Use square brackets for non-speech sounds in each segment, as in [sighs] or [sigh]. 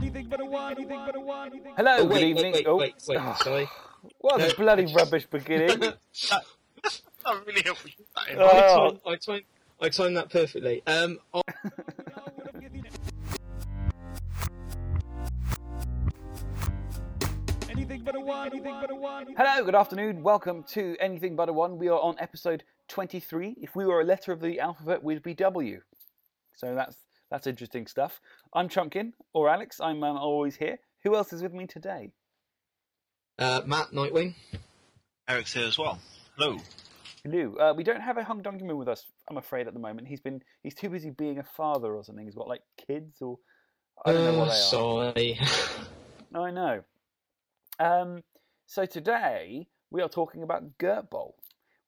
Anything but a one. Anything but a one. Hello, Oh, good evening. wait, wait, oh, wait, wait, sorry. [sighs] what a No. bloody [laughs] rubbish beginning. [laughs] I really hope we that. Oh. I timed, I timed, I timed that perfectly. Um, oh, [laughs] Anything but a one. Anything but a one. Hello, good afternoon. Welcome to Anything But a One. We are on episode 23. If we were a letter of the alphabet, we'd be W. So that's that's interesting stuff. I'm Chunkin, or Alex. I'm um, always here. Who else is with me today? uh, Matt Nightwing. Eric's here as well. Hello. Hello. Uh, we don't have a Hung Donkeyman with us, I'm afraid, at the moment. He's been he's too busy being a father or something. He's got like kids or I don't know what Uh, they are. Sorry. [laughs] I know. Um, so today we are talking about Gert Bowl.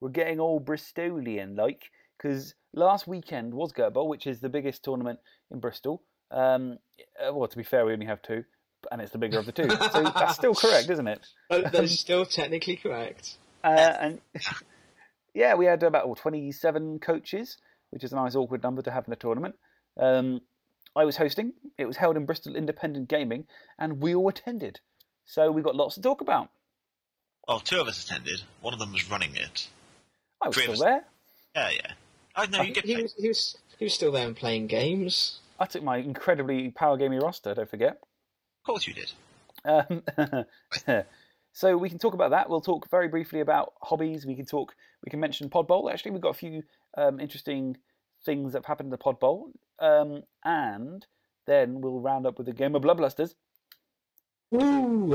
We're getting all Bristolian like because last weekend was Gert Bowl, which is the biggest tournament in Bristol. Um, uh, well, to be fair, we only have two, and it's the bigger of the two. So that's still correct, isn't it? [laughs] Oh, that is still technically correct. Uh, and [laughs] yeah, we had about well, 27 coaches, which is a nice awkward number to have in a tournament. Um, I was hosting. It was held in Bristol Independent Gaming, and we all attended. So we got lots to talk about. Well, two of us attended. One of them was running it. I was Three still us. there. Yeah, yeah. I know you get He was, he, was, he was still there and playing games. I took my incredibly power gaming roster. Don't forget. Of course you did. Um, [laughs] so we can talk about that. We'll talk very briefly about hobbies. We can talk. We can mention Pod Bowl. Actually, we've got a few um, interesting things that have happened in the Pod Bowl, um, and then we'll round up with a game of Bloodblusters. Woo!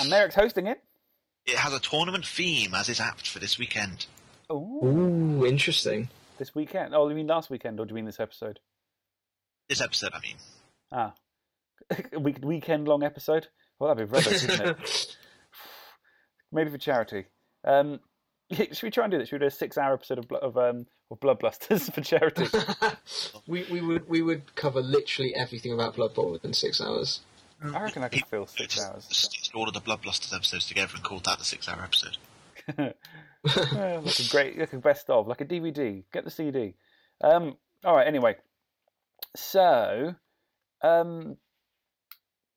And Merrick's hosting it. It has a tournament theme, as is apt for this weekend. Oh, Ooh, interesting. this weekend. Oh, you mean last weekend, or do you mean this episode? This episode, I mean. Ah, [laughs] week weekend long episode. Well, that'd be rubbish, isn't it? [laughs] Maybe for charity. Um, [laughs] should we try and do this? Should we do a six-hour episode of, Blo- of um of Bloodblusters for charity? we, we would we would cover literally everything about Blood Bowl within six hours. I reckon I could fill six just hours. stitched all of the Bloodblusters episodes together and called that the six-hour episode. Yeah, like a great, like a best of, like a DVD. Get the CD. Um, all right. Anyway, so um,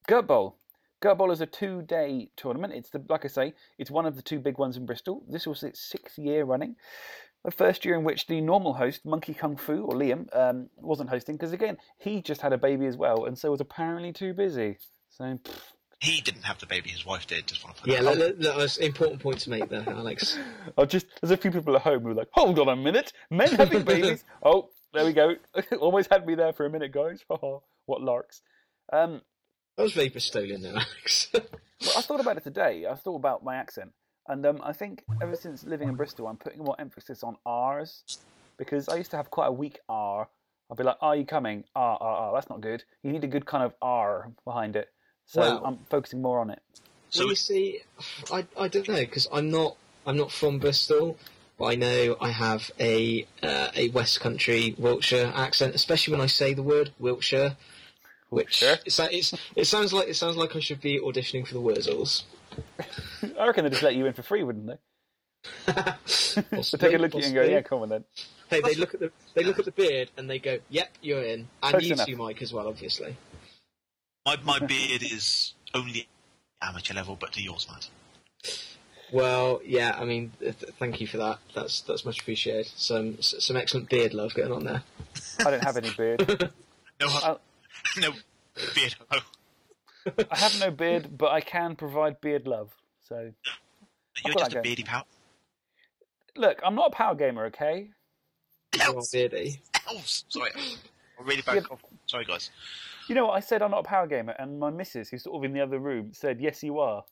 Gert Bowl. Gert Bowl is a two-day tournament. It's the, like I say, it's one of the two big ones in Bristol. This was its sixth year running. The first year in which the normal host, Monkey Kung Fu or Liam, um, wasn't hosting because again he just had a baby as well, and so was apparently too busy. So pff, He didn't have the baby, his wife did. Just want to put Yeah, that that, that, that was an important point to make there, Alex. [laughs] Oh, just there's a few people at home who are like, hold on a minute, men having [laughs] babies. oh, there we go. [laughs] Almost had me there for a minute, guys. [laughs] what larks. Um, That was very Bristolian there, Alex. [laughs] well, I thought about it today. I thought about my accent, and um, I think ever since living in Bristol, I'm putting more emphasis on R's because I used to have quite a weak R. I'd be like, "Are you coming?" R R R. That's not good. You need a good kind of R behind it. So I'm focusing more on it. So well, you see, I, I don't know because I'm not I'm not from Bristol, I know I have a uh, a West Country Wiltshire accent, especially when I say the word Wiltshire, which Wiltshire? it's, it's, it sounds like it sounds like I should be auditioning for the Wurzels. I reckon they'd just let you in for free, wouldn't they? So [laughs] [laughs] take a look at you and go, "Yeah, come on then." Hey, they look at the they look at the beard and they go, "Yep, you're in." And Close you enough. too, Mike, as well, obviously. My, my beard is only amateur level, but to yours, Matt. Well, yeah, I mean, th- th- thank you for that. That's that's much appreciated. Some s- some excellent beard love going on there. I don't have any beard. [laughs] No, no beard. I have no beard, but I can provide beard love. So you're just a going. beardy pout. look, I'm not a power gamer, okay? You are Else, beardy. else. Sorry, I'm really Yeah. back off. Sorry, guys. You know what? I said I'm not a power gamer, and my missus, who's sort of in the other room, said, "Yes, you are."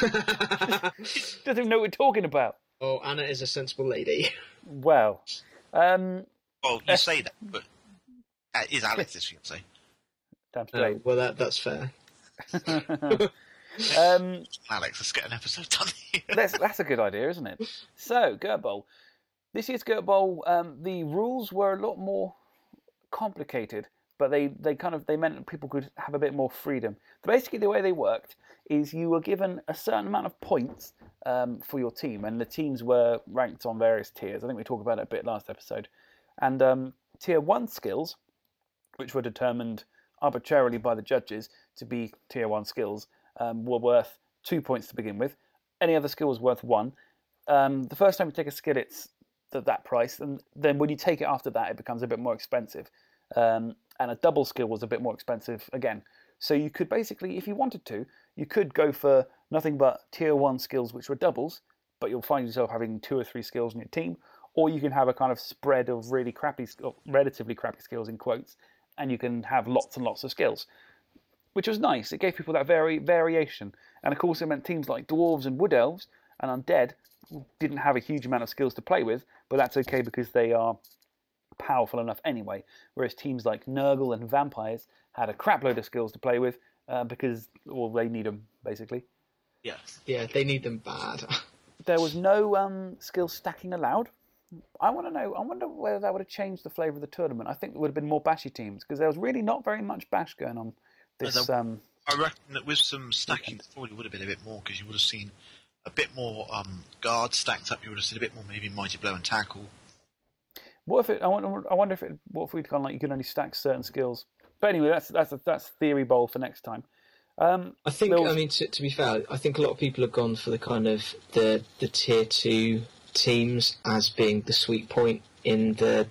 [laughs] Doesn't even know what we're talking about. oh, Anna is a sensible lady. Well, um, Well, you say that, but uh, is Alex's fiance? damn Oh, straight. well, that that's fair. [laughs] um, Alex, let's get an episode done here. that's that's a good idea, isn't it? So, Gert Bowl. This year's Gert Bowl, um, the rules were a lot more complicated, but they, they kind of they meant people could have a bit more freedom. Basically, the way they worked is you were given a certain amount of points um, for your team, and the teams were ranked on various tiers. I think we talked about it a bit last episode. And um, tier one skills, which were determined arbitrarily by the judges, to be tier one skills um, were worth two points to begin with. Any other skill was worth one. Um, the first time you take a skill, it's th- that price, and then when you take it after that, it becomes a bit more expensive. Um, and a double skill was a bit more expensive again. So you could basically, if you wanted to, you could go for nothing but tier one skills, which were doubles, but you'll find yourself having two or three skills in your team, or you can have a kind of spread of really crappy, relatively crappy skills in quotes, and you can have lots and lots of skills, which was nice. It gave people that very variation, and of course, it meant teams like dwarves and wood elves and undead didn't have a huge amount of skills to play with, but that's okay because they are powerful enough anyway. Whereas teams like Nurgle and vampires had a crap load of skills to play with uh, because, well, they need them basically. Yeah. Yeah, they need them bad. [laughs] There was no um, skill stacking allowed. I want to know. I wonder whether that would have changed the flavour of the tournament. I think there would have been more bashy teams because there was really not very much bash going on this. there- Um, I reckon that with some stacking, there probably would have been a bit more because you would have seen a bit more um, guards stacked up. You would have seen a bit more maybe mighty blow and tackle. what if it? I wonder. I wonder if it. What if we'd gone like you can only stack certain skills. But anyway, that's that's that's theory bowl for next time. Um, I think. There I mean, to, to be fair, I think a lot of people have gone for the kind of the the tier two teams as being the sweet point in the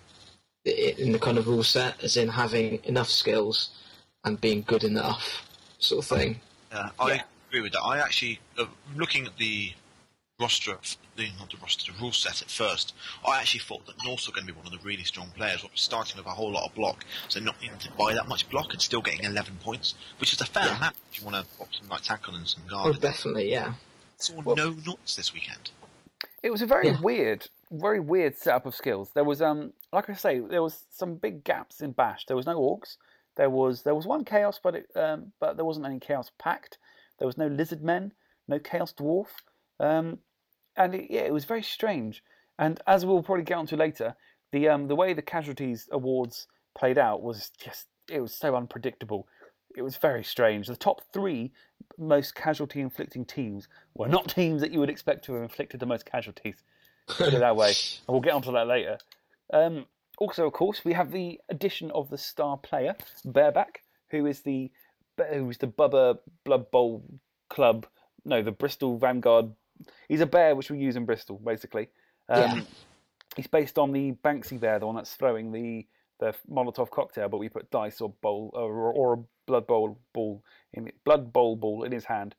in the kind of rule set, as in having enough skills and being good enough, sort of thing. Uh, I Yeah. agree with that. I actually, uh, looking at the roster, of- the, not the roster, the rule set at first, I actually thought that Norse were going to be one of the really strong players. What was starting with a whole lot of block, so not needing to buy that much block and still getting 11 points, which is a fair Yeah. amount if you want to pop some like tackle and some Oh, definitely, yeah. Saw Well- no Norse this weekend. It was a very Yeah. weird, very weird setup of skills. There was, um, like I say, there was some big gaps in Bash. There was no orcs. There was there was one chaos, but it, um, but there wasn't any chaos pact. There was no lizard men, no chaos dwarf, um, and it, yeah, it was very strange. And as we'll probably get onto later, the um, the way the casualties awards played out was just it was so unpredictable. It was very strange. The top three most casualty inflicting teams were not [laughs] teams that you would expect to have inflicted the most casualties. Put it that way. And we'll get onto that later. Um, also, of course, we have the addition of the star player, Bareback, who is the who's the Bubba Blood Bowl Club. No, the Bristol Vanguard. He's a bear which we use in Bristol, basically. Um, Yeah. He's based on the Banksy bear, the one that's throwing the the Molotov cocktail, but we put dice or bowl or, or a blood bowl ball in blood bowl ball in his hand,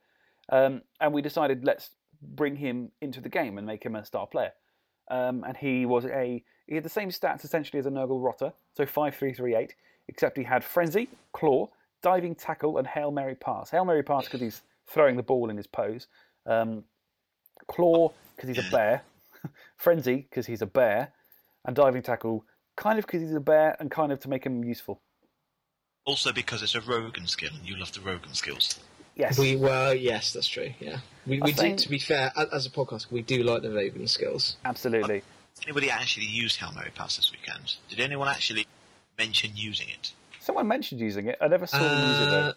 um, and we decided let's bring him into the game and make him a star player. Um, and he was a he had the same stats essentially as a Nurgle Rotter, so five three three eight, except he had frenzy, claw, diving tackle, and hail mary pass. Hail mary pass because he's throwing the ball in his pose. Um, claw because he's a bear, [laughs] frenzy because he's a bear, and diving tackle kind of because he's a bear and kind of to make him useful. Also because it's a Rogan skill, and you love the Rogan skills. Yes, We well, yes, that's true. Yeah, we, we do. To be fair, as a podcast, we do like the Rogan skills. absolutely. Anybody actually used Hail Mary Pass this weekend? Did anyone actually mention using it? Someone mentioned using it. I never saw them use it though. Uh,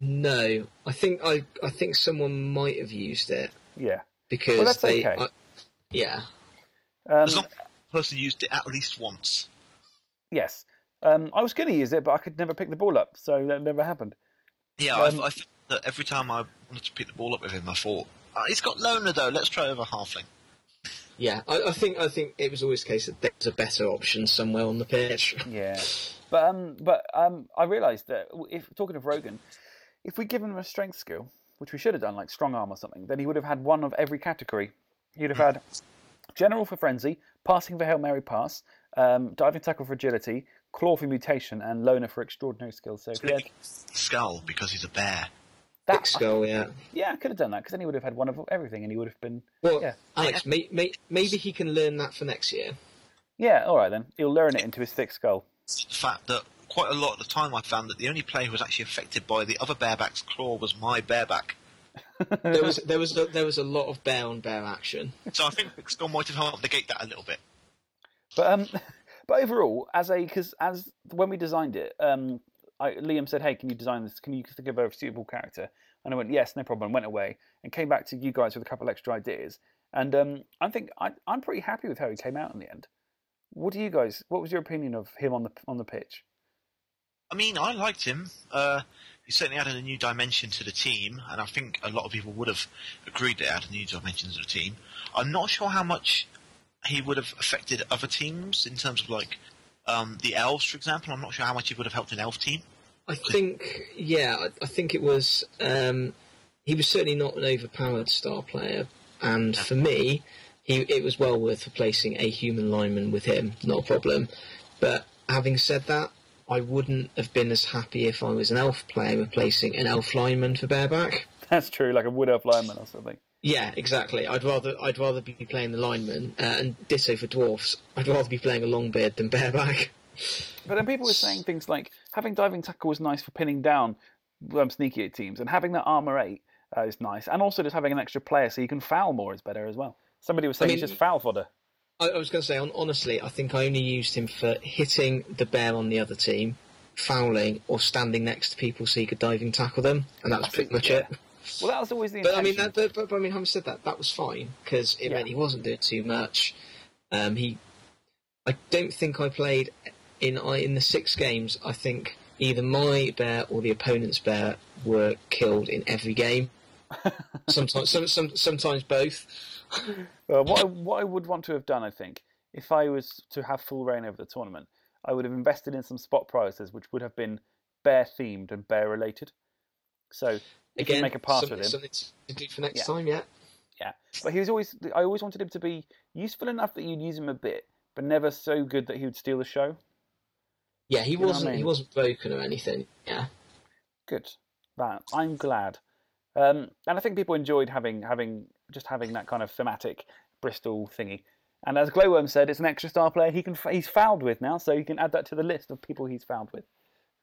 no, I think I I think someone might have used it Yeah. Because Well, that's they. okay. I- yeah, Um, As long as the person used it at least once. yes. Um, I was going to use it, but I could never pick the ball up, so that never happened. Yeah, Um, I, I think that every time I wanted to pick the ball up with him, I thought, oh, he's got loner though. Let's try over halfling. yeah. I, I think I think it was always the case that there was a better option somewhere on the pitch. [laughs] Yeah. But um, but um, I realised that if talking of Rogan, if we give him a strength skill, which we should have done, like strong arm or something, then he would have had one of every category. He'd have had general for frenzy, passing for hail mary pass, um, diving tackle for agility, claw for mutation, and loner for extraordinary skills. So if had Skull because he's a bear. Big that, skull, yeah. yeah, I could have done that because then he would have had one of everything, and he would have been Well, Yeah. Alex, may, may, maybe he can learn that for next year. yeah. All right then, he'll learn it into his thick skull. The fact that quite a lot of the time I found that the only player who was actually affected by the other bareback's claw was my bareback. [laughs] There was there was there was a lot of bear on bear action. So I think Big Skull might have helped negate that a little bit. But um, [laughs] but overall, as a because as when we designed it, um, I, Liam said, "Hey, can you design this? Can you think of a suitable character?" And I went, "Yes, no problem." Went away and came back to you guys with a couple extra ideas. And um, I think I, I'm pretty happy with how he came out in the end. What do you guys? What was your opinion of him on the on the pitch? I mean, I liked him. Uh, he certainly added a new dimension to the team, and I think a lot of people would have agreed that it added a new dimension to the team. I'm not sure how much he would have affected other teams in terms of like um, the elves, for example. I'm not sure how much he would have helped an elf team. I think, yeah, I, think it was. Um, he was certainly not an overpowered star player, and for me, he it was well worth replacing a human lineman with him, not a problem. But having said that, I wouldn't have been as happy if I was an elf player replacing an elf lineman for bareback. That's true, like a wood elf lineman or something. Yeah, exactly. I'd rather I'd rather be playing the lineman, uh, and ditto for dwarfs. I'd rather be playing a longbeard than bareback. But then people were saying things like having diving tackle was nice for pinning down um, sneaky teams, and having that armor eight uh, is nice, and also just having an extra player so you can foul more is better as well. Somebody was saying mean- it's just foul fodder. I, I was going to say, hon- honestly, I think I only used him for hitting the bear on the other team, fouling, or standing next to people so he could diving tackle them, and that was I pretty think- much yeah. it. Well, that was always the But. I mean, that, but, but, but I mean, having said that, that was fine because it Yeah. meant he wasn't doing too much. Um, he, I don't think I played in I in the six games. I think either my bear or the opponent's bear were killed in every game. [laughs] sometimes, some, some, sometimes both. Uh, what I, what I would want to have done, I think, if I was to have full reign over the tournament, I would have invested in some spot prizes, which would have been bear themed and bear related. So if Again, you make a pass with him, something to do for next Yeah. time. Yeah. yeah. But he was always, I always wanted him to be useful enough that you'd use him a bit, but never so good that he would steal the show. Yeah, he know what I wasn't. He mean? wasn't broken or anything. Yeah. Good. That I'm glad. Um, and I think people enjoyed having having just having that kind of thematic Bristol thingy. And as Glowworm said, it's an extra star player he can he's fouled with now, so you can add that to the list of people he's fouled with.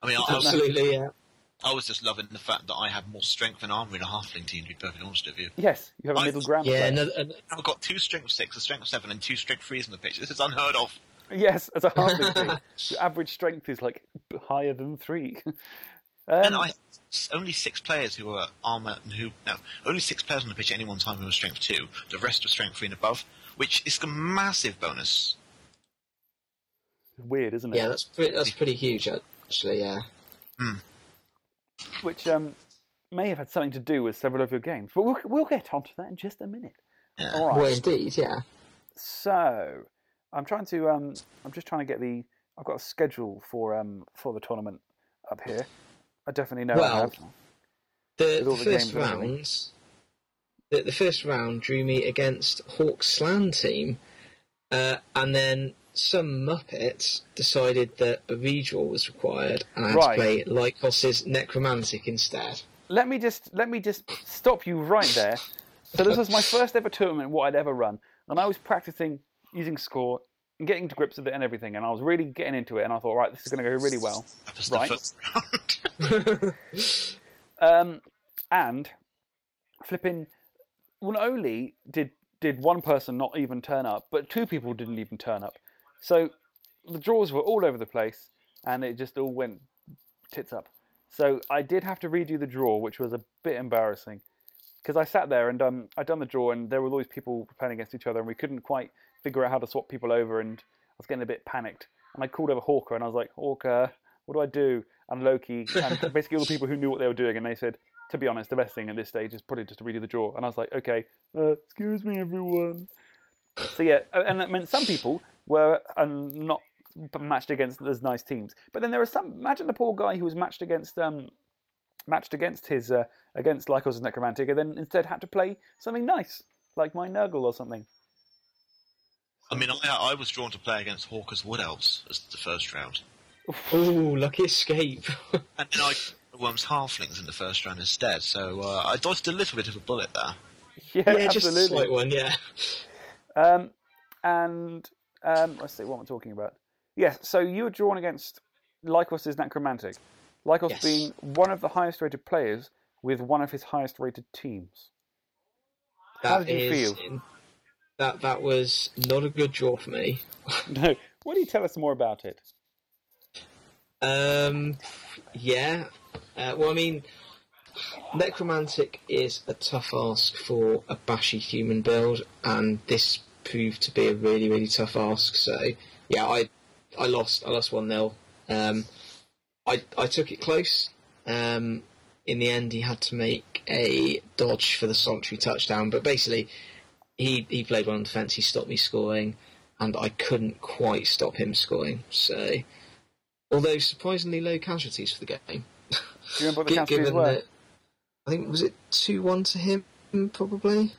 I mean, I, I Absolutely. Yeah. I was just loving the fact that I have more strength and armour in a halfling team. To be perfectly honest with you, Yes, you have a I- middle ground. Yeah. player. Another, an- I've got two strength six, a strength seven, and two strength threes on the pitch. This is unheard of. Yes, as a halfling [laughs] team, your average strength is like higher than three. [laughs] And um, I only six players who were armour and who no, only six players on the pitch at any one time who were strength two. The rest were strength three and above, which is a massive bonus. weird, isn't it? yeah. That's pretty. That's pretty huge, actually. Yeah. Which um, may have had something to do with several of your games, but we'll we'll get onto that in just a minute. Yeah. All right. Well, indeed. Yeah. So, I'm trying to. Um, I'm just trying to get the. I've got a schedule for um for the tournament up here. I definitely know. Well. The, the the first games rounds, the, the first round drew me against Hawk's Slann team, uh, and then some Muppets decided that a redraw was required, and I had Right. to play Lycos's Necromantic instead. Let me just let me just stop you right there. So this was my [laughs] first ever tournament what I'd ever run, and I was practicing using score getting to grips with it and everything, and I was really getting into it, and I thought, right, this is going to go really well. [laughs] Right. the first round. [laughs] Um, and flipping, well, not only did did one person not even turn up, but two people didn't even turn up. So the draws were all over the place, and it just all went tits up. So I did have to redo the draw, which was a bit embarrassing because I sat there and um, I'd done the draw, and there were all these people playing against each other, and we couldn't quite figure out how to swap people over, and I was getting a bit panicked. And I called over Hawker, and I was like, Hawker, what do I do? And Loki, and [laughs] basically all the people who knew what they were doing, and they said, to be honest, the best thing at this stage is probably just to redo the draw. And I was like, okay, uh, excuse me, everyone. So yeah, and that meant some people were um, not matched against those nice teams. But then there are some. Imagine the poor guy who was matched against um, matched against his uh, against Lycos' Necromantic, and then instead had to play something nice like my Nurgle or something. I mean, I, I was drawn to play against Hawker's Wood Elves as the first round, Ooh, lucky escape. [laughs] and then I Worm's Halflings in the first round instead. So uh, I dodged a little bit of a bullet there. Yeah, yeah, just a absolutely. slight one. Yeah. Um, and um, let's see what I'm talking about. Yes, so you were drawn against Lycos' Necromantic. Lycos Yes. being one of the highest rated players with one of his highest rated teams. How did you is- feel? That that was not a good draw for me. [laughs] No. What do you tell us more about it? Um, yeah. Uh, well, I mean, Necromantic is a tough ask for a bashy human build, and this proved to be a really, really tough ask. So, yeah, I I lost. I lost one 0 Um, I I took it close. Um, in the end he had to make a dodge for the solitary touchdown. But basically, he he played well on defence. He stopped me scoring, and I couldn't quite stop him scoring. So, although surprisingly low casualties for the game. Do you remember the [laughs] casualties given were? that I think was it two one to him probably.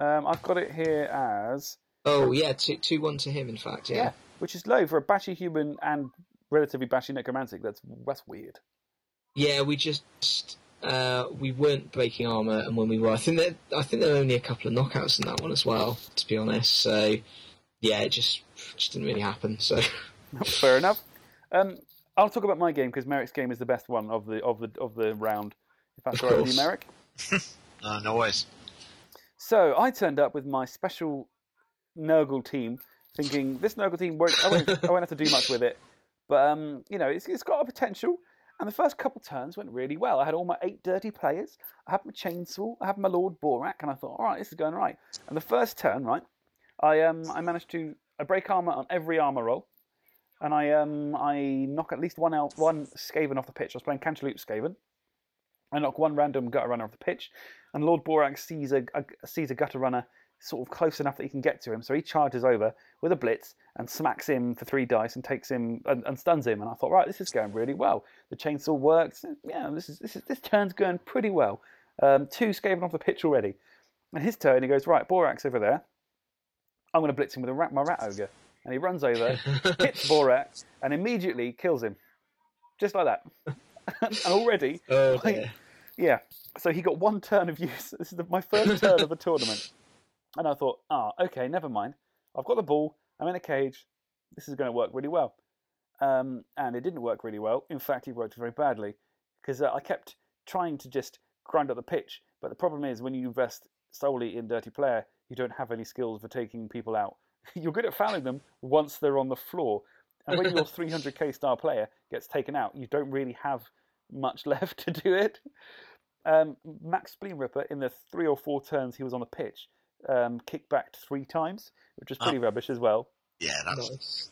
Um, I've got it here as Oh yeah, two two one to him. In fact, yeah. which is low for a bashy human and relatively bashy necromantic. That's that's weird. Yeah, we just uh, we weren't breaking armor, and when we were, I think that I think there were only a couple of knockouts in that one as well. To be honest, so yeah, it just just didn't really happen. So [laughs] Fair enough. Um, I'll talk about my game because Merrick's game is the best one of the of the of the round. If that's Of all right with you, course. Merrick. [laughs] Uh, no worries. So I turned up with my special Nurgle team, thinking this Nurgle team won't. I won't, I won't have to do much with it, but um, you know, it's, it's got a potential. And the first couple turns went really well. I had all my eight dirty players. I had my chainsaw. I had my Lord Borak, and I thought, all right, this is going right. And the first turn, right, I um, I managed to I break armor on every armor roll, and I um, I knock at least one out, one Skaven off the pitch. I was playing Cantaloupe Skaven. I knock one random gutter runner off the pitch, and Lord Borak sees a, a sees a gutter runner sort of close enough that he can get to him. So he charges over with a blitz and smacks him for three dice and takes him and, and stuns him. And I thought, right, this is going really well. The chainsaw works. Yeah, this is this is this turn's going pretty well. Um, two Skaven off the pitch already. And his turn, he goes, right, Borak's over there. I'm going to blitz him with a rat, my rat ogre. And he runs over, [laughs] hits Borax, and immediately kills him. Just like that. [laughs] and already, oh dear. yeah. So he got one turn of use. [laughs] This is the, my first turn of the tournament. And I thought, ah, okay, never mind. I've got the ball. I'm in a cage. This is going to work really well. Um, and it didn't work really well. In fact, it worked very badly because uh, I kept trying to just grind up the pitch. But the problem is, when you invest solely in Dirty Player, you don't have any skills for taking people out. [laughs] You're good at fouling them once they're on the floor. And when your [laughs] 300k star player gets taken out, you don't really have much [laughs] left to do it. Um, Max Spleenripper, in the three or four turns he was on the pitch, um, kicked back three times, which was pretty rubbish as well. Yeah, that's Nice.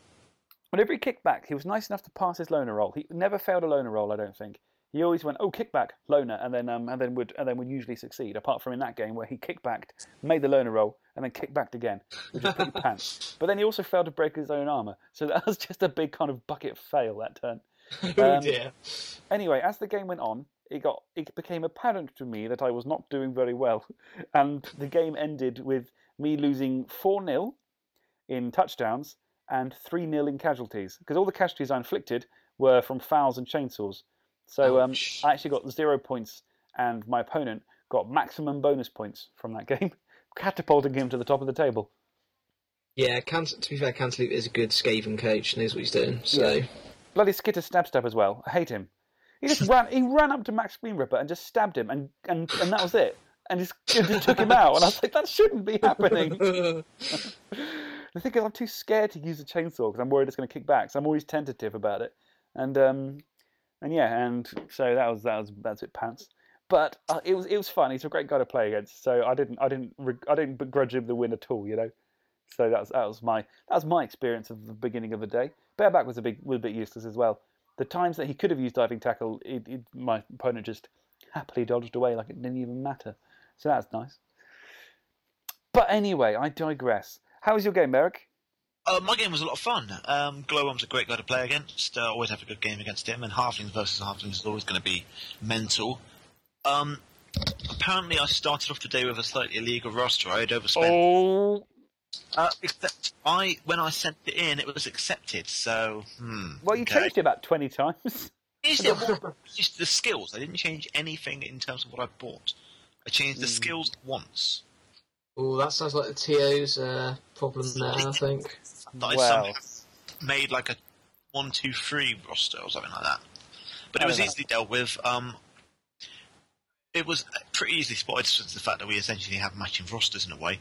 Whenever he kicked back, he was nice enough to pass his loner roll. He never failed a loner roll, I don't think. He always went, "Oh, kick back, loner," and then um, and then would and then would usually succeed. Apart from in that game where he kicked back, made the loner roll, and then kicked back again, which is pretty pants. [laughs] But then he also failed to break his own armor, so that was just a big kind of bucket fail that turn. [laughs] oh Um, dear. Anyway, as the game went on, it got it became apparent to me that I was not doing very well, [laughs] and the game ended with me losing four 0 in touchdowns and three 0 in casualties because all the casualties I inflicted were from fouls and chainsaws. So um, I actually got zero points, and my opponent got maximum bonus points from that game, [laughs] catapulting him to the top of the table. Yeah, to be fair, Cantaloupe is a good Skaven coach, knows what he's doing. So Bloody skitter stab as well. I hate him. He just ran. He ran up to Max Spleenripper and just stabbed him, and and, and that was it. And just, just took him out. And I was like, that shouldn't be happening. [laughs] the thing is, I'm too scared to use a chainsaw because I'm worried it's going to kick back. So I'm always tentative about it. And um, and yeah, and so that was that was that's it pants. But uh, it was it was fun. He's a great guy to play against. So I didn't I didn't reg- I didn't begrudge him the win at all. You know. So that was that was my that was my experience of the beginning of the day. Bareback was a big was a bit useless as well. The times that he could have used diving tackle, it, it, my opponent just happily dodged away like it didn't even matter. So that's nice. But anyway, I digress. How was your game, Merrick? Uh, my game was a lot of fun. Um, Glowworm's a great guy to play against. Uh, always have a good game against him. And Halflings versus Halflings is always going to be mental. Um, apparently, I started off the day with a slightly illegal roster. I had overspent. Oh, Uh, except I, when I sent it in, it was accepted. So, hmm. well, you okay. changed it about twenty times. [laughs] Changed it just the skills. I didn't change anything in terms of what I bought. I changed the skills once. oh, that sounds like the TO's uh, problem there. I think. That I Well. made like a one, two, three roster or something like that. But it was know. easily dealt with. Um, it was pretty easily spotted since the fact that we essentially have matching rosters in a way.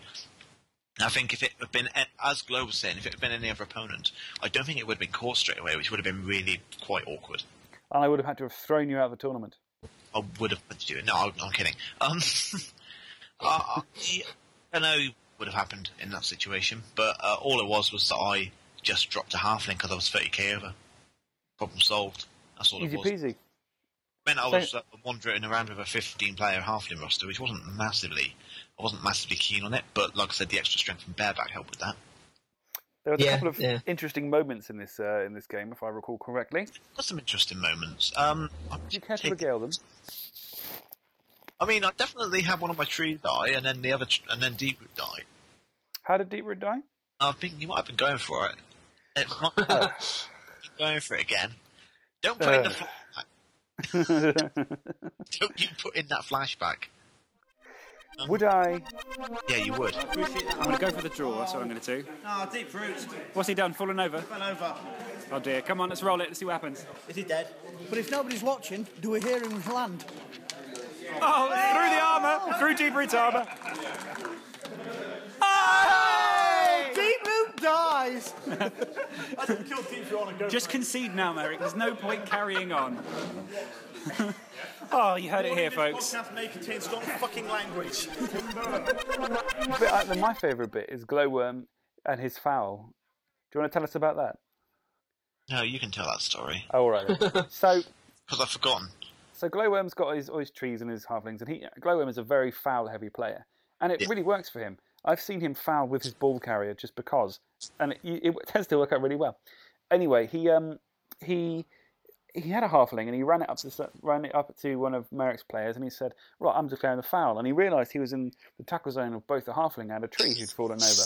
I think if it had been, as Glow was saying, if it had been any other opponent, I don't think it would have been caught straight away, which would have been really quite awkward. and I would have had to have thrown you out of the tournament. I would have had to do it. No, I'm kidding. Um, [laughs] I, I know it would have happened in that situation, but uh, all it was was that I just dropped a halfling because I was 30k over. Problem solved. That's all Easy it was. peasy. meant I was uh, wandering around with a 15-player halfling roster, which wasn't massively, I wasn't massively keen on it. But like I said, the extra strength from bareback helped with that. There was Yeah, a couple of yeah. interesting moments in this uh, in this game, if I recall correctly. Got some interesting moments. Um, I'm you care to taking- regale them? I mean, I definitely had one of my trees die, and then the other, tr- and then deep root die. How did Deeproot die? I think you might have been going for it. It might [laughs] have been going for it again. Don't put in the Uh. flashback. Don't you put in that flashback. Would I? Yeah, you would. I'm going to go for the draw, that's what I'm going to do. Ah, deep roots. What's he done? Fallen over? Fell over. Oh dear, come on, let's roll it, let's see what happens. Is he dead? But if nobody's watching, do we hear him land? Oh, through the armour, through Deep Root's armour. Deep Root dies! I didn't kill deep root on a go. Just concede now, Merrick, there's no point carrying on. [laughs] oh, you heard it here, folks. Podcast may contain strong fucking language. But, uh, my favourite bit is Glowworm and his foul. Do you want to tell us about that? No, you can tell that story Oh, all right. then. [laughs] so, because I've forgotten. so Glowworm's got his, all his trees and his halflings, and he Glowworm is a very foul-heavy player, and it Yeah. really works for him. I've seen him foul with his ball carrier just because, and it, it tends to work out really well. Anyway, he um he he had a halfling and he ran it up to ran it up to one of Merrick's players and he said, "Right, I'm declaring the foul." And he realised he was in the tackle zone of both the halfling and a tree who'd fallen over.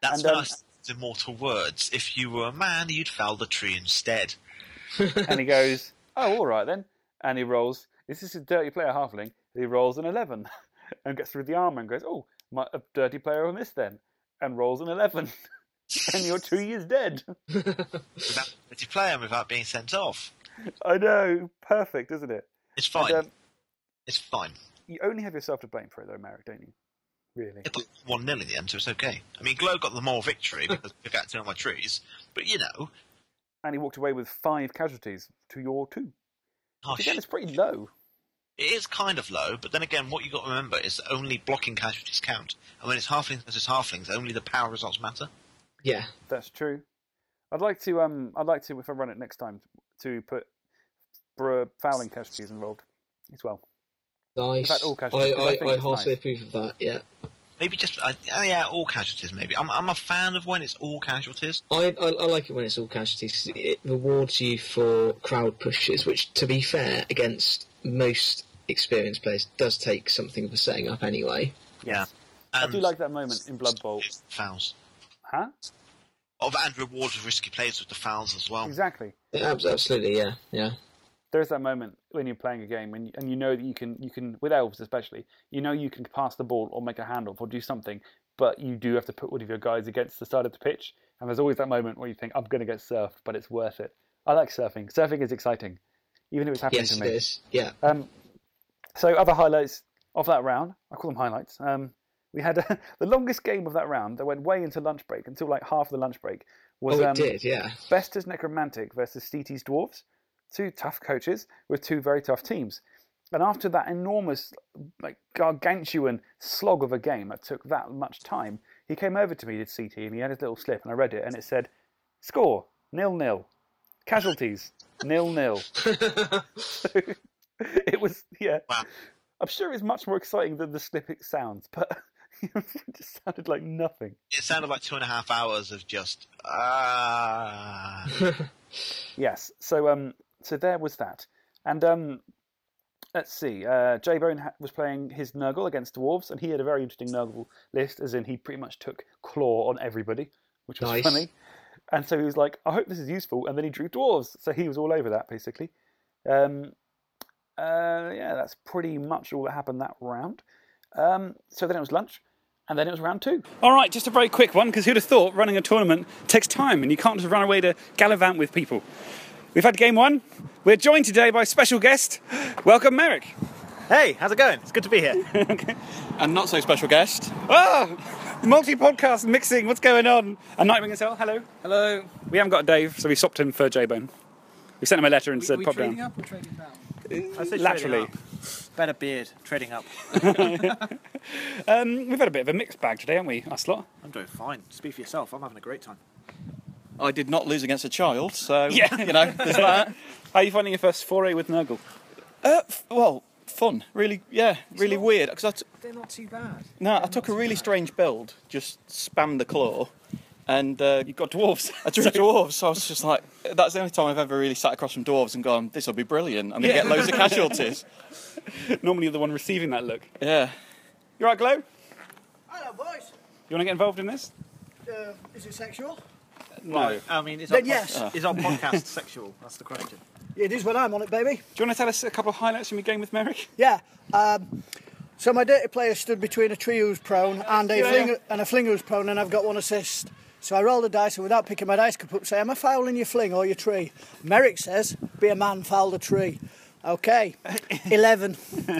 That's And, um, said immortal words. If you were a man, you'd foul the tree instead. [laughs] and he goes, "Oh, all right then." And he rolls. This is a dirty player halfling. He rolls an eleven, [laughs] and gets through the armor and goes, "Oh, my, a dirty player on this then," and rolls an eleven, [laughs] and your tree is dead. [laughs] [laughs] Without to play him without being sent off. I know, perfect, isn't it? It's fine. And, um, it's fine. you only have yourself to blame for it, though, Merrick, don't you? Really? It put one 0 in the end, so it's okay. I mean, Glow got the moral victory because I got two of my trees, but you know, And he walked away with five casualties to your two. oh, again, shit, it's pretty low. It is kind of low. But then again, what you've got to remember is that only blocking casualties count, and when it's halflings versus halflings, only the power results matter. Yeah. That's true. I'd like to, um, I'd like to, if I run it next time, to put br- fouling casualties involved as well. Nice. fact, all casualties, I, 'cause I I, think I it's heartily nice. approve of that, yeah. Maybe just uh, oh yeah, all casualties. Maybe I'm I'm a fan of when it's all casualties. I, I, I like it when it's all casualties 'cause it rewards you for crowd pushes, which, to be fair, against most experienced players, does take something of a setting up anyway. Yeah, I do like that moment in Blood Bowl. fouls. Huh? Of and rewards risky plays with the fouls as well. Exactly. Yeah, absolutely, yeah, yeah. There's that moment when you're playing a game and you, and you know that you can you can with elves especially you know you can pass the ball or make a handoff or do something, but you do have to put one of your guys against the side of the pitch. And there's always that moment where you think I'm going to get surfed, but it's worth it. I like surfing. Surfing is exciting, even if it's happening Yes, to it me. is. Yeah. Um, so other highlights of that round, I call them highlights. Um, we had [laughs] the longest game of that round that went way into lunch break until like half of the lunch break was oh, it um, did, yeah. Bestas Necromantic versus Steety's Dwarves. Two tough coaches with two very tough teams. And after that enormous, like gargantuan slog of a game that took that much time, he came over to me, did CT, and he had his little slip, and I read it, and it said, "Score nil nil, casualties nil nil." So [laughs] [laughs] [laughs] it was, yeah. Wow. I'm sure it's much more exciting than the slip it sounds, [laughs] but it just sounded like nothing. It sounded like two and a half hours of just ah. [laughs] Yes. So um, so there was that, and um, let's see. Uh, J Bone ha- was playing his Nurgle against dwarves, and he had a very interesting Nurgle list, as in he pretty much took claw on everybody, which was Nice. funny. And so he was like, "I hope this is useful," and then he drew dwarves, so he was all over that basically. Um, uh, yeah, that's pretty much all that happened that round. Um, so then it was lunch, and then it was round two. All right, just a very quick one, because who'd have thought running a tournament takes time and you can't just run away to gallivant with people. We've had game one. We're joined today by special guest. Welcome, Merrick. Hey, how's it going? It's good to be here. [laughs] And not so special guest. Ah, multi podcast mixing. What's going on? And Nightwing as well. Hello. Hello. We haven't got Dave, so we swapped him for J Bone. We sent him a letter and said, we pop trading down. up or trading down? I say Laterally. Better beard, treading up. [laughs] Um, we've had a bit of a mixed bag today, haven't we, us lot? I'm doing fine. Speak for yourself. I'm having a great time. I did not lose against a child, so [laughs] Yeah. you know, there's that. [laughs] How are you finding your first foray with Nurgle? Uh, f- well, fun. Really, yeah, really weird. Because I t- They're not too bad. no, I took a really strange build, just spammed the claw, and uh, You've got dwarves. [laughs] I drew dwarves. So I was just like, that's the only time I've ever really sat across from dwarves and gone, this will be brilliant. I'm gonna get loads of casualties. [laughs] Normally you're the one receiving that look. Yeah. You right, Glow? Hello, boys. You want to get involved in this? Uh, is it sexual? No. I mean, is Then our, yes. is our [laughs] podcast sexual? That's the question. It is when I'm on it, baby. Do you want to tell us a couple of highlights from your game with Merrick? Yeah. Um, so my dirty player stood between a tree who's prone and a Yeah, fling yeah. and a fling who's prone, and I've got one assist. So I roll the dice, and without picking my dice cup up, say, "Am I fouling your fling or your tree?" Merrick says, "Be a man, foul the tree." Okay, [laughs] eleven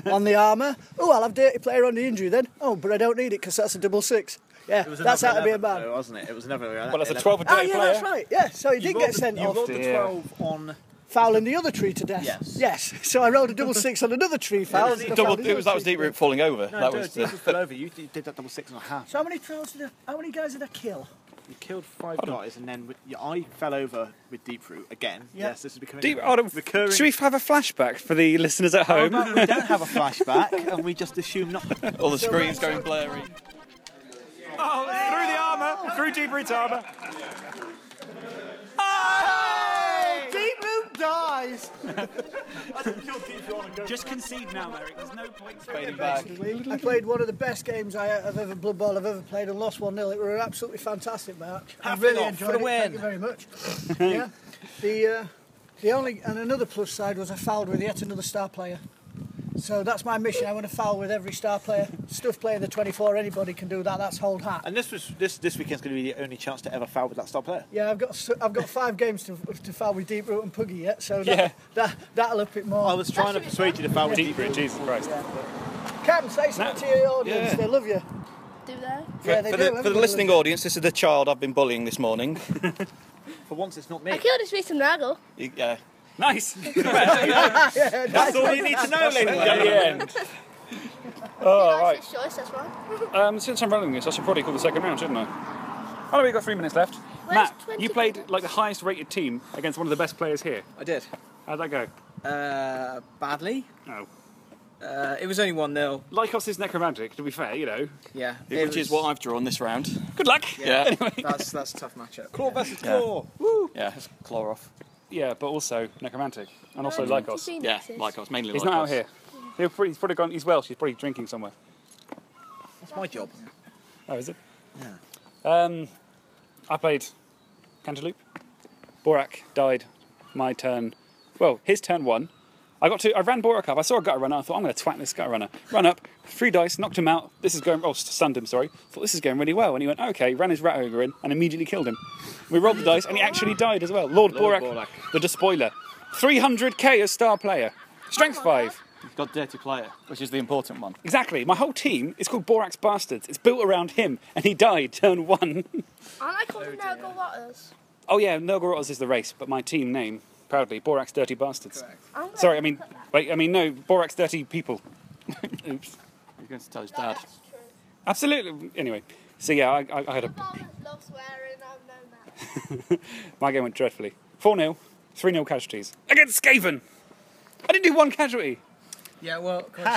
on the armour. Oh, I'll have dirty player on the injury then. Oh, but I don't need it because that's a double six. Yeah, that's how another to be a man. though, wasn't it? It was never. Well, that's a 12 a Oh day yeah, player. that's right. Yeah, so he did get sent you off. rolled the Dear. 12 on. fouling the other tree to death. Yes. Yes. [laughs] So I rolled a double six on another tree foul. and I Double, fouled his it was that was tree deep root falling over. No, that no, was Jesus the, fell over. You did did that double six and a half. So how many trials did I, how many guys did I kill? You killed five guys, and then with, yeah, I fell over with deep root again. Yeah. Yes, this is becoming Deep, a oh, recurring. Should we have a flashback for the listeners at How home? Oh, about we don't have a flashback, [laughs] and we just assume not. [laughs] all the screens going blurry. Oh, through the armour, through Deep Root's armour. Deep Root dies. [laughs] Just concede now, Merrick. There's no point. Fading back. I played one of the best games I have ever Blood Bowl I've ever played and lost one 0 It was an absolutely fantastic match. I really enjoyed for the it. Thank you very much. [laughs] yeah. The uh, the only and another plus side was I fouled with yet another star player. So that's my mission. I want to foul with every star player. Stuff player the 24. Anybody can do that. That's hold hat. And this was this this weekend's going to be the only chance to ever foul with that star player. Yeah, I've got s- I've got five games to to foul with Deep Root and Puggy yet. So that, Yeah. that that'll up it more. I was trying to persuade you to foul with Deep deep Root, root. Jesus Christ. Cam, say something to your audience. Yeah. They love you. Do they? Yeah, they for, do. the, for the listening audience, this is the child I've been bullying this morning. [laughs] For once, it's not me. I me. killed a Sweet and Raggle. Yeah. [laughs] Nice. That's all you need to know, ladies and At gentlemen. the end. Oh, right. Choice, that's right. Um, since I'm running this, I should probably call the second round, shouldn't I? Oh, we've got three minutes left. Where's Matt, 20 you played like the highest rated team against one of the best players here. I did. How'd that go? Uh, badly. Oh. Uh, it was only 1 0. Lycos is necromantic, to be fair, you know. Yeah. Which it is was- what I've drawn this round. Good luck. Yeah. [laughs] Anyway. That's, that's a tough matchup. Claw versus Yeah. claw. Yeah, it's claw off. Yeah, but also necromantic. And also Lycos. Phoenixes. Yeah, Lycos, mainly He's Lycos. not out here. He'll probably, he's probably gone, he's Welsh, he's probably drinking somewhere. That's my job. Oh, is it? Yeah. Um, I played Cantaloupe. Borak died. My turn. Well, his turn one. I got to. I ran Borak up. I saw a gutter runner. I thought I'm going to twat this gutter runner. Run up, three dice, knocked him out. This is going. Oh, stunned him. Sorry. Thought this is going really well. And he went okay. Ran his rat ogre in and immediately killed him. We rolled the dice and he actually died as well. Lord, Borak, Borak. the despoiler. 300k as star player. Strength five. You've got dirty player, which is the important one. Exactly. My whole team is called Borak's Bastards. It's built around him, and he died [laughs] turn one. I like all the Nurgle Waters. Oh yeah, Nurgle is the race, but my team name, proudly, Borak's Dirty Bastards. I'm oh, Sorry, I mean, wait, I mean no, Borak's Dirty People. [laughs] Oops. You're going to tell his No, dad. that's true. Absolutely. Anyway, so yeah, I, I, I had a. Fathers love I've known that. [laughs] My game went dreadfully. 4 0, 3 0 casualties. Against Skaven! I didn't do one casualty. Yeah, well, can I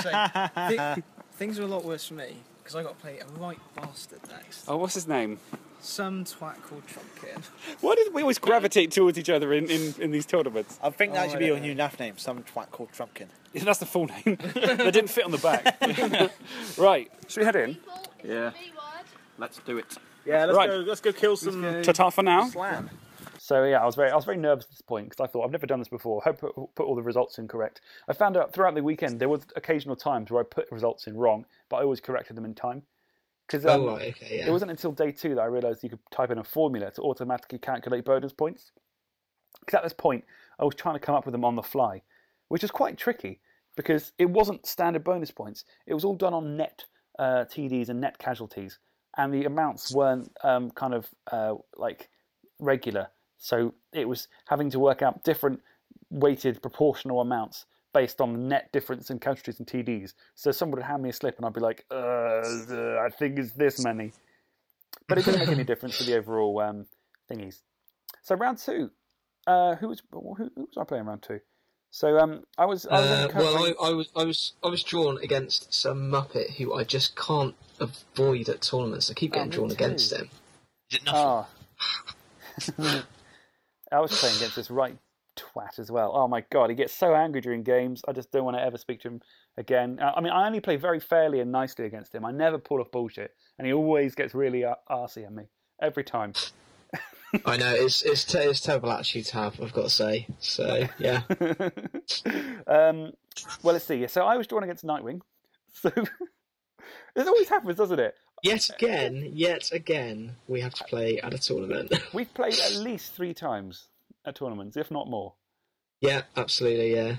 say, thi- things are a lot worse for me because I got to play a right bastard next. Oh, what's his name? Some twat called Trumpkin. Why did we always gravitate towards each other in, in, in these tournaments? I think that Oh, should I be your don't new NAF name. Some twat called Trumpkin. Yeah, [laughs] That's the full name. [laughs] they didn't fit on the back. [laughs] right, should we head in? People Yeah. the B word. Let's do it. Yeah, let's Right. go. Let's go kill some Ta-ta for now. slam. So yeah, I was very, I was very nervous at this point because I thought I've never done this before. I hope I put all the results in correct. I found out throughout the weekend there was occasional times where I put results in wrong, but I always corrected them in time. Because Oh, right, okay, yeah. it wasn't until day two that I realised you could type in a formula to automatically calculate bonus points. Because at this point, I was trying to come up with them on the fly, which was quite tricky because it wasn't standard bonus points. It was all done on net uh, TDs and net casualties, and the amounts weren't um, kind of uh, like regular. So it was having to work out different weighted proportional amounts based on the net difference in casualties and TDs. So someone would hand me a slip, and I'd be like, uh, I think it's this many. But it didn't make any difference to the overall um, thingies. So round two, uh, who was who, who was I playing round two? So um, I was. I was Uh, well, I, I was I was I was drawn against some muppet who I just can't avoid at tournaments. I keep Oh, getting me drawn too. against him. Is it Nuffle? Ah. [laughs] I was playing against this right twat as well. Oh my god, he gets so angry during games. I just don't want to ever speak to him again. Uh, I mean, I only play very fairly and nicely against him. I never pull off bullshit, and he always gets really arsey at me every time. [laughs] I know it's it's, te- it's terrible attitude to have. I've got to say. So yeah, [laughs] um, well, let's see. So I was drawn against Nightwing. [laughs] So this always happens, doesn't it? yet again, yet again, we have to play at a tournament. We've played at least three times at tournaments, if not more. yeah, absolutely. Yeah,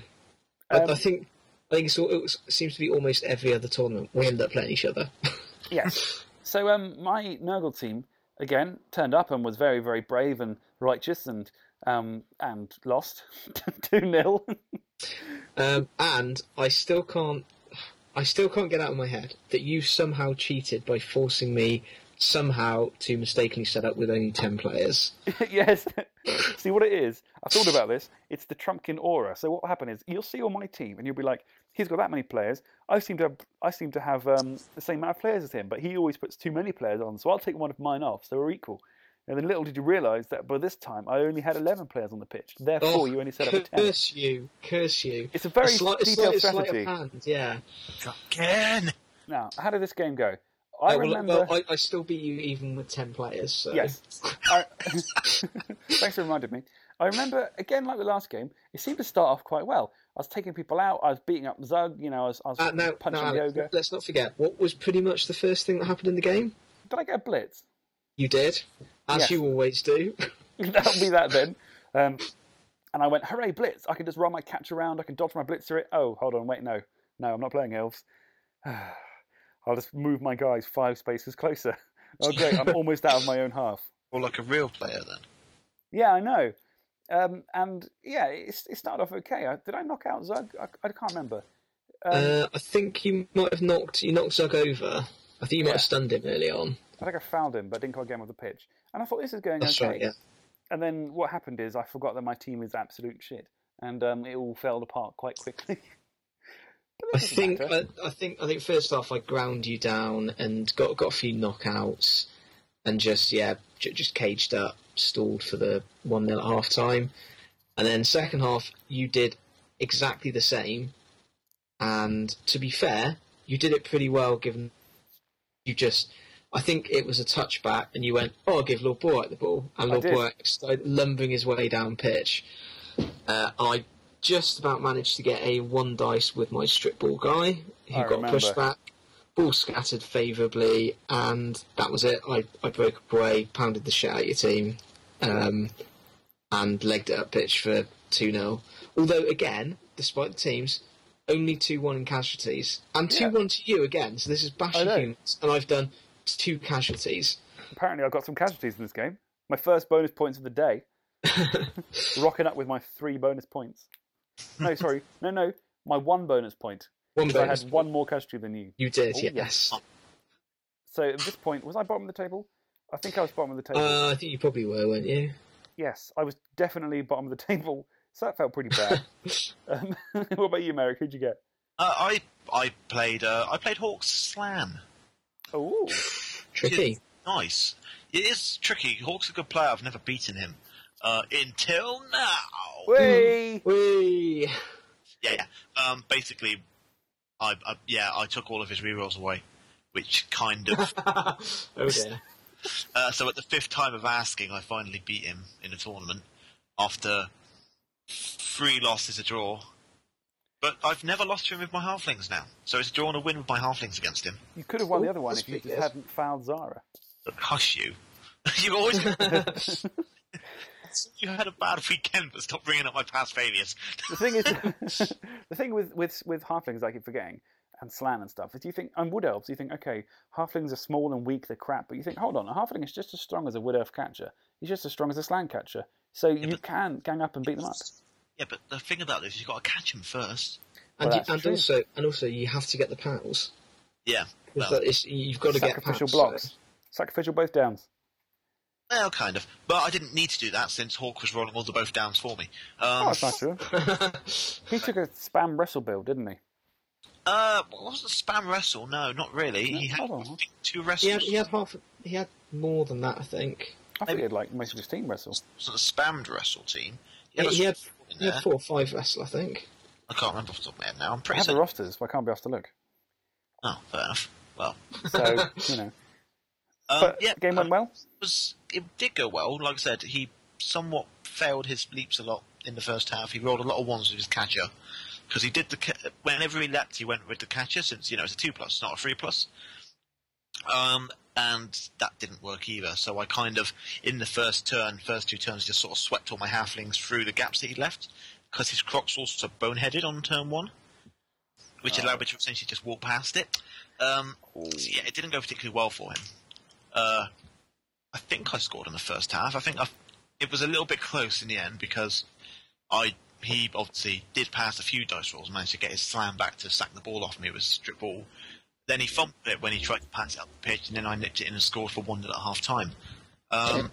Um, I, I think I think it's, it seems to be almost every other tournament we end up playing each other. [laughs] Yes. So um, my Nurgle team again turned up and was very, very brave and righteous and um, and lost [laughs] two 0 Um, and I still can't, I still can't get out of my head that you somehow cheated by forcing me somehow to mistakenly set up with only ten players. [laughs] yes. [laughs] see what it is? I thought about this. It's the Trumpkin aura. So what will happen is you'll see on my team and you'll be like, he's got that many players. I seem to have, I seem to have um, the same amount of players as him, but he always puts too many players on. So I'll take one of mine off. So we're equal. And then little did you realise that by this time I only had 11 players on the pitch. Therefore, Oh, you only set up a 10. curse you, curse you. It's a very slight, a detailed slight, sleight strategy. of hand, yeah. Again. Now, how did this game go? I Uh, well, remember. well, I, I still beat you even with ten players. So. Yes. [laughs] I... [laughs] Thanks for reminding me. I remember again, like the last game, it seemed to start off quite well. I was taking people out. I was beating up Zug. You know, I was, I was Uh, now, punching now, yoga. let's not forget what was pretty much the first thing that happened in the game. Did I get a blitz? You did, as Yes. you always do. [laughs] That'll be that then. Um, and I went, hooray, blitz! I can just run my catch around. I can dodge my blitz through it. Oh, hold on, wait, no, no, I'm not playing elves. [sighs] [sighs] [sighs] I'll just move my guys five spaces [laughs] closer. Oh, [laughs] great! I'm almost out of my own half. Or like a real player then. Yeah, I know. Um, and yeah, it, it started off okay. I, did I knock out Zug? I, I can't remember. Um, uh, I think you might have knocked you knocked Zug over. I think you might Yeah. have stunned him early on. I think I fouled him, but didn't quite get him off the pitch. And I thought this is going That's okay. right. Yeah. And then what happened is I forgot that my team is absolute shit, and um, it all fell apart quite quickly. [laughs] But I think. I, I think I think first off I ground you down and got got a few knockouts and just yeah j- just caged up stalled for the one 0 at half time and then second half you did exactly the same and to be fair you did it pretty well given you just I think it was a touchback and you went oh I'll give Lord Borak the ball and I Lord did. Borak started lumbering his way down pitch uh, I just about managed to get a one dice with my strip ball guy who I got remember. pushed back. Ball scattered favourably, and that was it. I, I broke away, pounded the shit out of your team, um, and legged it up pitch for 2 0. Although, again, despite the teams, only 2 1 in casualties, and 2 Yeah. 1 to you again. So this is bashing know. humans, and I've done two casualties. Apparently, I got some casualties in this game. My first bonus points of the day. [laughs] Rocking up with my three bonus points. No, [laughs] sorry, no, no, my one bonus point. One because I bonus had one more casualty than you. You did, Oh, yes. So at this point, was I bottom of the table? I think I was bottom of the table. Uh, I think you probably were, weren't you? yes, I was definitely bottom of the [laughs] table. So that felt pretty bad. [laughs] um, what about you, Merrick? Who'd you get? Uh, I I played uh, I played Hawk's Slann. Oh, Tricky. Nice. It is tricky. Hawk's a good player. I've never beaten him uh, until now. Whee! Whee! Yeah, yeah. Um, basically, I, I yeah I took all of his rerolls away, which kind of. [laughs] dear. uh, so at the fifth time of asking, I finally beat him in a tournament after three losses, a draw. But I've never lost to him with my halflings now, so it's a draw and a win with my halflings against him. You could have won the Oh, other one if you just hadn't fouled Zara. Look, hush you. [laughs] you always. [laughs] you had a bad weekend, but stop bringing up my past failures. The thing is, [laughs] [laughs] the thing with with with halflings, I keep forgetting, and Slann and stuff, is you think and wood elves, you think okay, halflings are small and weak, they're crap, but you think hold on, a halfling is just as strong as a wood elf catcher. He's just as strong as a Slann catcher, so you but- can gang up and beat them up. Yeah, but the thing about this is you've got to catch him first. And, Well, you, and also, and also, you have to get the pals. Yeah. Well, it's- you've got to get Sacrificial pals, blocks, so- sacrificial both downs. Well, kind of. But I didn't need to do that since Hawk was rolling all the both downs for me. Um, Oh, that's nice of him. [laughs] He took a spam wrestle build, didn't he? Uh, well, wasn't a spam wrestle? No, not really. he had hold on. I think, two He wrestles. had, he had half. He had more than that, I think. I think he had like most of his team wrestle. It wasn't a spammed wrestle team. He He, had, a he had, he had four or five wrestle, I think. I can't remember off the top of my head now. I'm I pretty have the certain. rosters, but I can't be asked to look. Oh, fair enough. Well, So [laughs] you know, um, but yeah, game went um, well. was it did go well. Like I said, he somewhat failed his leaps a lot in the first half. He rolled a lot of ones with his catcher because he did the ca- whenever he leapt, he went with the catcher since you know it's a two plus, not a three plus. Um, and that didn't work either. So I kind of in the first turn, first two turns, just sort of swept all my halflings through the gaps that he left because his croc's also boneheaded on turn one, which allowed me to essentially just walk past it. Um, so yeah, it didn't go particularly well for him. Uh, I think I scored in the first half. I think I, it was a little bit close in the end because I he obviously did pass a few dice rolls, managed to get his slam back to sack the ball off me with a strip ball. Then he fumbled it when he tried to pass it up the pitch, and then I nipped it in and scored for one at half time. Um,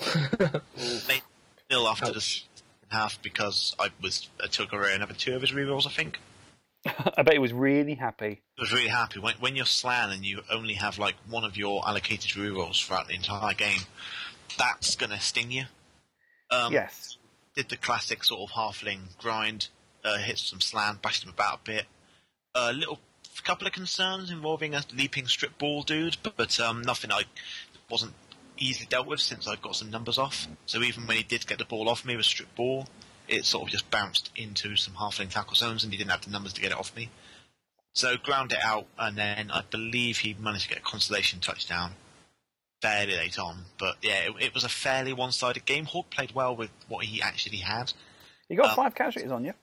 [laughs] made nil after the half because I was I took away another two of his rerolls. I think. [laughs] I bet he was really happy. I was really happy when when you're Slann and you only have like one of your allocated rerolls throughout the entire game. That's gonna sting you. Um, yes. Did the classic sort of halfling grind, uh, hit some Slann, bashed him about a bit. A little couple of concerns involving a leaping strip ball dude, but, but um, nothing I wasn't easily dealt with since I got some numbers off. So even when he did get the ball off me with strip ball, it sort of just bounced into some halfling tackle zones, and he didn't have the numbers to get it off me. So ground it out, and then I believe he managed to get a consolation touchdown fairly late on. But yeah, it, it was a fairly one-sided game. Hawk played well with what he actually had. He got Um, five casualties on you.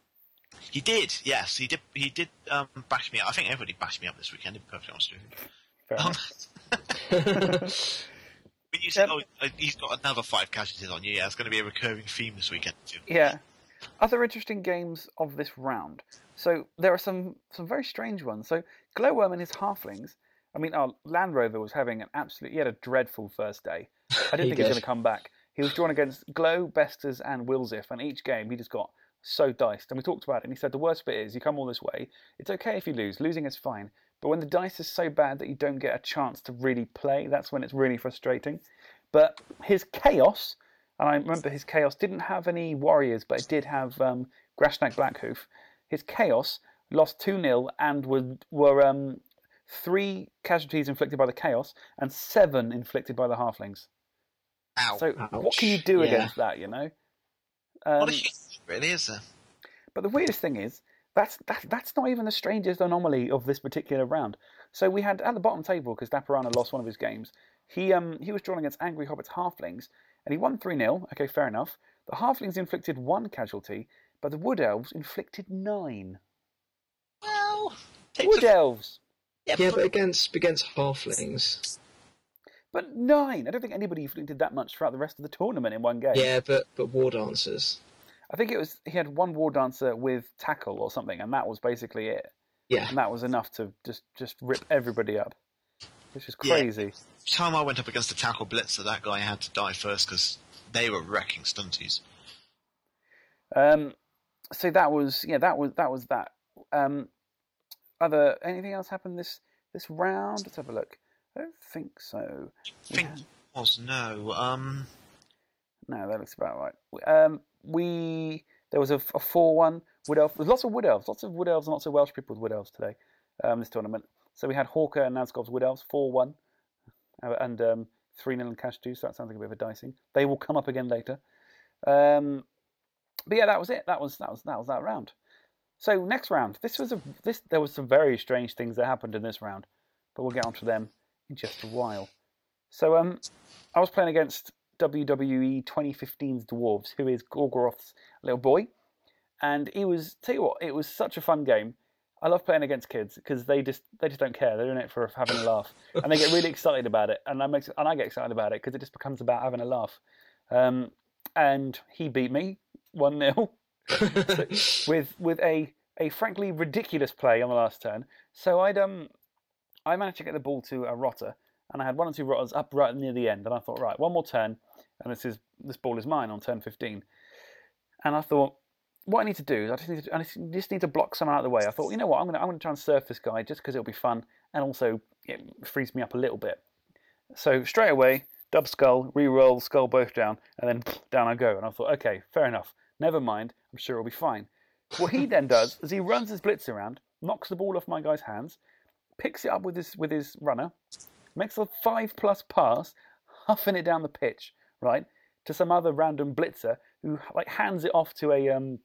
He did, yes, he did. He did um, bash me up. I think everybody bashed me up this weekend. To be perfectly honest with you. Um. When [laughs] you said, "Oh, uh, he's got another five casualties on you," yeah, it's going to be a recurring theme this weekend too. Yeah. Other interesting games of this round. So there are some some very strange ones. So Glowworm and his halflings. I mean, our Land Rover was having an absolute. He had a dreadful first day. I [laughs] didn't He think he was going to come back. He was drawn against Glow, Besters, and Wilsif, and each game he just got so diced. And we talked about it, and he said the worst bit is you come all this way. It's okay if you lose. Losing is fine. But when the dice is so bad that you don't get a chance to really play, that's when it's really frustrating. But his chaos, and I remember his chaos didn't have any warriors, but it did have um, Grashnak Blackhoof. His chaos lost 2 0 and were, were um, three casualties inflicted by the chaos and seven inflicted by the halflings. Ow! So, what can you do Yeah. against that, you know? what Um, a shit, really is there? but the weirdest thing is that's that, that's not even the strangest anomaly of this particular round. So we had at the bottom table because Daparana lost one of his games. He um he was drawn against Angry Hobbit's halflings and he won three 0 Okay, fair enough. The halflings inflicted one casualty, but the wood elves inflicted nine. Well, Wood a- elves, yeah, Yeah, but- but against against halflings. but nine. I don't think anybody inflicted that much throughout the rest of the tournament in one game. Yeah, but but war dancers. I think it was he had one war dancer with tackle or something, and that was basically it. Yeah, And that was enough to just just rip everybody up, which is Yeah. Time I went up against the tackle blitzer, that guy had to die first because they were wrecking stunties. Um, so that was yeah, that was that was that. Um, other anything else happened this this round? Let's have a look. I don't think so. I think was no. Um, No, that looks about right. Um, we there was a, a four one wood elf. There's lots of wood elves, lots of wood elves, and lots of Welsh people with wood elves today. Um, this tournament. So we had Hawker and Nazgob's wood elves four one, uh, and um, three 0 and cash two. So that sounds like a bit of a dicing. They will come up again later. Um, but yeah, that was it. That was that was that was that round. So next round, this was a this there was some very strange things that happened in this round, but we'll get onto them in just a while. So um, I was playing against WWE 2015's Dwarves, who is Gorgoroth's little boy, and he was tell you what, it was such a fun game. I love playing against kids because they just they just don't care. They're doing it for having a laugh, and they get really excited about it, and I makes and I get excited about it because it just becomes about having a laugh. Um, and he beat me one 0 [laughs] with with a a frankly ridiculous play on the last turn. So I'd um I managed to get the ball to a rotter, and I had one or two rotters up right near the end, and I thought, right, one more turn, and this is this ball is mine on turn 15. And I thought, what I need to do is I just need to, I just need to block someone out of the way. I thought, you know what, I'm gonna I'm gonna try and surf this guy just because it'll be fun, and also it frees me up a little bit. So straight away, dub skull, re-roll, skull both down, and then down I go. And I thought, okay, fair enough. Never mind. I'm sure it'll be fine. What he then does is he runs his blitz around, knocks the ball off my guy's hands, picks it up with his with his runner, makes a five plus pass, huffing it down the pitch, right, to some other random blitzer who like hands it off to a um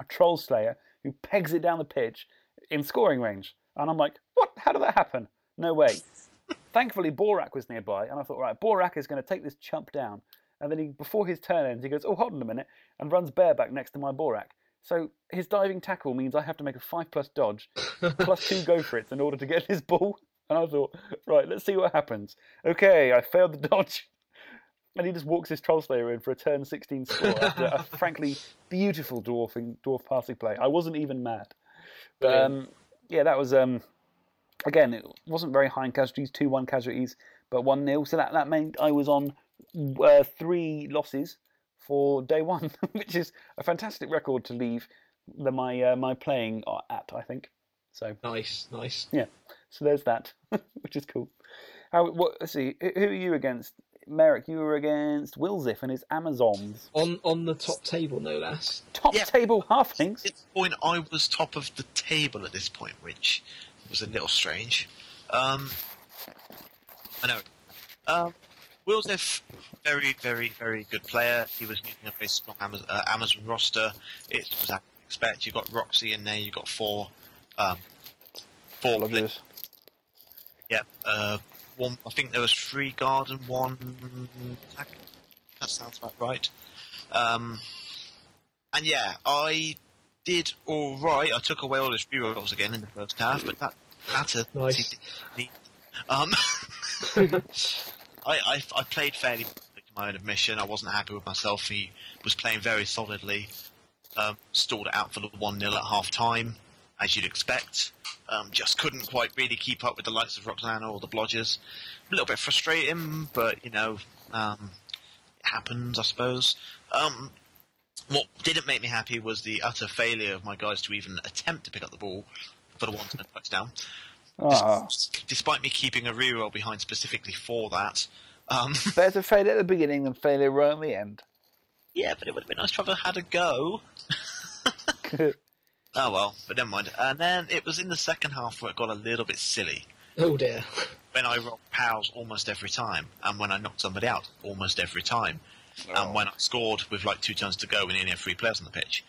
a troll slayer who pegs it down the pitch in scoring range. And I'm like, what? How did that happen? No way. [laughs] Thankfully, Borak was nearby, and I thought, right, Borak is going to take this chump down. And then he, before his turn ends, he goes, oh, hold on a minute, and runs bareback next to my Borak. So his diving tackle means I have to make a five plus dodge, plus two go for it in order to get [laughs] his ball. And I thought, right, let's see what happens. Okay, I failed the dodge. And he just walks his Troll Slayer in for a turn 16 score after a [laughs] frankly beautiful dwarfing, dwarf passing play. I wasn't even mad. But um, yeah, that was, um, again, it wasn't very high in casualties, 2 1 casualties, but 1 0. So that, that meant I was on uh, three losses for day one, [laughs] which is a fantastic record to leave the, my uh, my playing at. I think so. Nice, nice. Yeah. So there's that, [laughs] which is cool. How? What? Let's see. Who are you against? Merrick, you were against Wilsif and his Amazons. On on the top table, no less. Top Yeah. table halflings. At this point, I was top of the table at this point, which was a little strange. Um, I know. Um, Wilsif, very, very, very good player. He was using a very strong Amazon, uh, Amazon roster. It was as you expect. You've got Roxy in there. You've got four, um, four. Lodgers. Yep. Uh, one. I think there was three guard and one. That sounds about right. Um, and yeah, I did all right. I took away all his rerolls again in the first half, but that mattered. Nice. Um, [laughs] I, I I played fairly to my own admission. I wasn't happy with myself. He was playing very solidly. Um, stalled it out for the one 0 at half time, as you'd expect. Um, just couldn't quite really keep up with the likes of Roxana or the Blodgers. A little bit frustrating, but you know, um, it happens, I suppose. Um, what didn't make me happy was the utter failure of my guys to even attempt to pick up the ball for the one to touchdown. Ah, Despite me keeping a reroll behind specifically for that. Um, [laughs] better to fail at the beginning than failure right at the end. yeah, but it would have been nice to have had a go. [laughs] Oh well, but never mind. And then it was in the second half where it got a little bit silly. Oh dear. When I rocked pals almost every time, and when I knocked somebody out almost every time, and when I scored with like two turns to go and only had three players on the pitch,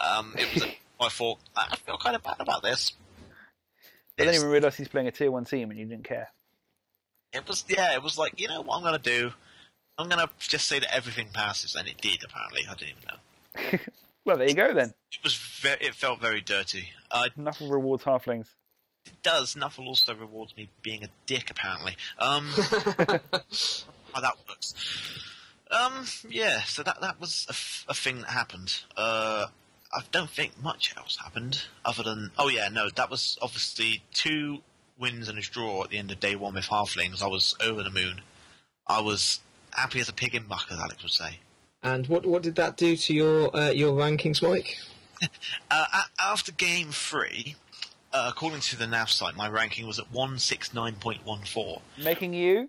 um, it was. [laughs] I thought I feel kind of bad about this. But then even realised he's playing a tier one team and you didn't care. It was yeah, it was like you know what I'm gonna do. I'm gonna just say that everything passes, and it did. Apparently, I didn't even know. [laughs] Well, there you go then. It was ve- it felt very dirty. Uh, Nothing rewards halflings. it does. Nuffle also rewards me being a dick. Apparently, um, [laughs] how that works. Um, yeah. So that that was a, f- a thing that happened. Uh, I don't think much else happened other than oh yeah, no, that was obviously two wins and a draw at the end of day one with halflings. I was over the moon. I was happy as a pig in muck, as Alex would say. And what what did that do to your uh, your rankings, Mike? [laughs] Uh, after game three, uh, according to the NAF site, my ranking was at 169.14, Making you?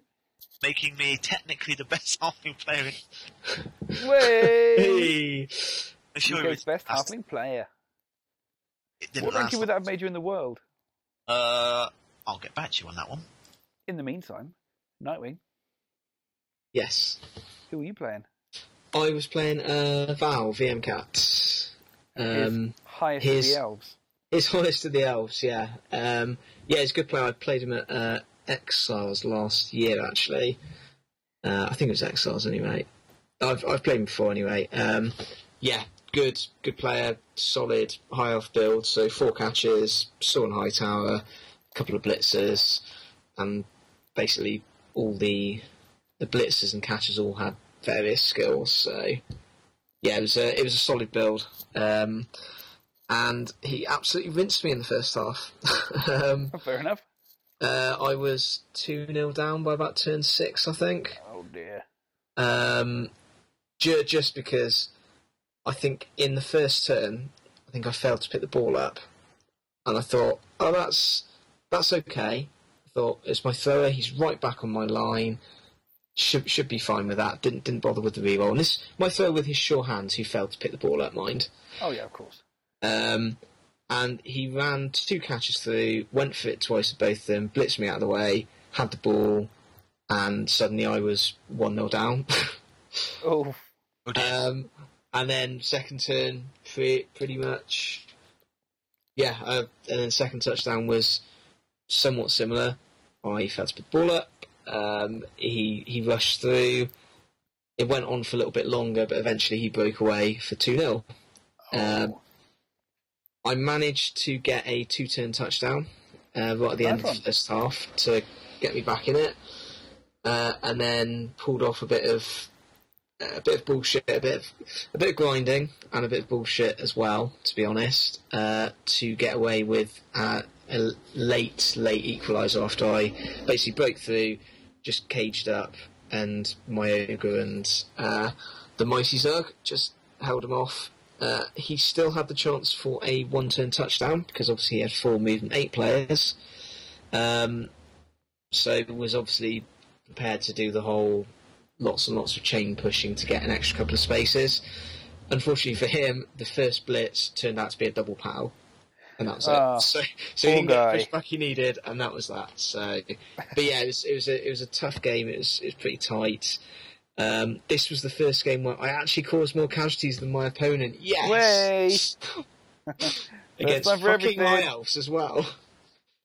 making me technically the [laughs] best halfling player in [laughs] Way! Hey. the. UK's best last- halfling player. It didn't What ranking would that have made you in the world? Uh, I'll get back to you on that one. In the meantime, Nightwing, Yes. who are you playing? I was playing uh, Val VM Cat. Um, Highest of his- the elves. His highest of the elves, yeah. Um, yeah, he's a good player. I played him at uh, Exiles last year, actually. Uh, I think it was Exiles anyway. I've I've played him before anyway. Um, yeah, good good player, solid high off build. So four catches, saw and high tower, a couple of blitzers, and basically all the the blitzers and catches all had various skills. So yeah, it was a it was a solid build. Um, and he absolutely rinsed me in the first half. [laughs] um, Oh, fair enough. Uh, I was 2 0 down by about turn six, I think. Oh dear. Um, ju- just because I think in the first turn, I think I failed to pick the ball up, and I thought, oh, that's that's okay. I thought it's my thrower. He's right back on my line. Should should be fine with that. Didn't didn't bother with the reroll. And this my thrower with his sure hands, who failed to pick the ball up. Mind. Oh yeah, of course. Um, and he ran two catches through, went for it twice at both of them, blitzed me out of the way, had the ball, and suddenly I was 1 0 down. [laughs] Oh, um, and then second turn, pretty, pretty much. Yeah, uh, and then second touchdown was somewhat similar. I failed to put the ball up. Um, he, he rushed through. It went on for a little bit longer, but eventually he broke away for 2 0. Um, I managed to get a two turn touchdown uh, right at the end of the first half to get me back in it, uh, and then pulled off a bit of a bit of bullshit, a bit of a bit of grinding, and a bit of bullshit as well. To be honest, uh, to get away with uh, a late late equaliser after I basically broke through, just caged up, and my ogre and uh, the mighty Zug just held him off. Uh, he still had the chance for a one-turn touchdown because obviously he had four movement, eight players. Um, so was obviously prepared to do the whole lots and lots of chain pushing to get an extra couple of spaces. Unfortunately for him, the first blitz turned out to be a double pal, and that was Ah, it. So, so he didn't get the pushback he needed, and that was that. So, but yeah, it was it was a it was a tough game. It was it was pretty tight. Um, this was the first game where I actually caused more casualties than my opponent. Yes, [laughs] against fucking my everything. elves as well.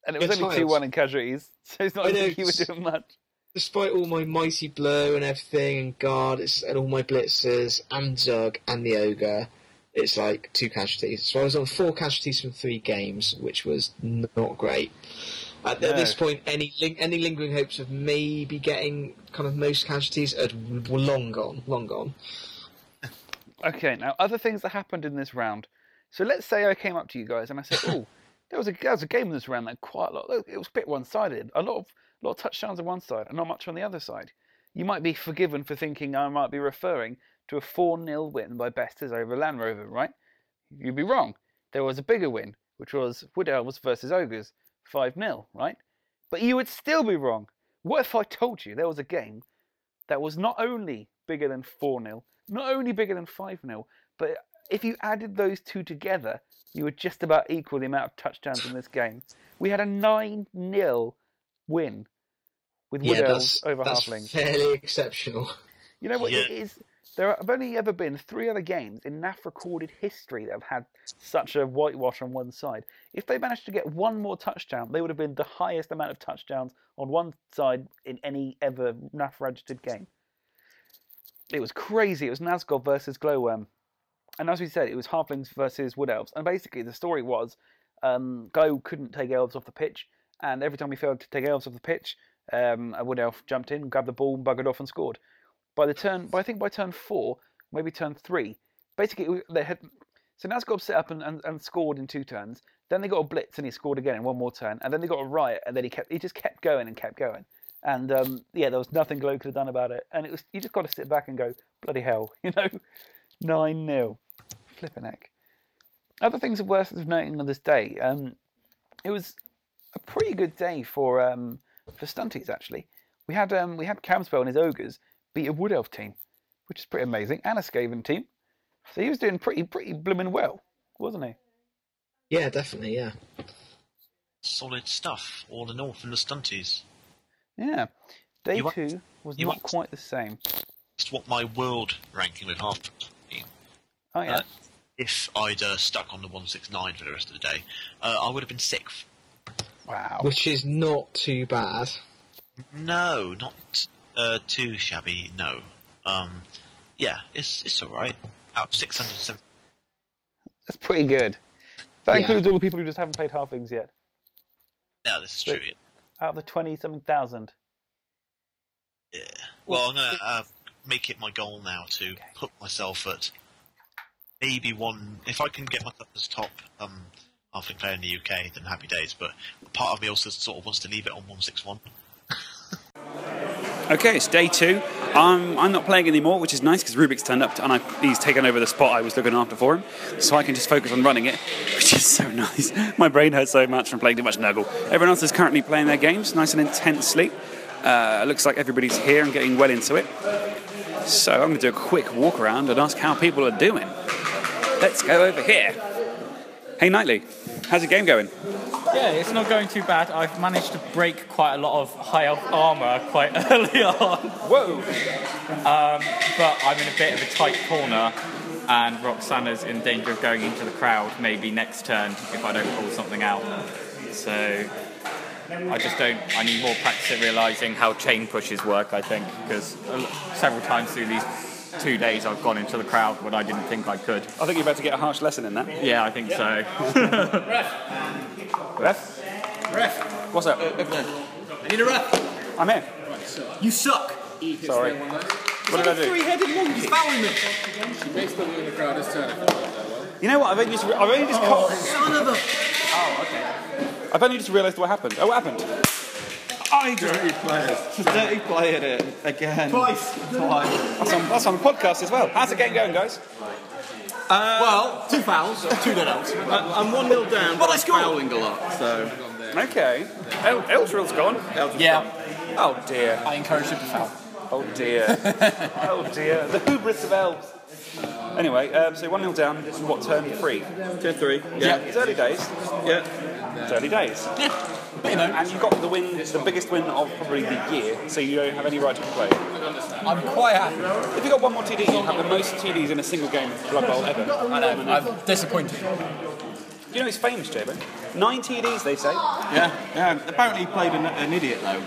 and it was only two one in casualties, [laughs] so it's not I know, like you were doing much. despite all my mighty blow and everything, and guard, it's, and all my blitzers, and Zug, and the ogre, it's like two casualties. So I was on four casualties from three games, which was not great. At, at this point, any any lingering hopes of maybe getting kind of most casualties had, were long gone, long gone. Okay, now other things that happened in this round. So let's say I came up to you guys and I said, [laughs] "Oh, there was a there was a game in this round that quite a lot. It was a bit one-sided. A lot of a lot of touchdowns on one side and not much on the other side." You might be forgiven for thinking I might be referring to a 4-0 win by Besters over Land Rover, right? You'd be wrong. There was a bigger win, which was Wood Elves versus Ogres, 5-0, right? But you would still be wrong. What if I told you there was a game that was not only bigger than 4 0, not only bigger than 5 0, but if you added those two together, you were just about equal the amount of touchdowns in this game. We had a 9 0 win with Wood yeah, Elves over that's Halflings. fairly exceptional. You know what Yeah. it is? There have only ever been three other games in NAF recorded history that have had such a whitewash on one side. If they managed to get one more touchdown, they would have been the highest amount of touchdowns on one side in any ever NAF registered game. It was crazy. It was Nazgob versus Glowworm. And as we said, it was Halflings versus Wood Elves. And basically, the story was um, Glow couldn't take elves off the pitch, and every time he failed to take elves off the pitch, um, a Wood Elf jumped in, grabbed the ball, buggered off, and scored by the turn, by I think by turn four, maybe turn three, basically they had. So Nazgob set up and, and, and scored in two turns. Then they got a blitz and he scored again in one more turn. And then they got a riot and then he kept he just kept going and kept going. And um, yeah, there was nothing Glow could have done about it. And it was you just got to sit back and go bloody hell, [laughs] you know, nine 0 flipping heck. Other things worth noting on this day. Um, it was a pretty good day for um, for stunties actually. We had um, we had Camspell and his ogres beat a Wood Elf team, which is pretty amazing, and a Skaven team. So he was doing pretty pretty blooming well, wasn't he? Yeah, definitely. Yeah. Solid stuff, all in all, from the stunties. Yeah. Day You want- two was you not want- quite the same. It's what my world ranking with half. Oh yeah. Uh, if I'd uh, stuck on the 169 for the rest of the day, uh, I would have been sixth. wow. Which is not too bad. No, not uh, too shabby. No. Um, yeah, it's it's all right. Out of 670. That's pretty good. That Yeah. includes all the people who just haven't played halflings yet. Yeah, this is But- true. Out of the twenty something thousand. Yeah. Well, I'm gonna uh, make it my goal now to put myself at maybe one. If I can get myself as top um, after playing in the UK, then happy days. But part of me also sort of wants to leave it on 161. [laughs] Okay, it's day two. I'm, I'm not playing anymore, which is nice because Rubik's turned up and I, he's taken over the spot I was looking after for him. So I can just focus on running it, [laughs] which is so nice. My brain hurts so much from playing too much Nuggle. Everyone else is currently playing their games nice and intensely. Uh, looks like everybody's here and getting well into it. So I'm going to do a quick walk around and ask how people are doing. Let's go over here. Hey, Knightley, how's the game going? Yeah, it's not going too bad. I've managed to break quite a lot of high elf armour quite [laughs] early on. Whoa! Um, but I'm in a bit of a tight corner, and Roxana's in danger of going into the crowd maybe next turn if I don't pull something out. So I just don't. I need more practice at realising how chain pushes work. I think because several times through these two days I've gone into the crowd when I didn't think I could. I think you're about to get a harsh lesson in that. Yeah, I think so. [laughs] Ref? Ref. What's up? I need a ref. I'm here. You suck. Sorry. What did I do? Three-headed monkey. He's fouling me. She may still be in the crowd this turn. You know what? I've only just, I've only just oh, caught. Son of a. Oh, okay. I've only just realised what happened. Oh, what happened? I dirty players. dirty played it again. Twice. Twice. That's on, that's on the podcast as well. How's the game going, guys? Uh, well, two fouls, two dead outs. [laughs] I- I'm one 0 down, but Well, I'm let's fouling a lot. So Okay. El- Eltrill's gone. yeah, Oh dear. I encourage him to foul. Oh dear. [laughs] oh dear. The hubris of elves. Anyway, um, so 1 0 down. What, turn three? turn three. Yeah. It's early days. Yeah. It's early days. You know, And you got the win, the biggest win of probably the year, so you don't have any right to complain. I'm quite happy. If you got one more TD, you have the most TDs in a single game of Blood Bowl ever. I know. I'm disappointed. You know he's famous, Jabo. Nine TDs, they say. Yeah. Yeah. Apparently he played an, an idiot though.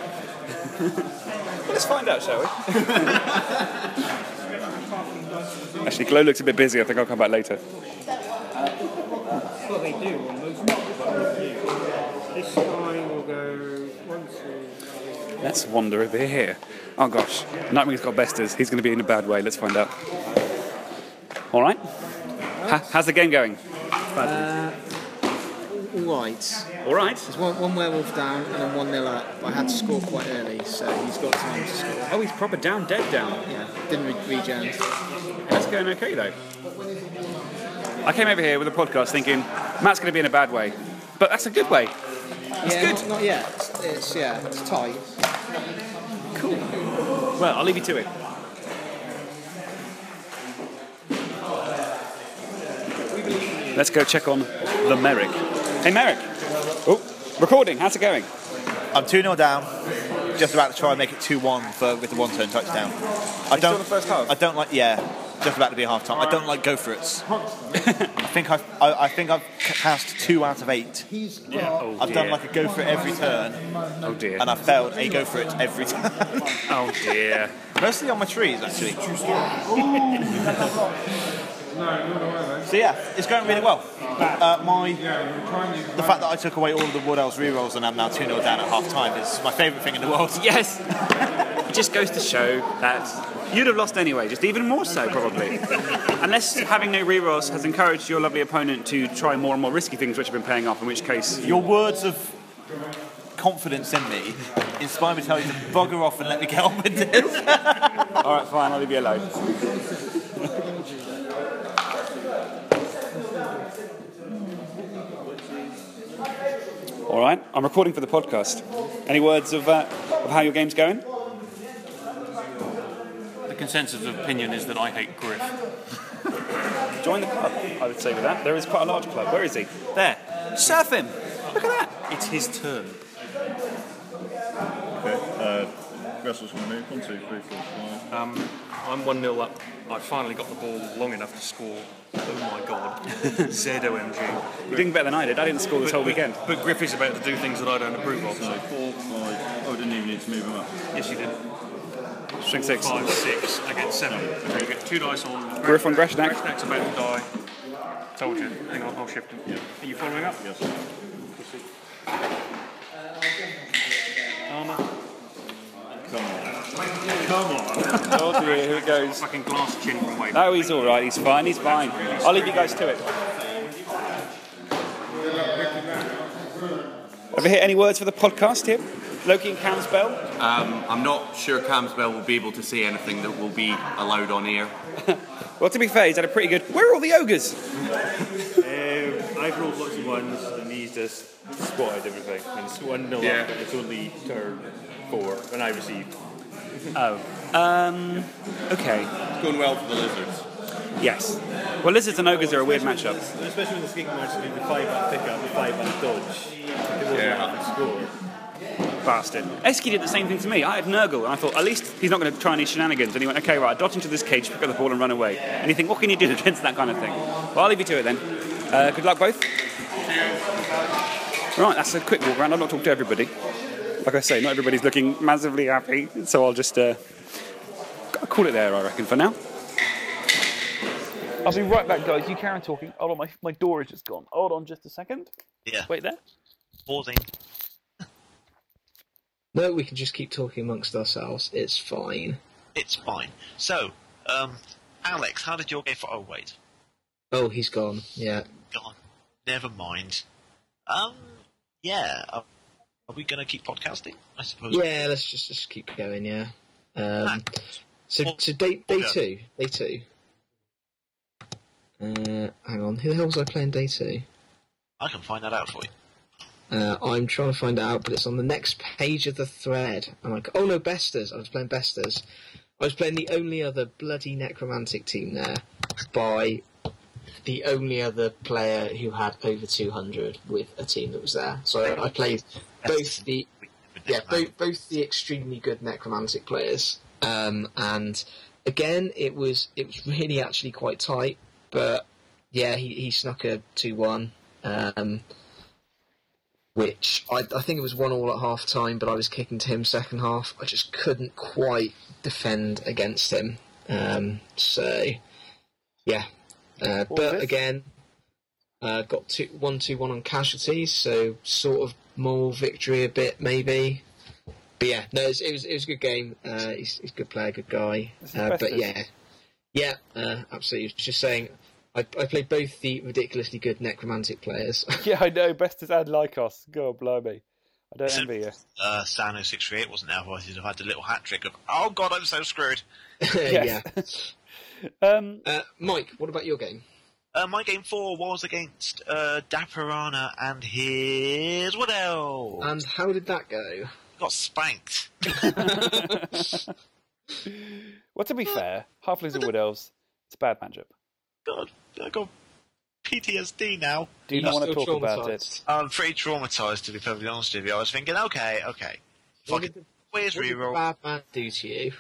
[laughs] let's find out, shall we? Actually, Glow looks a bit busy. I think I'll come back later. Uh, what they do on most This guy will go one, two, Let's wander over here. Oh gosh, Nightwing's got besters. He's going to be in a bad way. Let's find out. All right. Ha- how's the game going? Uh, all right. All right. There's one, one werewolf down and then one nil up. I had to score quite early, so he's got time to score. Oh, he's proper down, dead down. Yeah, didn't re- regen. That's going okay though. I came over here with a podcast thinking Matt's going to be in a bad way, but that's a good way. It's yeah, good. Not, not yet. It's, it's yeah, it's tight. Cool. Well, I'll leave you to it. Let's go check on the Merrick. Hey, Merrick. Oh, recording. How's it going? I'm 2 0 down. Just about to try and make it 2 1 for with the one turn touchdown. I still don't. in the first half? I don't like. Yeah, just about to be half time. I don't like go for it. [laughs] I think I've. I, I think I've cast two out of eight. Yeah. Oh, I've done dear. like a go for it every turn, Oh dear. and I've failed a go for it every time. Oh dear. [laughs] Mostly on my trees, actually. [laughs] So yeah, it's going really well. Uh, my the fact that I took away all of the Wood Elves rerolls and I'm now 2 0 down at half time is my favourite thing in the world. [laughs] Yes. it just goes to show that you'd have lost anyway, just even more so probably. Unless having no rerolls has encouraged your lovely opponent to try more and more risky things, which have been paying off. In which case, Your words of confidence in me inspire me to tell you to bugger off and let me get on with this. all right, fine, I'll leave you alone. All right, I'm recording for the podcast. Any words of, uh, of how your game's going? The consensus of opinion is that I hate Griff. [laughs] Join the club, I would say with that. There is quite a large club. Where is he? There. Surf him. Look at that. It's his turn. Okay, uh, Russell's going to move. One, two, three, four, five. Um, I'm 1 0 up. I finally got the ball long enough to score. Oh my god. [laughs] ZOMG. You're doing better than I did. I didn't score this But- whole but- weekend. But Griff is about to do things that I don't approve of. So So. four, five. Oh, I didn't even need to move him up. Yes, you did. Strength six. Five, six. I get seven. So you get two dice on. Griff on Grashnak. Grashnak's about to die. Told you. Hang on, I'll shift him. Are you following up? Yes. Armour. Come on. Come on. Oh dear, here it goes. Fucking glass chin from Wade. Oh, he's all right. He's fine. He's fine. I'll leave you guys to it. Have you heard any words for the podcast here? Loki and Cam's Bell? Um, I'm not sure Camsbell will be able to say anything that will be allowed on air. [laughs] Well, to be fair, he's had a pretty good. Where are all the ogres? Um, I've rolled lots of ones and he's just spotted everything. And it's 1 0 Yeah. up and it's only turn 4 and I received. Oh. Um, okay. It's going well for the lizards. Yes. Well, lizards and ogres are a weird matchup. Especially when the skink match did the 5 up pick up, the 5 up dodge. It wasn't Yeah. enough to score. Bastard. Eski did the same thing to me. I had Nurgle, and I thought, at least he's not going to try any shenanigans. And he went, okay, right, dodge into this cage, pick up the ball, and run away. And you think, what can you do [laughs] against that kind of thing? Well, I'll leave you to it then. Uh, good luck, both. Right, that's a quick walk around. I've not talked to everybody. Like I say, not everybody's looking massively happy, so I'll just uh, call it there, I reckon, for now. I'll be right back, guys. You carry on talking. Hold on, my, my door is just gone. Hold on just a second. Yeah. Wait there. Pausing. [laughs] No, we can just keep talking amongst ourselves. It's fine. It's fine. So, um, Alex, how did your game for? Oh wait, Oh, he's gone. Yeah. gone. Never mind. Um, yeah. Are, are we gonna keep podcasting? I suppose. Yeah, let's just just keep going. Yeah. Um, so so day day two, day two. Uh, hang on, who the hell was I playing day two? I can find that out for you. Uh, I'm trying to find it out, but it's on the next page of the thread. I'm like, oh no, Besters. I was playing Besters. I was playing the only other bloody necromantic team there by the only other player who had over 200 with a team that was there. So I played both the yeah both both the extremely good necromantic players, um, and again it was it was really actually quite tight. But yeah, he, he snuck a two one. Um, which I, I think it was one all at half time, but I was kicking to him second half. I just couldn't quite defend against him. Um, so, yeah. Uh, but again, uh, got two, one, two, one on casualties, so sort of more victory a bit maybe. But yeah, no, it was it was, it was a good game. Uh, he's, he's a good player, good guy. Uh, but Festus. yeah, yeah, uh, absolutely. Just saying, I, I played both the ridiculously good necromantic players. [laughs] [laughs] yeah, I know. Best is Ad Lycos. God, blimey. I don't envy you. Uh, Sano six three eight wasn't there, otherwise he'd have had the little hat trick of "Oh God, I'm so screwed." [laughs] yeah. Um, uh, Mike, what about your game? Uh, my game four was against uh, Daparana and his what else? And how did that go? Got spanked. [laughs] Well, to be fair, Halflings and Wood Elves, it's a bad matchup. God, I got PTSD now. Do you not want to talk about it? I'm pretty traumatized to be perfectly honest with you. I was thinking, okay, okay, What fuck did. Where's What did the bad man do to you?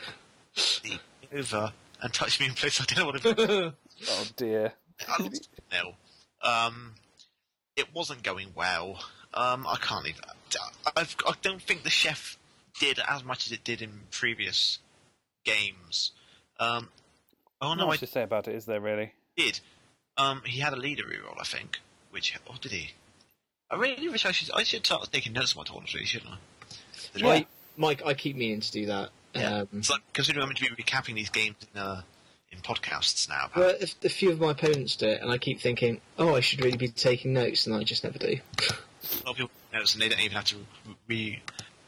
over and touch me in place I didn't want to. [laughs] oh dear. I lost nil. Um, it wasn't going well. Um, I can't even. I've, I don't think the chef did as much as it did in previous games. Um, oh Not no, I much to say about it, is there really? did. Um, he had a leader reroll, I think. Which, oh, did he? I really wish I should. I should start taking notes of my tournaments, really, shouldn't I? Did Mike, Mike, I keep meaning to do that. Yeah. Um, It's like considering I'm going to be recapping these games in, uh, in podcasts now. well, if a few of my opponents do it, and I keep thinking, oh, I should really be taking notes, and I just never do. A lot of people notice, and they don't even have to re-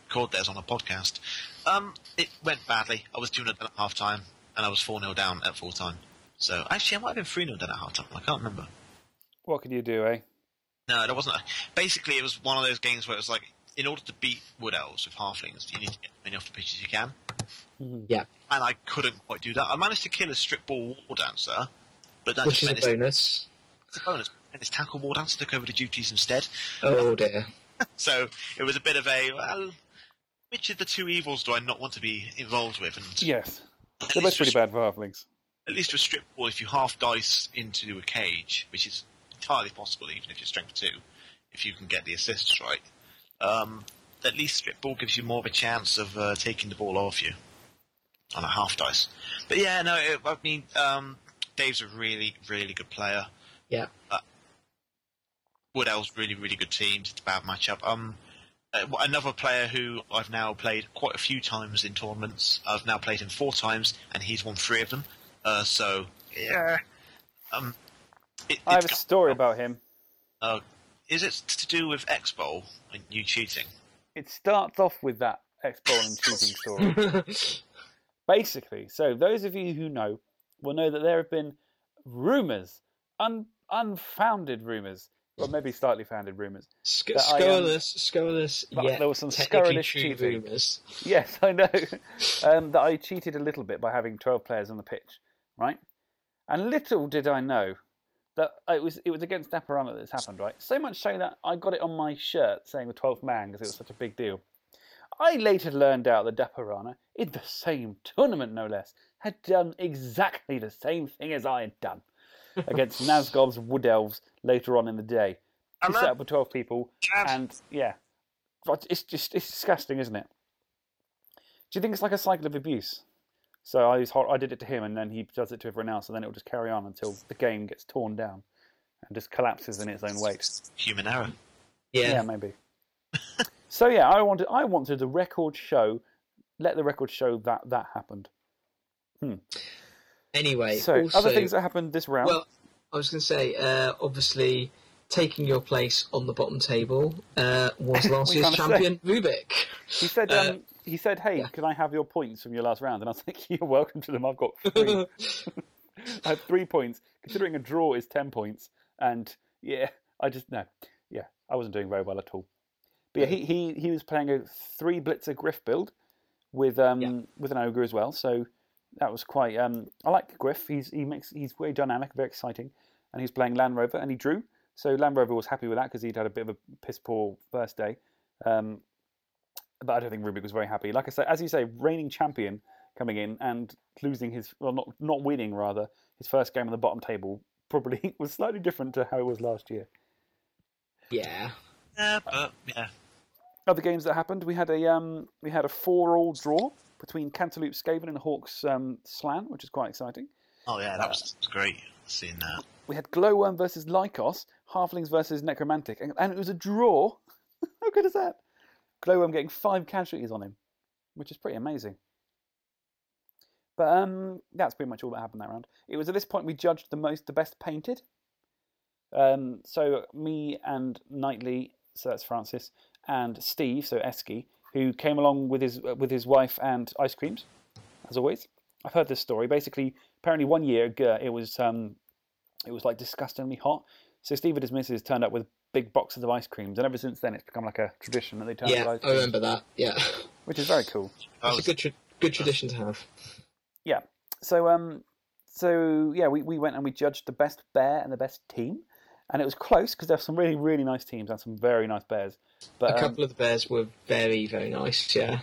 record theirs on a podcast. Um, it went badly. I was 2 0 down at half time, and I was 4 0 down at full time. So, actually, I might have been 3 0 down at half time. I can't remember. What could you do, eh? No, that wasn't. A, basically, it was one of those games where it was like, in order to beat Wood Elves with Halflings, you need to get as many off the pitch as you can. Yeah. And I couldn't quite do that. I managed to kill a strip ball war dancer, but that Which just is a meant bonus. It's a bonus. And this tackle war dancer took over the duties instead. Oh dear. [laughs] So it was a bit of a well, which of the two evils do I not want to be involved with? And Yes. at They're both pretty bad for Halflings. at least with strip ball, if you half dice into a cage, which is entirely possible, even if you're strength two, if you can get the assists right, um, at least strip ball gives you more of a chance of uh, taking the ball off you on a half dice. But yeah, no, it, I mean, um, Dave's a really, really good player. Yeah. Uh, Wood Elves really, really good teams. It's a bad matchup. Um, uh, another player who I've now played quite a few times in tournaments. I've now played him four times, and he's won three of them. Uh, so yeah, um, it, I have a story about him. Oh, Is it to do with X Bowl and you cheating? It starts off with that X Bowl and cheating story. [laughs] Basically, so those of you who know will know that there have been rumours, un- unfounded rumours, or maybe slightly founded rumours. Sc- I, um, scurrilous, scurrilous. there was some scurrilous cheating. rumours. [laughs] Yes, I know. um, that I cheated a little bit by having 12 players on the pitch, right? And little did I know that it was it was against Daparana that this happened, right? So much so that I got it on my shirt saying the 12th man because it was such a big deal. I later learned out that Daparana, in the same tournament no less, had done exactly the same thing as I had done [laughs] against Nazgob's Wood Elves later on in the day. He set up with 12 people, and yeah, but it's just it's disgusting, isn't it? Do you think it's like a cycle of abuse? So I was, hor- I did it to him, and then he does it to everyone else, and then it will just carry on until the game gets torn down and just collapses in its own weight. Human error. Yeah, Yeah, maybe. [laughs] so yeah, I wanted I wanted the record show, let the record show that that happened. Hmm. Anyway, So also, other things that happened this round. Well, I was going to say, uh, obviously, taking your place on the bottom table uh, was [laughs] last year's champion, Rubik. He said, Uh, um, he said, hey, can I have your points from your last round? And I was like, [laughs] you're welcome to them. I've got [laughs] three. I had three points, considering a draw is 10 points. And yeah, I just, no. Yeah, I wasn't doing very well at all. But yeah, he, he, he was playing a three blitzer Griff build with um with an ogre as well. So that was quite. Um, I like Griff. He's he makes he's very dynamic, very exciting, and he's playing Land Rover and he drew. So Land Rover was happy with that because he'd had a bit of a piss poor first day. Um, but I don't think Rubik was very happy. Like I said, as you say, reigning champion coming in and losing his well, not not winning rather his first game on the bottom table probably [laughs] was slightly different to how it was last year. Yeah. Yeah, but yeah. Other games that happened, we had a um, we had a four-all draw between Cantaloupe Skaven and Hawks um, Slann, which is quite exciting. Oh yeah, that was great seeing that. We had Glowworm versus Lycos, Halflings versus Necromantic, and, and it was a draw. [laughs] How good is that? Glowworm getting five casualties on him, which is pretty amazing. But um, that's pretty much all that happened that round. It was at this point we judged the most, the best painted. Um, so me and Knightley, so that's Francis, and Steve, so Esky, who came along with his with his wife and ice creams, as always. I've heard this story. Basically, apparently one year it was um, it was like disgustingly hot. So Steve and his missus turned up with big boxes of ice creams, and ever since then it's become like a tradition that they turn up Yeah, with ice I remember that. Yeah. which is very cool. It's a good tra- good tradition to have. Yeah. So um, so yeah, we, we went and we judged the best bear and the best team, and it was close because there were some really really nice teams and some very nice bears. But a um, couple of the bears were very very nice. Yeah.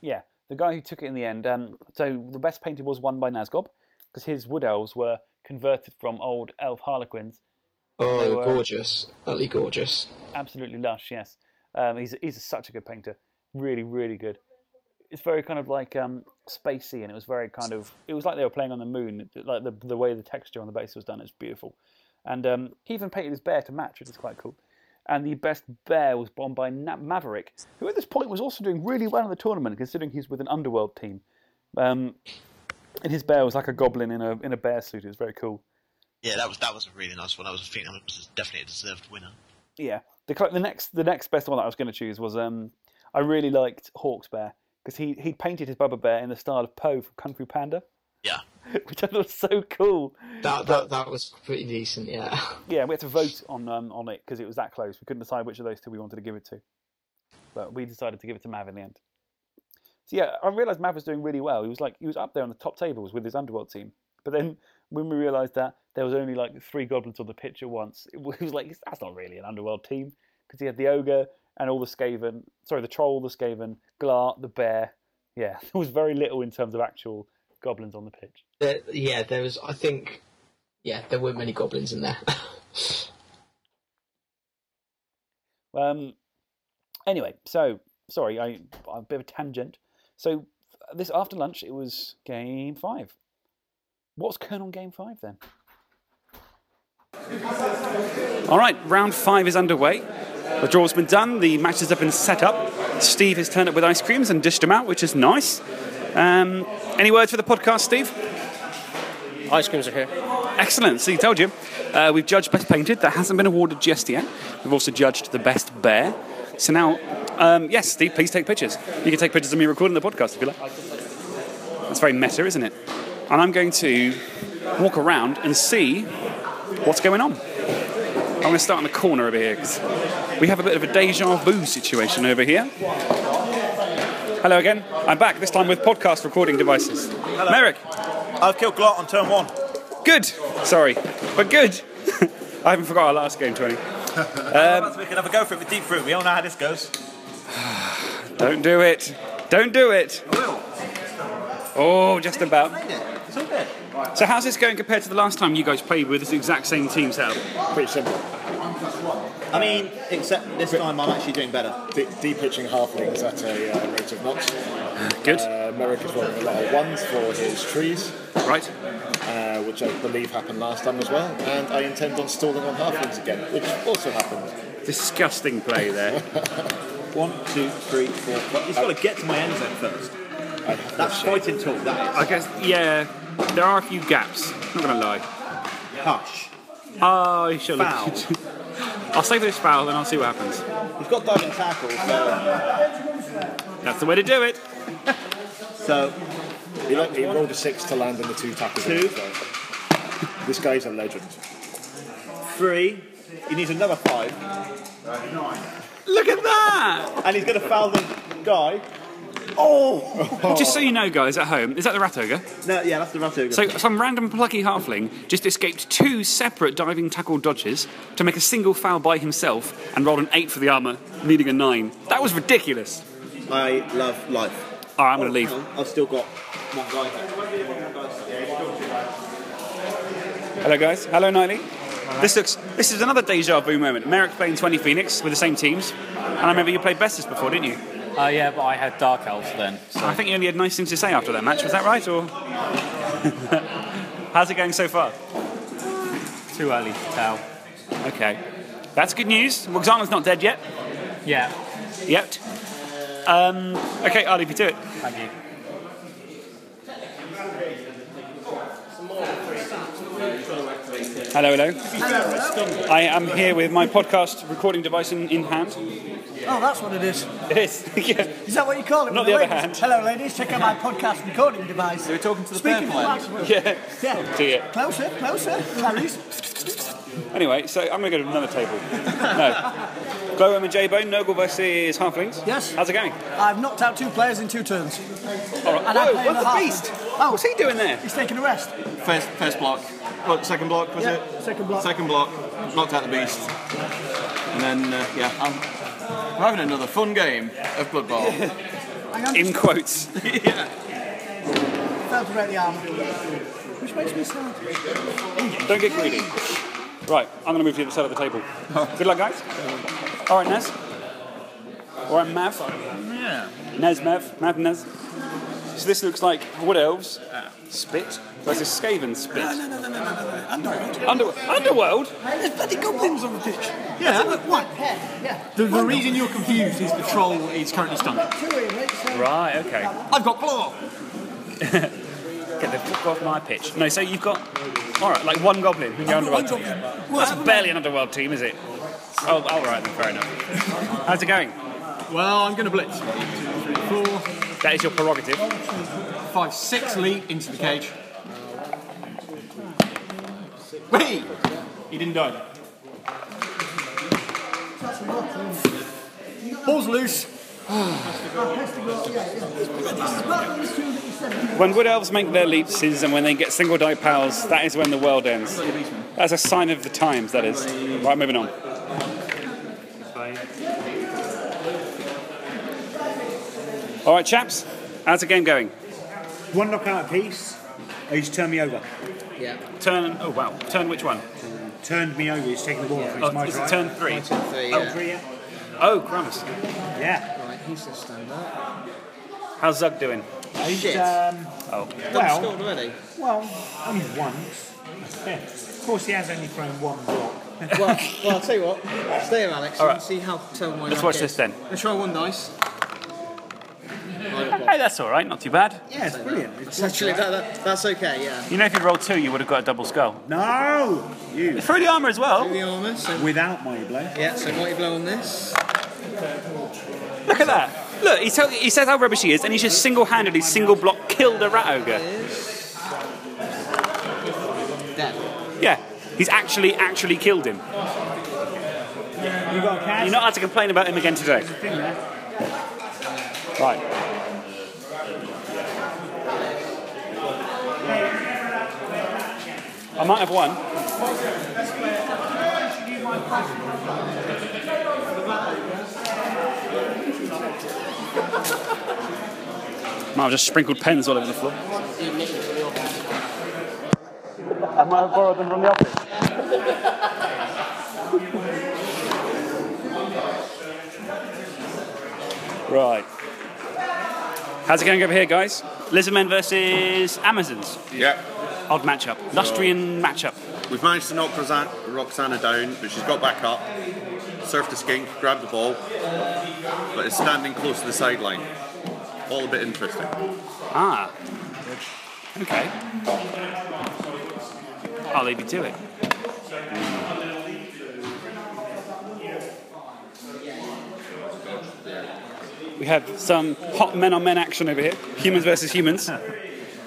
yeah, the guy who took it in the end. Um, so the best painted was won by Nazgob because his wood elves were converted from old elf harlequins. They Oh, were gorgeous! Utterly gorgeous. Absolutely lush. Yes, um, he's he's such a good painter. Really really good. It's very kind of like um, spacey, and it was very kind of. It was like they were playing on the moon. Like the the way the texture on the base was done is beautiful, and um, he even painted his bear to match, which is quite cool. And the best bear was won by Na- Maverick, who at this point was also doing really well in the tournament, considering he's with an underworld team. Um, and his bear was like a goblin in a in a bear suit. It was very cool. Yeah, that was that was a really nice one. I was thinking it was definitely a deserved winner. Yeah. The the next the next best one that I was going to choose was um I really liked Hawk's bear because he he painted his Bubba bear in the style of Po from Kung Fu Panda, Yeah. [laughs] which I thought was so cool. That that that was pretty decent. Yeah. [laughs] Yeah, we had to vote on um on it because it was that close. We couldn't decide which of those two we wanted to give it to, but we decided to give it to Mav in the end. So yeah, I realised Mav was doing really well. He was like he was up there on the top tables with his underworld team. But then when we realised that there was only like three goblins on the pitch at once, [laughs] it was like that's not really an underworld team because he had the ogre and all the Skaven. Sorry, the troll, the Skaven, Glart, the bear. Yeah, there was very little in terms of actual goblins on the pitch. There, yeah, there was. I think. Yeah, there weren't many goblins in there. [laughs] Um, anyway, so sorry, I a bit of a tangent. So this after lunch, it was game five. What's going on game five then? All right, round five is underway. The draw's been done, the matches have been set up. Steve has turned up with ice creams and dished them out, which is nice. Um, any words for the podcast, Steve? Ice creams are here. Excellent. See, you told you. Uh, we've judged best painted. That hasn't been awarded just yet. We've also judged the best bear. So now, um, yes, Steve, please take pictures. You can take pictures of me recording the podcast if you like. That's very meta, isn't it? And I'm going to walk around and see what's going on. I'm going to start in the corner over here because we have a bit of a deja vu situation over here. Hello again. I'm back this time with podcast recording devices. Hello. Merrick. I've killed Glart on turn one. Good. Sorry, but good. [laughs] I haven't forgot our last game, 20. [laughs] Um, we can have a go for it with Deep Root. We all know how this goes. [sighs] don't do it. Don't do it. Oh, just about. It's all good. So how's this going compared to the last time you guys played with this exact same team setup? Pretty simple. I mean, except this time I'm actually doing better. De- deep pitching halflings at a uh, rate of knots. [sighs] Good. Uh, Merrick is rolling a lot of ones for his trees. Right. Uh, which I believe happened last time as well. And I intend on stalling on halflings again, which also happened. Disgusting play there. [laughs] One, two, three, four, five. He's got to get to my end zone first. That's fighting talk, that is. I guess, yeah, there are a few gaps. Not going to lie. Hush. Oh, you should Foul. [laughs] I'll save this foul and I'll see what happens. He's got diving tackle, so. That's the way to do it. So. He, lo- he rolled a six to land on the two tackles. Two. So this guy's a legend. Three. He needs another five. Look at that! And he's going to foul the guy. Oh! Just so you know, guys at home, is that the rat ogre? No, yeah, that's the rat ogre. So some random plucky halfling just escaped two separate diving tackle dodges to make a single foul by himself and rolled an eight for the armor, needing a nine. That was ridiculous. I love life. All right, I'm going to oh, leave. I've still got one guy Hello, guys. Hello, Knightley. This looks. This is another deja vu moment. Merrick playing 20 Phoenix with the same teams, and I remember you played Bestis before, didn't you? Uh, yeah, but I had Dark Elves then. So. I think you only had nice things to say after that match. Was that right, or [laughs] how's it going so far? Too early to tell. Okay, that's good news. Roxana's not dead yet. Yeah. Yet. Um, okay, I'll leave you to it. Thank you. Hello, hello. I am here with my podcast recording device in, in hand. Oh, that's what it is. It is. [laughs] yeah. Is that what you call it? Not with the other hand. Hello, ladies. Check out my podcast recording device. We're talking to the Speaking purple of end. Yeah. [laughs] Yeah. See it. Closer, closer. Clarice. Anyway, so I'm going to go to another table. no. Glowworm and J-Bone, Nurgle versus Halflings. Yes. How's it going? I've knocked out two players in two turns. All right. And I'm Whoa, playing what's a the half. beast? Oh, What's he doing there? He's taking a rest. First, first block. What, second block, was Yeah, it? second block. Second block. Knocked out the beast. And then, uh, yeah, I'm, I'm having another fun game of Blood Bowl. [laughs] In quotes. [laughs] yeah. Failed to the arm. Which makes me sad. Don't get greedy. Right, I'm going to move to the other side of the table. [laughs] Good luck, guys. All right, Nez. All right, Mav. Yeah. Nez, Mav. Mav, Nez. So this looks like Wood Elves ah. spit versus Skaven spit. No, no, no, no, no, no, no. Underworld. Under- Underworld? There's bloody goblins on the pitch. Yeah. Look, one. Yeah. The, the reason you're confused is the troll is currently stunned. Two here, mate. So- Right, okay. I've got claw. Get the fuck off my pitch. No, so you've got, all right, like one goblin in your I've got underworld one team. goblin. That's barely an underworld team, is it? Oh, all right then, fair enough. How's it going? Well, I'm going to blitz. Four, That is your prerogative. five, six, leap into the cage. Wait! He didn't die. Ball's loose. When wood elves make their leaps is, and when they get single die pals, that is when the world ends. That's a sign of the times, that is. Right, moving on. All right, chaps, how's the game going? One knockout apiece. He's turned me over. Yeah. Turn, oh wow, turn which one? Turned me over. He's taking the ball. Yeah. It's Oh, my is it turn three? My turn three, Oh, yeah. Three, yeah. Oh, crumbs. Yeah. Right, he's just stand up. How's Zug doing? He's, Shit. um, Oh. Double well, scored already. well, only once. of course, he has only thrown one block. well, well, I'll tell you what. Stay here, Alex. All You see how terrible my Let's rank watch is. this then. Let's roll one dice. Hey, that's all right. Not too bad. Yeah, it's brilliant. It's actually that, that, that's okay. Yeah. You know, if you rolled two, you would have got a double skull. No! You. Through the armour as well. Through the armour. So Without Mighty Blow. yeah. So mighty blow on this. Look at that. Look, he, tell, he says how rubbish he is, and he's just single-handedly, single block killed a rat ogre. Dead. Yeah, he's actually actually killed him. You got a cast? You're not allowed to complain about him again today. Right. I might have one. Might have just sprinkled pens all over the floor. I might have borrowed them from the office. Right. How's it going over here, guys? Lizardmen versus Amazons. Yeah. Odd matchup. Lustrian matchup. We've managed to knock Roxana down, but she's got back up, surfed the skink, grabbed the ball, but is standing close to the sideline. All a bit interesting. Ah. Okay. I'll leave you to it. We have some hot men on men action over here. Humans versus humans. [laughs]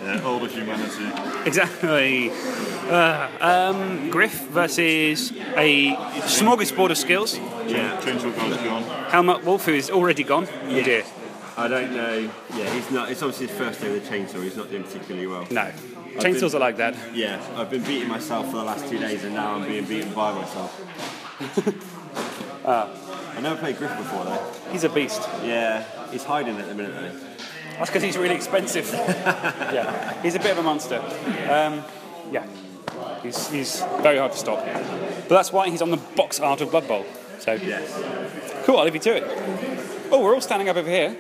Yeah, all the humanity. Exactly. Uh, um, Griff versus a smorgasbord of skills. Yeah, Chainsaw God's gone. Helmut Wulf, who is already gone. Oh dear. I don't know. Yeah, he's not. It's obviously his first day with a chainsaw. He's not doing particularly well. No. I've Chainsaws been- are like that. Yeah, I've been beating myself for the last two days, and now I'm being beaten by myself. [laughs] Ah. I never played Griff before though. He's a beast. Yeah, he's hiding at the minute though. That's because he's really expensive. [laughs] yeah, he's a bit of a monster. Um, yeah, he's, he's very hard to stop. But that's why he's on the box art of Blood Bowl. So yes. cool. I'll leave you to it. Oh, we're all standing up over here.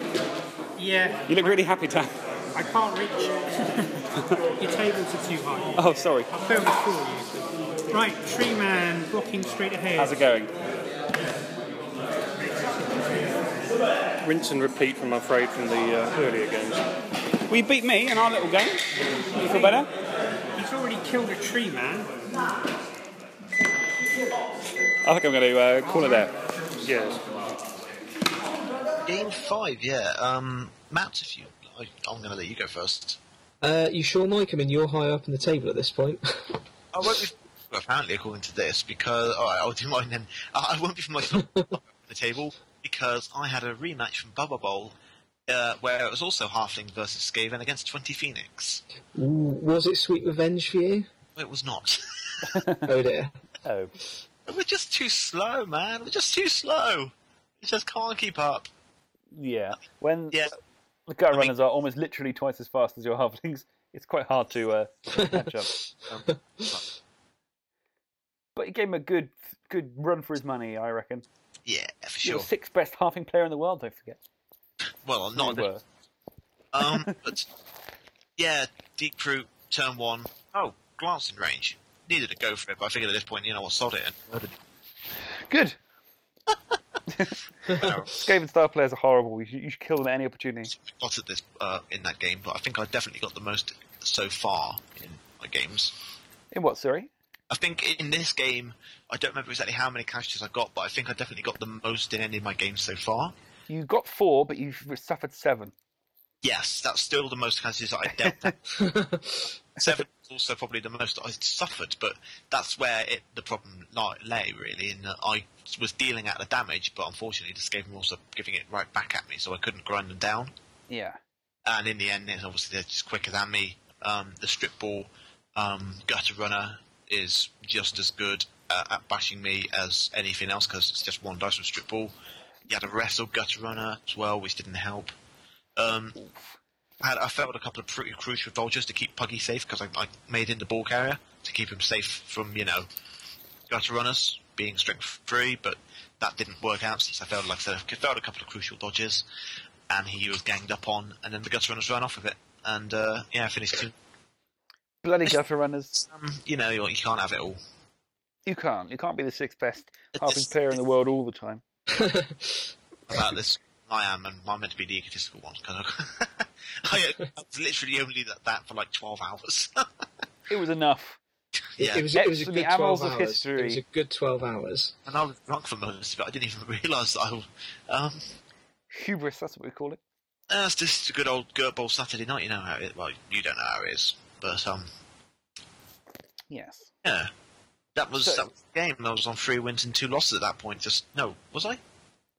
Yeah, You look really happy, Dan. I can't reach. [laughs] Your tables are too high. Oh, sorry. I'll film it for you. Right, tree man blocking straight ahead. How's it going? Rinse and repeat, from I'm afraid, from the uh, earlier games. Well, you beat me in our little game. You feel better? He's already killed a tree man. I think I'm going to uh, call it there. Yes. Game five, yeah. Um, Matt, if you, I, I'm going to let you go first. Uh, you sure, Mike? I mean, you're high up in the table at this point. I won't be. Well, apparently, according to this, because all right, I'll do mine then. I won't be for myself [laughs] the table because I had a rematch from Bubba Bowl, uh, where it was also Halfling versus Skaven against Twenty Phoenix. Was it sweet revenge for you? It was not. [laughs] oh dear. [laughs] Oh. We're just too slow, man. We're just too slow. We just can't keep up. Yeah. When yeah. the gutter runners are almost literally twice as fast as your halflings, it's quite hard to uh, [laughs] catch up. Um, But he gave him a good good run for his money, I reckon. Yeah, for You're sure. the sixth best halfling player in the world, don't forget. Well, not were. [laughs] Um, [laughs] but yeah, deep root, turn one. Oh, glancing range. Needed to go for it, but I figured at this point, you know what, sod it. And Good. [laughs] Skaven star players are horrible. You should, you should kill them at any opportunity. got at this uh, in that game, but I think I definitely got the most so far in my games. In what, sorry? I think in this game, I don't remember exactly how many casualties I got, but I think I definitely got the most in any of my games so far. You got four, but you've suffered seven. Yes, that's still the most casualties that I dealt. [laughs] Seven was also probably the most I suffered, but that's where it, the problem lay really. In that I was dealing out the damage, but unfortunately, the Skaven were also giving it right back at me, so I couldn't grind them down. Yeah. And in the end, obviously they're just quicker than me. Um, the strip ball um, gutter runner is just as good uh, at bashing me as anything else because it's just one dice with strip ball. You had a wrestle gutter runner as well, which didn't help. Um, I, had, I failed a couple of pretty crucial dodges to keep Puggy safe because I, I made him the ball carrier to keep him safe from you know gutter runners being strength free, but that didn't work out since I failed like I said, I failed a couple of crucial dodges, and he was ganged up on, and then the gutter runners ran off with it, and uh, yeah, I finished. Two. Bloody gutter runners. Um, you know, you you can't have it all. You can't. You can't be the sixth best halfling player in the world all the time. [laughs] about this. I am, and I'm meant to be the egotistical one. Kind of. [laughs] I, I was literally only that, that for like 12 hours. [laughs] It was enough. Yeah. It was, it was a From good the annals 12 of hours. history. It was a good 12 hours. and I was drunk for most of it. I didn't even realise that I was. Um, Hubris, that's what we call it. that's just a good old Gert Bowl Saturday night. You know how it. Well, you don't know how it is, but um, Yes. yeah, that was So- that was the game. I was on three wins and two losses at that point. Just no, was I?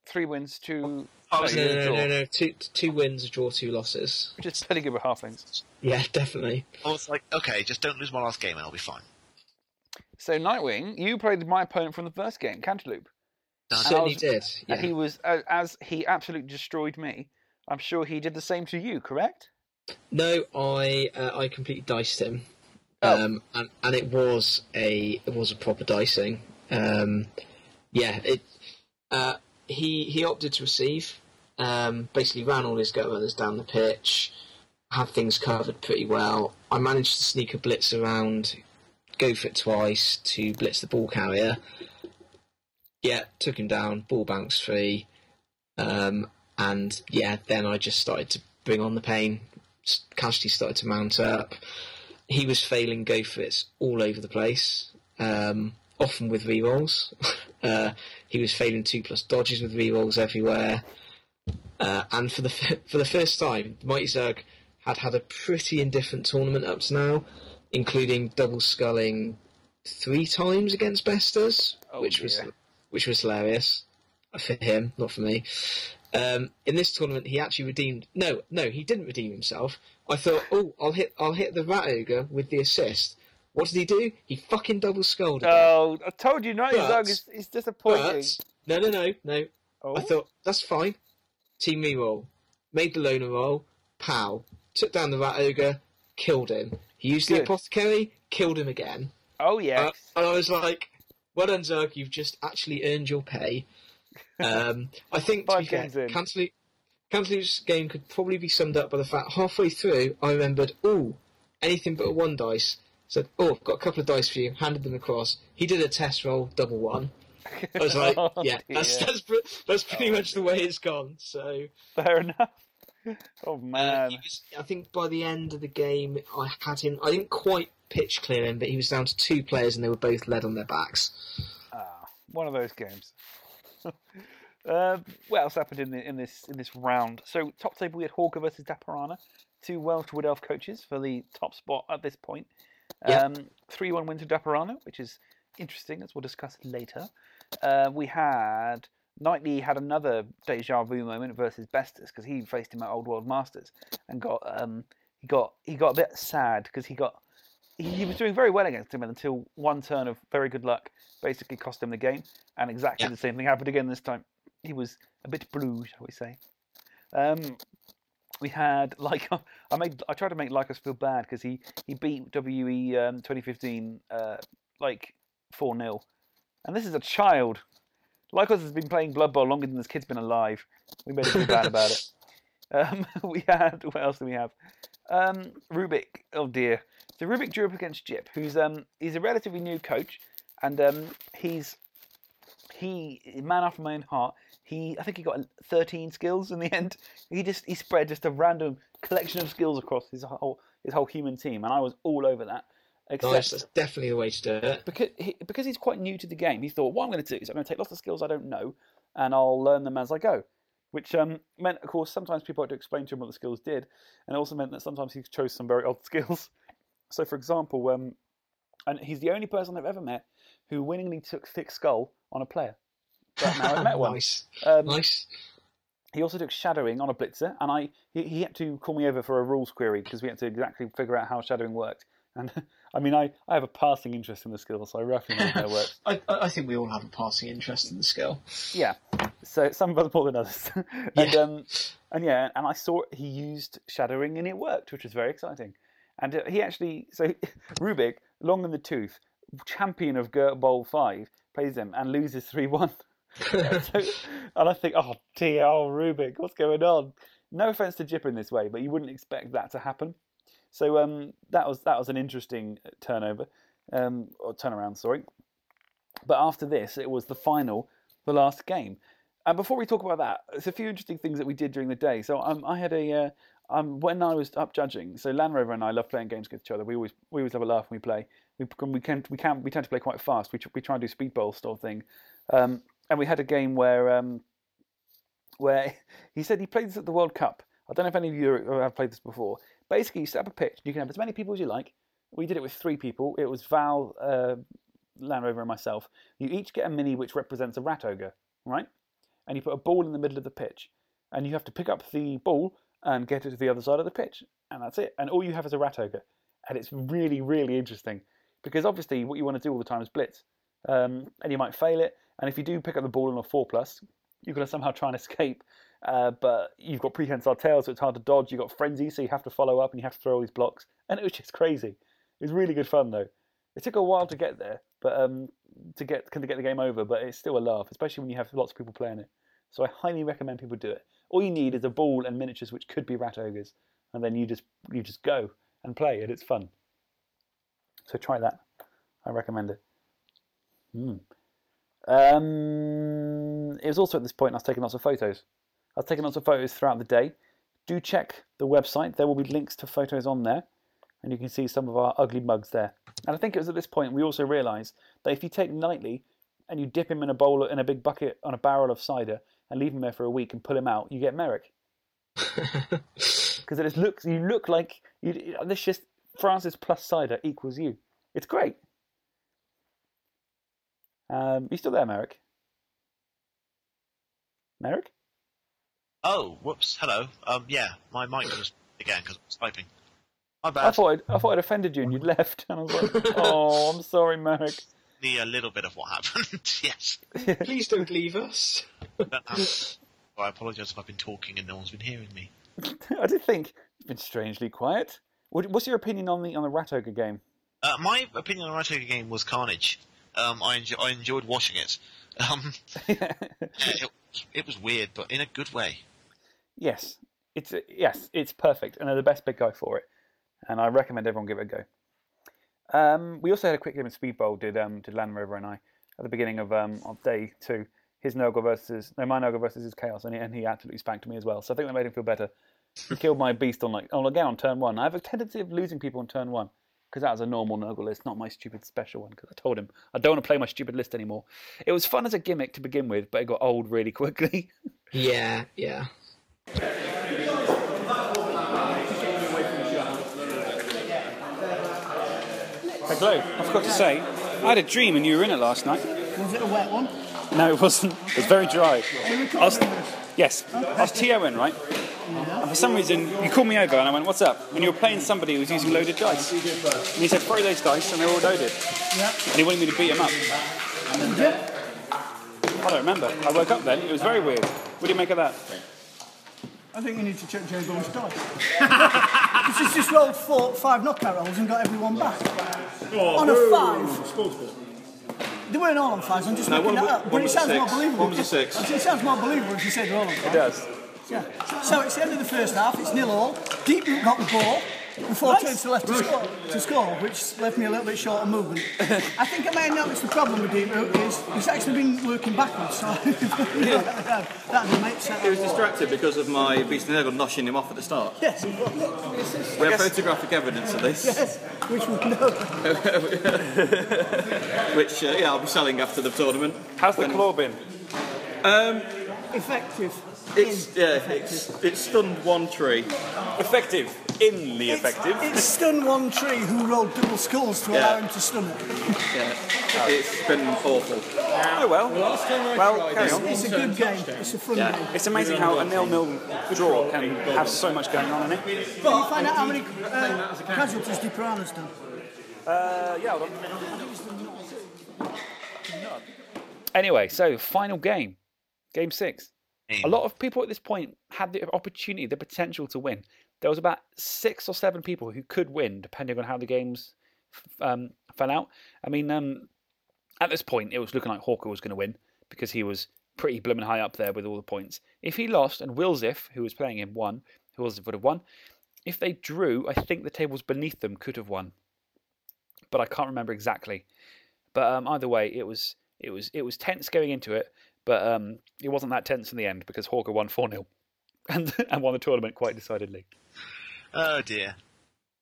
Three wins, two. Oh, No, was no, no, no, no. Two, two wins, a draw, two losses. Which is pretty good with halflings. Yeah, definitely. I was like, okay, just don't lose my last game and I'll be fine. So Nightwing, you played my opponent from the first game, Cantaloupe. And I Certainly was- did. Yeah. And he was, uh, as he absolutely destroyed me. I'm sure he did the same to you, correct? No, I uh, I completely diced him, Oh. um, and and it was a it was a proper dicing. Um, yeah, it. Uh, he he opted to receive. Um, basically, ran all his go runners down the pitch, had things covered pretty well. I managed to sneak a blitz around, go for it twice to blitz the ball carrier. Yeah, took him down. Ball bounced free. Um, and yeah, then I just started to bring on the pain. S- Casualty started to mount up. He was failing go for it's all over the place, um, often with rerolls. [laughs] uh, he was failing two plus dodges with rerolls everywhere. Uh, and for the f- for the first time, Mighty Zug had had a pretty indifferent tournament up to now, including double skulling three times against Bestas, Oh, which was which was hilarious for him, not for me. Um, in this tournament, he actually redeemed. No, no, he didn't redeem himself. I thought, oh, I'll hit, I'll hit the rat ogre with the assist. What did he do? He fucking double scolded. Oh, I told you, Night But- Zug is, is disappointing. But, no, no, no, no. Oh? I thought that's fine. Team reroll, made the loner roll. Pow, took down the rat ogre, killed him. He used the Good. apothecary, killed him again. Oh yeah. Uh, and I was like, well done, Zug, you've just actually earned your pay. Um, I think, to be fair, in. Cantaloupe's game could probably be summed up by the fact halfway through I remembered, oh, anything but a one dice. Said, oh, I've got a couple of dice for you, handed them across. He did a test roll, double one. I was like, [laughs] Oh, yeah, that's, dear. that's, pre- that's pretty much the way it's gone. So, Fair enough. [laughs] Oh uh, man. he was, I think by the end of the game, I had him. I didn't quite pitch clear him, but he was down to two players, and they were both led on their backs. Ah, one of those games. [laughs] uh, what else happened in, the, in this in this round? So top table we had Hawker versus Daparana, two Welsh Wood Elf coaches for the top spot at this point. Um, three one win to Daparana, which is interesting, as we'll discuss later. Uh, we had Knightley had another deja vu moment versus Bestus because he faced him at Old World Masters and got um, he got he got a bit sad because he got he, was doing very well against him until one turn of very good luck basically cost him the game, and exactly the same thing happened again this time. He was a bit blue, shall we say? Um, we had [laughs] like I made I tried to make Lycos feel bad because he he beat WE um, 2015 uh, like four 0 and this is a child. Lycos has been playing Blood Bowl longer than this kid's been alive. We made him feel bad about it. [laughs] Um, [laughs] we had what else do we have? Um, Rubik. Oh dear. So Rubik drew up against Jip, who's um he's a relatively new coach, and um he's he man after my own heart. He I think he got 13 skills in the [laughs] end. He just he spread just a random collection of skills across his whole his whole human team, and I was all over that. Except Nice, that's definitely the way to do it. because he, because he's quite new to the game, he thought, what I'm going to do is I'm going to take lots of skills I don't know, and I'll learn them as I go. Which um, meant, of course, sometimes people had to explain to him what the skills did, and it also meant that sometimes he chose some very odd [laughs] skills. So, for example, um, and he's the only person I've ever met who winningly took thick skull on a player. But now I've met [laughs] one. Nice. Um, nice. He also took shadowing on a blitzer, and I he, he had to call me over for a rules query because we had to exactly figure out how shadowing worked. And [laughs] I mean, I, I have a passing interest in the skill, so I roughly know how it works. I, I I think we all have a passing interest in the skill. Yeah. So some of us more than others. [laughs] and um, and yeah, and I saw he used shadowing and it worked, which was very exciting. And uh, he actually so [laughs] Rubik, long in the tooth, champion of Gert Bowl five, plays him and loses three one. [laughs] so, and I think, oh dear, oh Rubik, what's going on? No offense to Jip in this way, but you wouldn't expect that to happen. So um, that was that was an interesting turnover um, or turnaround, sorry. But after this, it was the final, the last game. And before we talk about that, there's a few interesting things that we did during the day. So um, I had a uh, um, when I was up judging. So Land Rover and I love playing games against each other. We always we always have a laugh when we play. We can we can we can we tend to play quite fast. We we try and do speed bowl style thing. Um, and we had a game where um, where [laughs] he said he played this at the World Cup. I don't know if any of you have played this before. Basically, you set up a pitch. You can have as many people as you like. We did it with three people. It was Val, uh, Land Rover, and myself. You each get a mini which represents a rat ogre, right? And you put a ball in the middle of the pitch, and you have to pick up the ball and get it to the other side of the pitch, and that's it. And all you have is a rat ogre, and it's really, really interesting because obviously what you want to do all the time is blitz, um, and you might fail it. And if you do pick up the ball on a four plus, you've got to somehow try and escape. Uh, but you've got prehensile tail, so it's hard to dodge. You've got frenzy, so you have to follow up and you have to throw all these blocks. And it was just crazy. It was really good fun though. It took a while to get there, but um, to get to get the game over, but it's still a laugh, especially when you have lots of people playing it. So I highly recommend people do it. All you need is a ball and miniatures, which could be rat ogres, and then you just you just go and play, and it's fun. So try that. I recommend it. Hmm. Um, it was also at this point I was taking lots of photos. I was taking lots of photos throughout the day. Do check the website. There will be links to photos on there, and you can see some of our ugly mugs there. And I think it was at this point we also realised that if you take Knightley and you dip him in a bowl in a big bucket on a barrel of cider and leave him there for a week and pull him out, you get Merrick. [laughs] Because it just looks, you look like you. This just Francis plus cider equals you. It's great. Um, you still there, Merrick? Merrick? Oh, whoops. Hello. Um, yeah, my mic was again because I was typing. My I thought I'd, I thought I'd offended you and you'd left, and I was like, [laughs] "Oh, I'm sorry, Merrick." Me a little bit of what happened. [laughs] yes. [laughs] Please don't leave us. But, um, I apologise if I've been talking and no one's been hearing me. I did think it's been strangely quiet. What, what's your opinion on the on the Rat Ogre game? Uh, my opinion on the Rat Ogre game was Carnage. Um, I, enjo- I enjoyed watching it. Um, it, it was weird, but in a good way. Yes, it's yes, it's perfect, and they're the best big guy for it. And I recommend everyone give it a go. Um, we also had a quick game of Speed Bowl. Did um, did Land Rover and I at the beginning of um, of day two. His Nurgle versus no, my Nurgle versus his Chaos, and he, and he absolutely spanked me as well. So I think that made him feel better. He killed my beast on like on again on turn one. I have a tendency of losing people on turn one because that was a normal Nurgle list, not my stupid special one. Because I told him I don't want to play my stupid list anymore. It was fun as a gimmick to begin with, but it got old really quickly. [laughs] Yeah, yeah. I forgot to say, I had a dream and you were in it last night. Was it a wet one? No, it wasn't. It was very dry. I was, yes, I was TOing, right? And for some reason, you called me over and I went, What's up? And you were playing somebody who was using loaded dice. And he said, Throw those dice, and they're all loaded. Yeah. And he wanted me to beat him up. I don't remember. I woke up then. It was very weird. What do you make of that? I think you need to check J-Bone's dice. Because [laughs] he's just rolled four, five knockout rolls and got everyone back. Oh, on a five. They weren't all on fives, I'm just No, making that up. But it sounds more believable. One was a six. It sounds more believable if you said they're all on fives. It does. Yeah. So it's the end of the first half, it's nil all. Deep got the ball before Nice. turns to left to score, to score, which left me a little bit short of movement. I think I may have noticed the problem with Deep Root is he's actually been working backwards, so [laughs] [laughs] that makes sense. He was distracted because of my Beast and Nurgle noshing him off at the start. Yes. We have photographic evidence of this. Yes, which we know. [laughs] which uh, yeah, I'll be selling after the tournament. How's the claw been? Um, Effective. It's yeah, it's it's stunned one tree. Effective. In the effective. It's stunned one tree who rolled double skulls to Yeah. allow him to stun it. Yeah, it's been awful. Oh well. Well, carry on. It's a good game. It's a fun game. It's amazing how a nil-nil draw can have so much going on in it. Can you find out how many uh, casualties Di Piranha's done? Uh, yeah, hold on. Anyway, so final game, game six. A lot of people at this point had the opportunity, the potential to win. There was about six or seven people who could win, depending on how the games um, fell out. I mean, um, at this point, it was looking like Hawker was going to win because he was pretty blooming high up there with all the points. If he lost and Wilsif, who was playing him, won, Wilsif would have won. If they drew, I think the tables beneath them could have won, but I can't remember exactly. But um, either way, it was it was it was tense going into it. But um, it wasn't that tense in the end because Hawker won four 0 [laughs] and and won the tournament quite decidedly. Oh dear.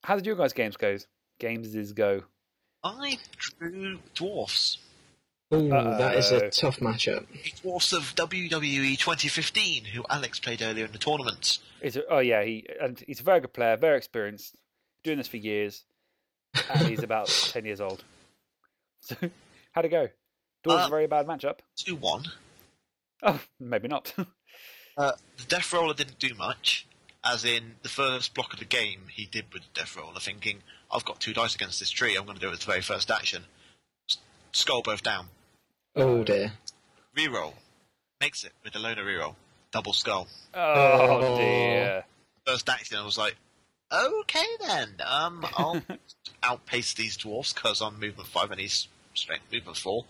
How did your guys' games go? Games is go. I drew dwarfs. Ooh, that is Uh-oh. a tough matchup. Dwarfs of WWE 2015, who Alex played earlier in the tournament. It's a, oh yeah, he and he's a very good player, very experienced, doing this for years, and he's about [laughs] ten years old. [laughs] So how'd it go? Dwarves Uh, a very bad matchup. Two one. Oh, maybe not. [laughs] Uh, the Death Roller didn't do much, as in the first block of the game he did with the Death Roller, thinking, I've got two dice against this tree, I'm going to do it with the very first action. S- Skull both down. Oh dear. Reroll. Makes it with the loner reroll. Double skull. Oh, Oh. dear. First action, I was like, okay then, um, I'll [laughs] outpace these dwarfs because I'm movement 5 and he's strength movement 4.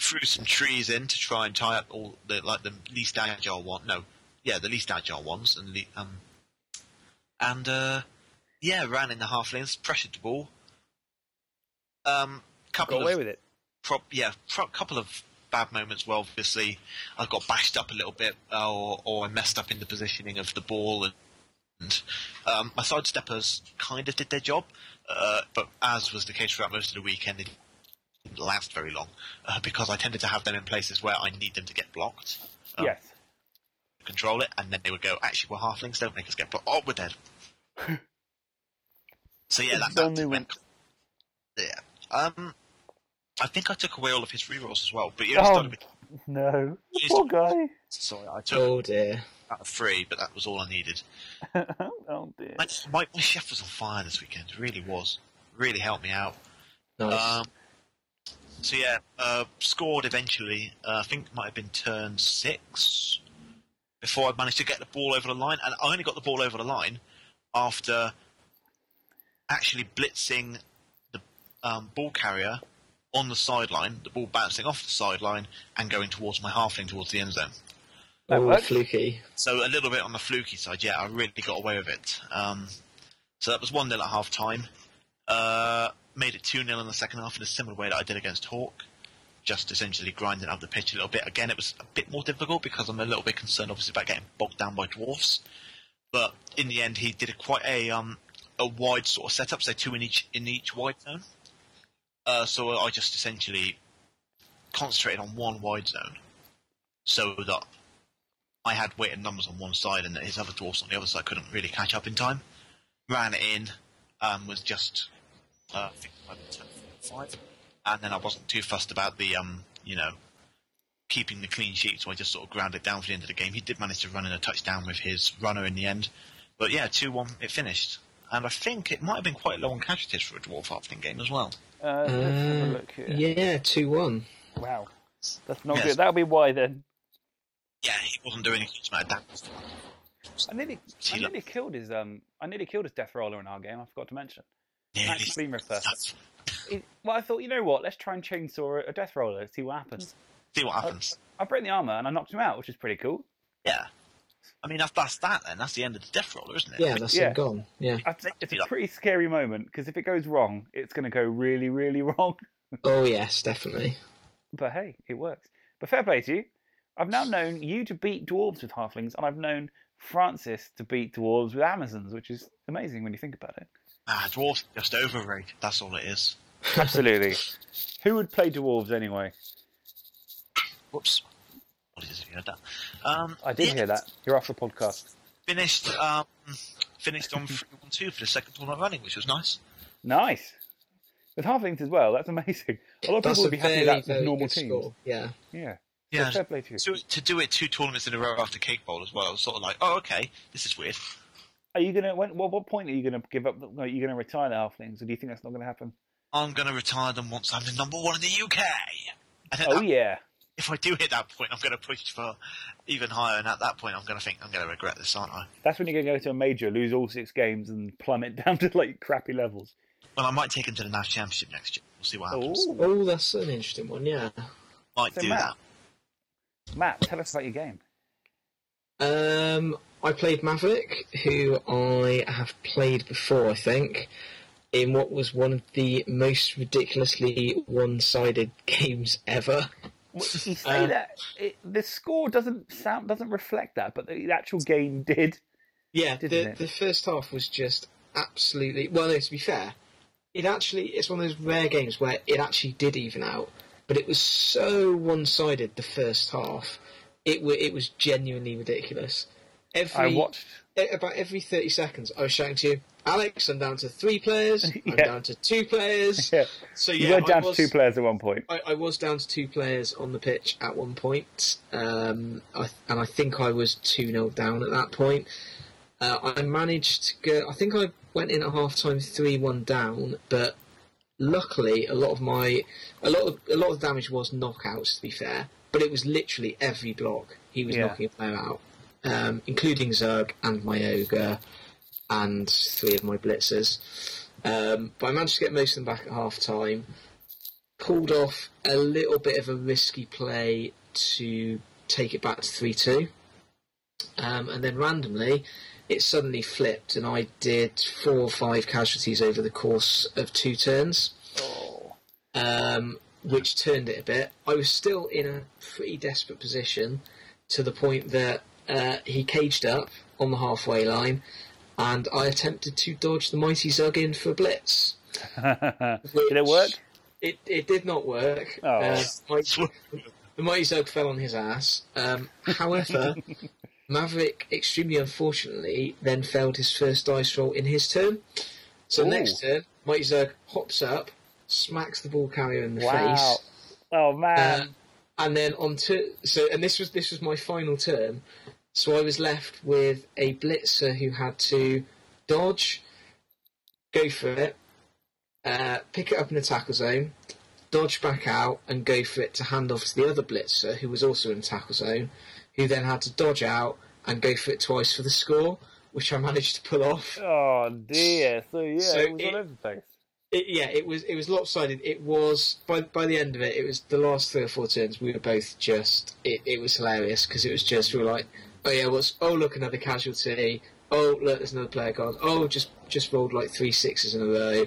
Threw some trees in to try and tie up all the, like, the least agile one. No, yeah, the least agile ones. And, the, um, and, uh, yeah, ran in the halflings, pressured the ball. Um, couple Got away of with it. Pro- yeah, pro- couple of bad moments. Well, obviously, I got bashed up a little bit, uh, or, or I messed up in the positioning of the ball, and, and um, my sidesteppers kind of did their job. Uh, but as was the case throughout most of the weekend, didn't last very long uh, because I tended to have them in places where I need them to get blocked. Um, yes. Control it, and then they would go. Actually, we're halflings. Don't make us get blocked. Oh, we're dead. [laughs] so yeah, that, that went. Yeah. Um, I think I took away all of his rerolls as well, but yeah, Oh started with no, Jeez. poor guy. Sorry, I took Oh dear. out of three, but that was all I needed. [laughs] oh dear. My, my, my chef was on fire this weekend. It really was. Really helped me out. Nice. Um, so yeah, uh, scored eventually. Uh, I think it might have been turn six before I managed to get the ball over the line, and I only got the ball over the line after actually blitzing the um, ball carrier on the sideline, the ball bouncing off the sideline and going towards my halfling towards the end zone. oh, fluky. So a little bit on the fluky side, yeah, I really got away with it. Um, so that was 1 0 at half time. Uh, made it 2 0 in the second half in a similar way that I did against Hawk. Just essentially grinding up the pitch a little bit. Again, it was a bit more difficult because I'm a little bit concerned, obviously, about getting bogged down by dwarfs. But in the end, he did a quite a um, a wide sort of setup, so two in each in each wide zone. Uh, so I just essentially concentrated on one wide zone, so that I had weighted numbers on one side and that his other dwarfs on the other side couldn't really catch up in time. Ran in, um, was just uh, I think I turned five, and then I wasn't too fussed about the um, you know keeping the clean sheet, so I just sort of ground it down for the end of the game. He did manage to run in a touchdown with his runner in the end, but yeah, two one it finished, and I think it might have been quite low on casualties for a dwarf halfling game as well. Uh, let's have a Uh, look here. yeah, 2 1. Wow, that's not Yes. good. That'll be why then. Yeah, he wasn't doing a huge amount of damage. I nearly, I nearly killed his um, I nearly killed his death roller in our game. I forgot to mention. Max Spleenripper. It- well, I thought, you know what? Let's try and chainsaw a death roller. See what happens. See what happens. I, I broke the armor and I knocked him out, which is pretty cool. Yeah. I mean, that's, that's that then. That's the end of the death roller, isn't it? Yeah, that's Yeah. gone. Yeah. I think it's a pretty scary moment because if it goes wrong, it's going to go really, really [laughs] wrong. Oh, yes, definitely. But hey, it works. But fair play to you. I've now known you to beat dwarves with halflings, and I've known Francis to beat dwarves with Amazons, which is amazing when you think about it. Ah, dwarfs are just overrated. That's all it is. Absolutely. [laughs] Who would play dwarves anyway? Whoops. What is it? You heard that? Um, I did yeah, hear that. You're off the podcast. Finished. Um, finished on three one two for the second tournament running, which was nice. Nice. With halflings as well, that's amazing. A lot of That's people would be happy with that very with normal good teams. score. Yeah. Yeah. Yeah. So to to do it two tournaments in a row after Cake Bowl as well, I was sort of like, oh, okay, this is weird. Are you gonna? When, what, what point are you gonna give up? the- Are you gonna retire the halflings, or do you think that's not gonna happen? I'm going to retire them once I'm the number one in the UK. And Oh that- yeah. if I do hit that point, I'm going to push for even higher. And at that point, I'm going to think I'm going to regret this, aren't I? That's when you're gonna go to a major, lose all six games, and plummet [laughs] down to like crappy levels. Well, I might take him to the national Championship next year. We'll see what happens. Oh, that's an interesting one, yeah. Might So do Matt, that. Matt, tell us about your game. Um, I played Maverick, who I have played before, I think, in what was one of the most ridiculously one-sided [laughs] games ever. You say Uh, that it, the score doesn't sound doesn't reflect that, but the actual game did. Yeah, didn't the, it? the first half was just absolutely. Well, no, to be fair, it actually it's one of those rare games where it actually did even out, but it was so one-sided the first half. It wa it was genuinely ridiculous. Every I watched. about every thirty seconds, I was shouting to you, Alex, I'm down to three players. [laughs] I'm Yeah. down to two players. [laughs] Yeah. So you were down was, to two players at one point. I, I was down to two players on the pitch at one point, um, I, and I think I was 2 0 down at that point. Uh, I managed to go, I think I went in at half time 3 1 down, but luckily a lot of my a lot of a lot of damage was knockouts to be fair but it was literally every block he was Yeah. knocking a player out um, including Zug and my ogre and three of my blitzers. Um, but I managed to get most of them back at half time. Pulled off a little bit of a risky play to take it back to 3 2 um, and then randomly it suddenly flipped and I did four or five casualties over the course of two turns, um, which turned it a bit. I was still in a pretty desperate position to the point that uh, he caged up on the halfway line and I attempted to dodge the mighty Zug in for a blitz. [laughs] Did it work? It, it did not work. Oh. Uh, mighty- the mighty Zug fell on his ass. Um, however, [laughs] Maverick, extremely unfortunately, then failed his first dice roll in his turn. So Ooh. next turn, Mighty Zug hops up, smacks the ball carrier in the Wow. face, Oh man. uh, and then on to so and this was this was my final turn. So I was left with a blitzer who had to dodge, go for it, uh, pick it up in the tackle zone, dodge back out, and go for it to hand off to the other blitzer who was also in the tackle zone, who then had to dodge out and go for it twice for the score, which I managed to pull off. oh dear. So yeah, So it was it- the place. It, yeah, it was it was lopsided. It was by by the end of it, it was the last three or four turns. We were both just it, it was hilarious because it was just we were like, oh yeah, what's oh look another casualty. Oh look, there's another player gone. Oh just just rolled like three sixes in a row.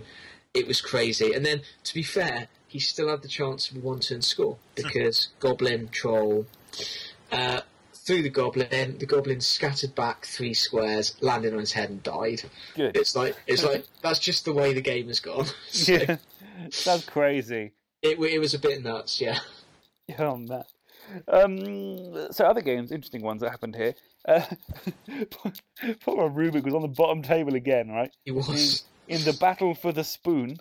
It was crazy. And then to be fair, he still had the chance of a one turn score because Goblin Troll. Uh, through the goblin, the goblin scattered back three squares, landed on his head, and died. Good. It's like it's [laughs] like that's just the way the game has gone. [laughs] So Yeah. That's crazy. it, it was a bit nuts, yeah. Oh man. Um, so other games, interesting ones that happened here. Uh, [laughs] poor Rubik was on the bottom table again, right? He was. in, in the battle for the spoon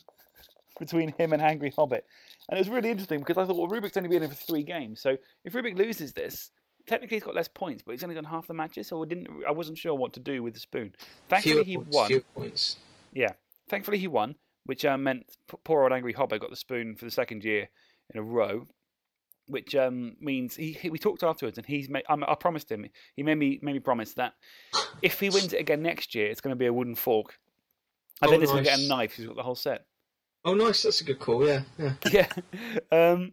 between him and Angry Hobbit, and it was really interesting because I thought, well, Rubik's only been in for three games, so if Rubik loses this, technically he's got less points, but he's only done half the matches, so I didn't, I wasn't sure what to do with the spoon. Thankfully, Fewer he points, won. fewer points. Yeah, thankfully he won, which uh, meant poor old Angry Hobbit got the spoon for the second year in a row. Which um, means he, he we talked afterwards, and he's made. Um, I promised him. He made me made me promise that if he wins it again next year, it's going to be a wooden fork, I Oh, then he's going to get a knife. He's got the whole set. Oh, nice. That's a good call. Yeah, yeah. [laughs] yeah. Um,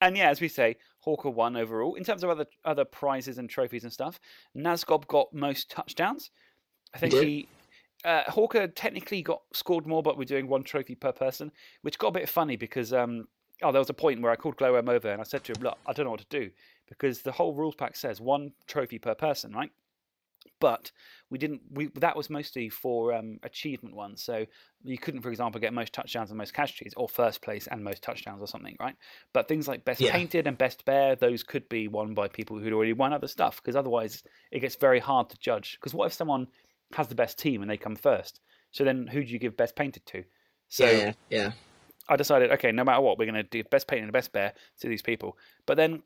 and yeah, as we say, Hawker won overall. In terms of other other prizes and trophies and stuff, Nazgob got most touchdowns. I think he. Uh, Hawker technically got scored more, but we're doing one trophy per person, which got a bit funny because um, oh, there was a point where I called Glowworm over and I said to him, "Look, I don't know what to do because the whole rules pack says one trophy per person, right?" But we didn't. We that was mostly for um, achievement ones. So you couldn't, for example, get most touchdowns and most casualties, or first place and most touchdowns, or something, right? But things like best Yeah. painted and best bear, those could be won by people who'd already won other stuff. Because otherwise, it gets very hard to judge. Because what if someone has the best team and they come first? So then, who do you give best painted to? So yeah, yeah, yeah. I decided, okay, no matter what, we're going to do best painting and best bear to these people. But then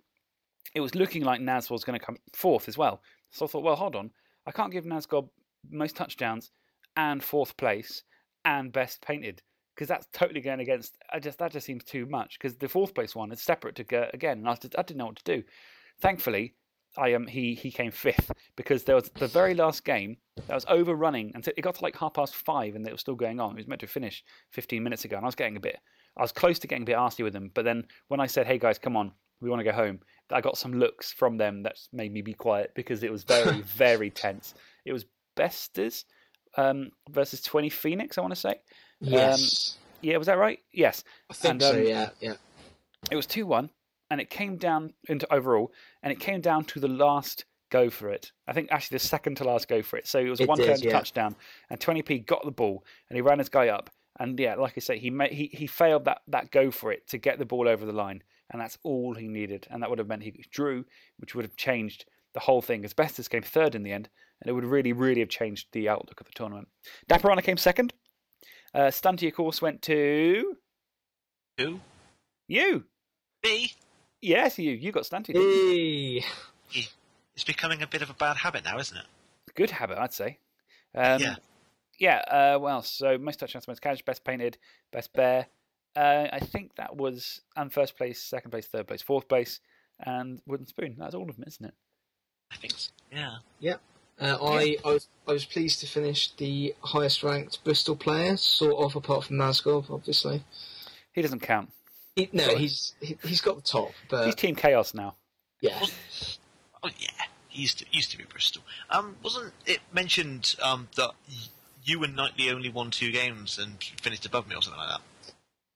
it was looking like Naz was going to come fourth as well. So I thought, well, hold on, I can't give Nazgob most touchdowns and fourth place and best painted because that's totally going against. I just that just seems too much because the fourth place one is separate to go again, and I, just, I didn't know what to do. Thankfully, I um he he came fifth because there was the very last game that was overrunning and it got to like half past five and it was still going on. It was meant to finish 15 minutes ago, and I was getting a bit. I was close to getting a bit arsy with them, but then when I said, "Hey guys, come on, we want to go home," I got some looks from them that made me be quiet because it was very [laughs] very tense. It was Besters um, versus 20 Phoenix, I want to say. Yes. Um, yeah, was that right? Yes. I think And, so. um, Yeah, yeah. It was 2 1. and it came down into overall, and it came down to the last go for it. I think actually the second to last go for it. So it was It one did, turn yeah. touchdown, and 20p got the ball, and he ran his guy up, and yeah, like I say, he made, he he failed that that go for it to get the ball over the line, and that's all he needed, and that would have meant he drew, which would have changed the whole thing. Asbestos came third in the end, and it would really really have changed the outlook of the tournament. Daparana came second. Uh, Stunty, of course, went to Who? you. Me? Yes, you. You got Stunty. didn't? Hey. It's becoming a bit of a bad habit now, isn't it? Good habit, I'd say. Um, Yeah. Yeah. Uh, what else? So most touchdowns, most catch, best painted, best bear. Uh, I think that was and first place, second place, third place, fourth place, and wooden spoon. That's all of them, isn't it? I think so. Yeah. Yep. Uh, I, I was I was pleased to finish the highest ranked Bristol player, sort of, apart from Nazgob, obviously. He doesn't count. He, no, he's he, he's got the top, but He's Team Chaos now. yeah, Oh yeah, he used to used to be Bristol. Um, wasn't it mentioned um that y- you and Knightley only won two games and finished above me or something like that?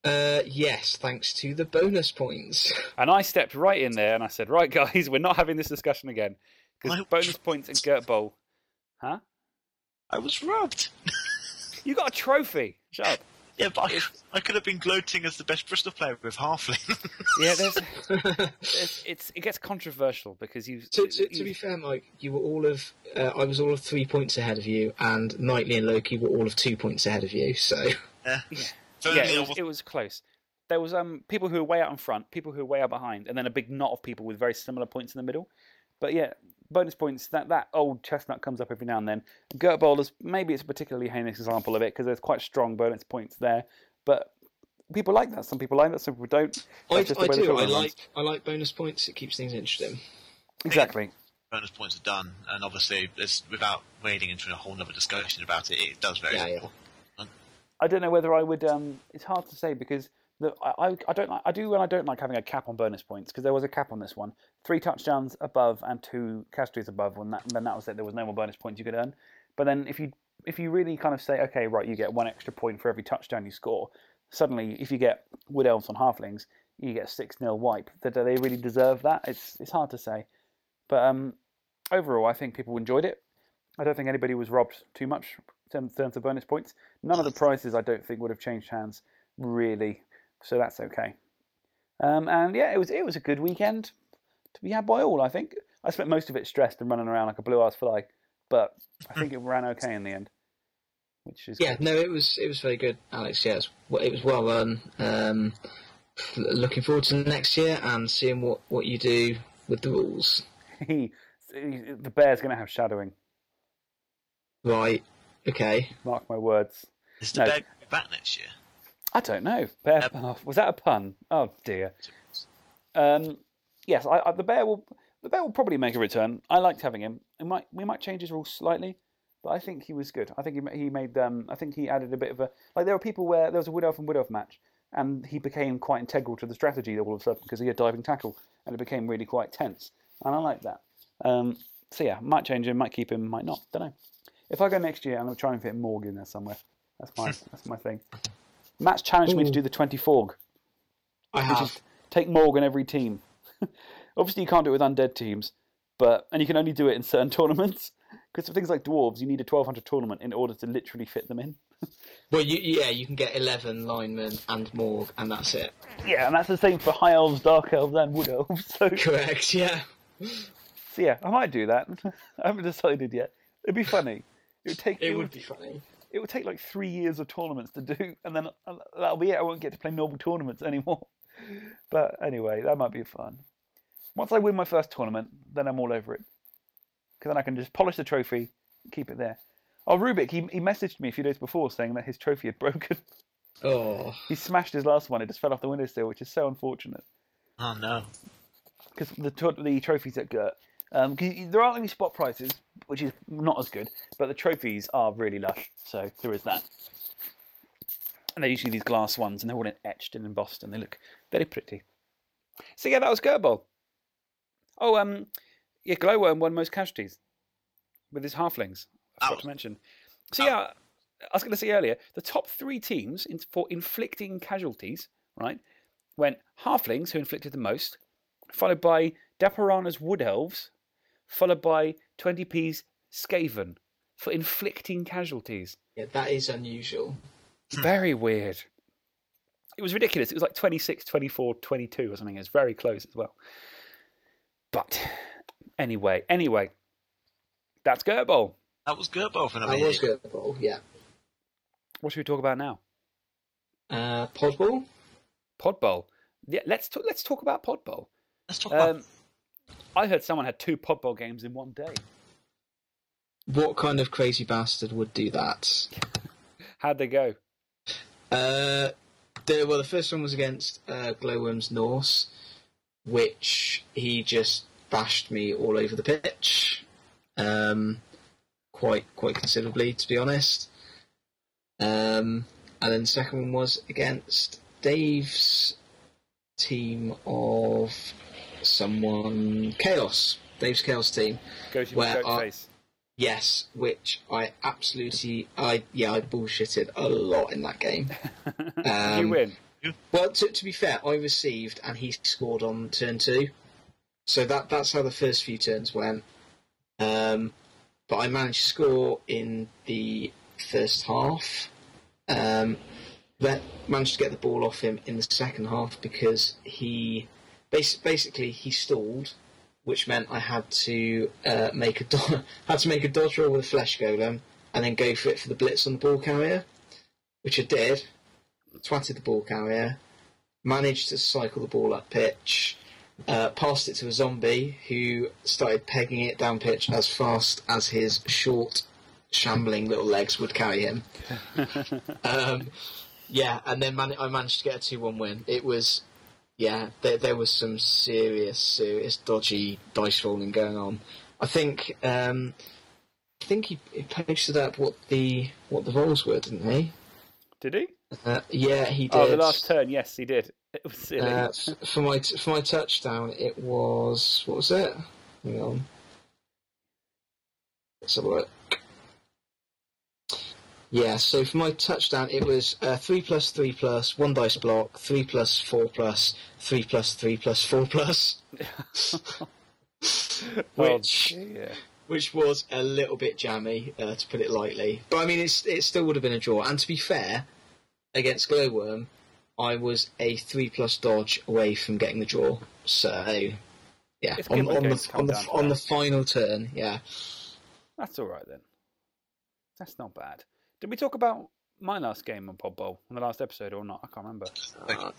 uh, yes, thanks to the bonus points. [laughs] And I stepped right in there and I said, "Right, guys, we're not having this discussion again because bonus points and Gert Bowl, huh? I was robbed. [laughs] You got a trophy. Shut up. Yeah, but I, [laughs] I could have been gloating as the best Bristol player with Halfling. [laughs] Yeah, there's, [laughs] there's it's it gets controversial because you. to, to, to be fair, Mike, you were all of uh, I was all of three points ahead of you, and Knightley and Loki were all of two points ahead of you. So yeah, yeah, it was, it was close. There was um people who were way out in front, people who were way out behind, and then a big knot of people with very similar points in the middle. But yeah, bonus points. That that old chestnut comes up every now and then. Gert Bowlers, maybe it's a particularly heinous example of it because there's quite strong bonus points there. But people like that. Some people like that. Some people don't. I, That's just I do. I tournament runs. like I like bonus points. It keeps things interesting. exactly. bonus points are done, and obviously, it's, without wading into a whole other discussion about it, it does vary. Yeah, yeah. I don't know whether I would. Um, it's hard to say because the, I, I don't like I do and I don't like having a cap on bonus points because there was a cap on this one. Three touchdowns above and two casualties above, and, that, then that was it. There was no more bonus points you could earn. But then if you if you really kind of say, okay, right, you get one extra point for every touchdown you score. Suddenly, if you get wood elves on halflings, you get a six 0 wipe. Do they really deserve that? It's it's hard to say. But um, overall, I think people enjoyed it. I don't think anybody was robbed too much in terms of bonus points. None of the prizes I don't think would have changed hands really, so that's okay. Um, and yeah, it was it was a good weekend to be had by all. I think I spent most of it stressed and running around like a blue ass fly, but I think it ran okay in the end, which is Yeah, no, it was it was very good, Alex. Yeah, it was, it was well run. Um, looking forward to next year and seeing what, what you do with the rules. He, [laughs] the bear's going to have shadowing. Right. Okay. Mark my words. Is the bear back next year? I don't know. Bear. oh, was that a pun? Oh dear. Um, yes, I, I, the bear will. The bear will probably make a return. I liked having him. It might. We might change his rules slightly, but I think he was good. I think he he made. Um, I think he added a bit of a. Like there were people where there was a wood elf and wood elf match, and he became quite integral to the strategy all of a sudden because he had diving tackle, and it became really quite tense. And I like that. Um, so yeah, might change him, might keep him, might not. Don't know. If I go next year, I'm going to try and fit Morg in there somewhere. That's my [laughs] that's my thing. Matt's challenged me to do the 24. I have. take Morg on every team. [laughs] Obviously, you can't do it with undead teams, but and you can only do it in certain [laughs] tournaments. Because for things like dwarves, you need a 1200 tournament in order to literally fit them in. [laughs] Well, you, yeah, you can get eleven linemen and Morg, and that's it. Yeah, and that's the same for high elves, dark elves, and wood elves. So correct. Yeah. So yeah, I might do that. I haven't decided yet. It'd be funny. It would take. It would be funny. It would take like three years of tournaments to do, [laughs] and then uh, that'll be it. I won't get to play normal tournaments anymore. [laughs] But anyway, that might be fun. Once I win my first tournament, then I'm all over it. Because then I can just polish the trophy, keep it there. Oh, Rubik, he, he messaged me a few days before saying that his trophy had [laughs] broken. Oh. He smashed his last one. It just fell off the windowsill, which is so unfortunate. Oh no. because the the trophies at Gert, um, there aren't any spot prices, which is not as good, but the trophies are really lush. So there is that. And they're usually these glass ones, and they're all etched and embossed, and they look very pretty. So yeah, that was Gert Oh, um, yeah, Glowworm won most casualties with his halflings. I forgot to mention. So yeah, I was going to say earlier, the top three teams in, for inflicting casualties, right, went halflings who inflicted the most, followed by Daparana's Wood Elves, followed by 20p's Skaven for inflicting casualties. Yeah, that is unusual. Very weird. It was ridiculous. It was like 26, 24, 22 or something. It was very close as well. But anyway, anyway, that's Gert That was Gerbo for That was good yeah. What should we talk about now? Uh, Pod Bowl? Pod Bowl. Yeah, let's talk, let's talk about Podball. Let's talk Um, I heard someone had two Pod Bowl games in one day. What kind of crazy bastard would do that? How'd they go? Uh, the, well, the first one was against uh, Glowworms Norse, which he just bashed me all over the pitch, um, quite quite considerably, to be honest. Um, and then the second one was against Dave's team of someone Chaos, Dave's Chaos team, where I- face. Yes, which I absolutely, I yeah, I bullshitted a lot in that game. [laughs] you Um, win. Well, to, to be fair, I received and he scored on turn two, so that that's how the first few turns went. Um, but I managed to score in the first half. Um, then managed to get the ball off him in the second half because he bas- basically he stalled, which meant I had to uh, make a do- [laughs] had to make a dodge roll with a flesh golem and then go for it for the blitz on the ball carrier, which I did. Twatted the ball carrier, managed to cycle the ball up pitch, uh, passed it to a zombie who started pegging it down pitch as fast as his short, shambling little legs would carry him. [laughs] um, yeah, and then man- I managed to get a two-one win. It was, yeah, there, there was some serious, serious dodgy dice rolling going on. I think, um, I think he, he posted up what the what the rolls were, didn't he? Did he? Uh, yeah, he did. Oh, the last turn. Yes, he did. [laughs] It was silly. Uh, for my t- for my touchdown, it was what was it? Hang on. Let's have a look. Yeah, so for my touchdown, it was uh, three plus three plus one dice block, three plus four plus three plus three plus four plus, [laughs] [laughs] which Oh, which was a little bit jammy, uh, to put it lightly. But I mean, it's, it still would have been a draw. And to be fair, against Glowworm, I was a three plus dodge away from getting the draw. So, yeah, It's on, on the on the on the final turn, yeah. That's all right then. That's not bad. Did we talk about my last game on Pod Bowl on the last episode or not? I can't remember. I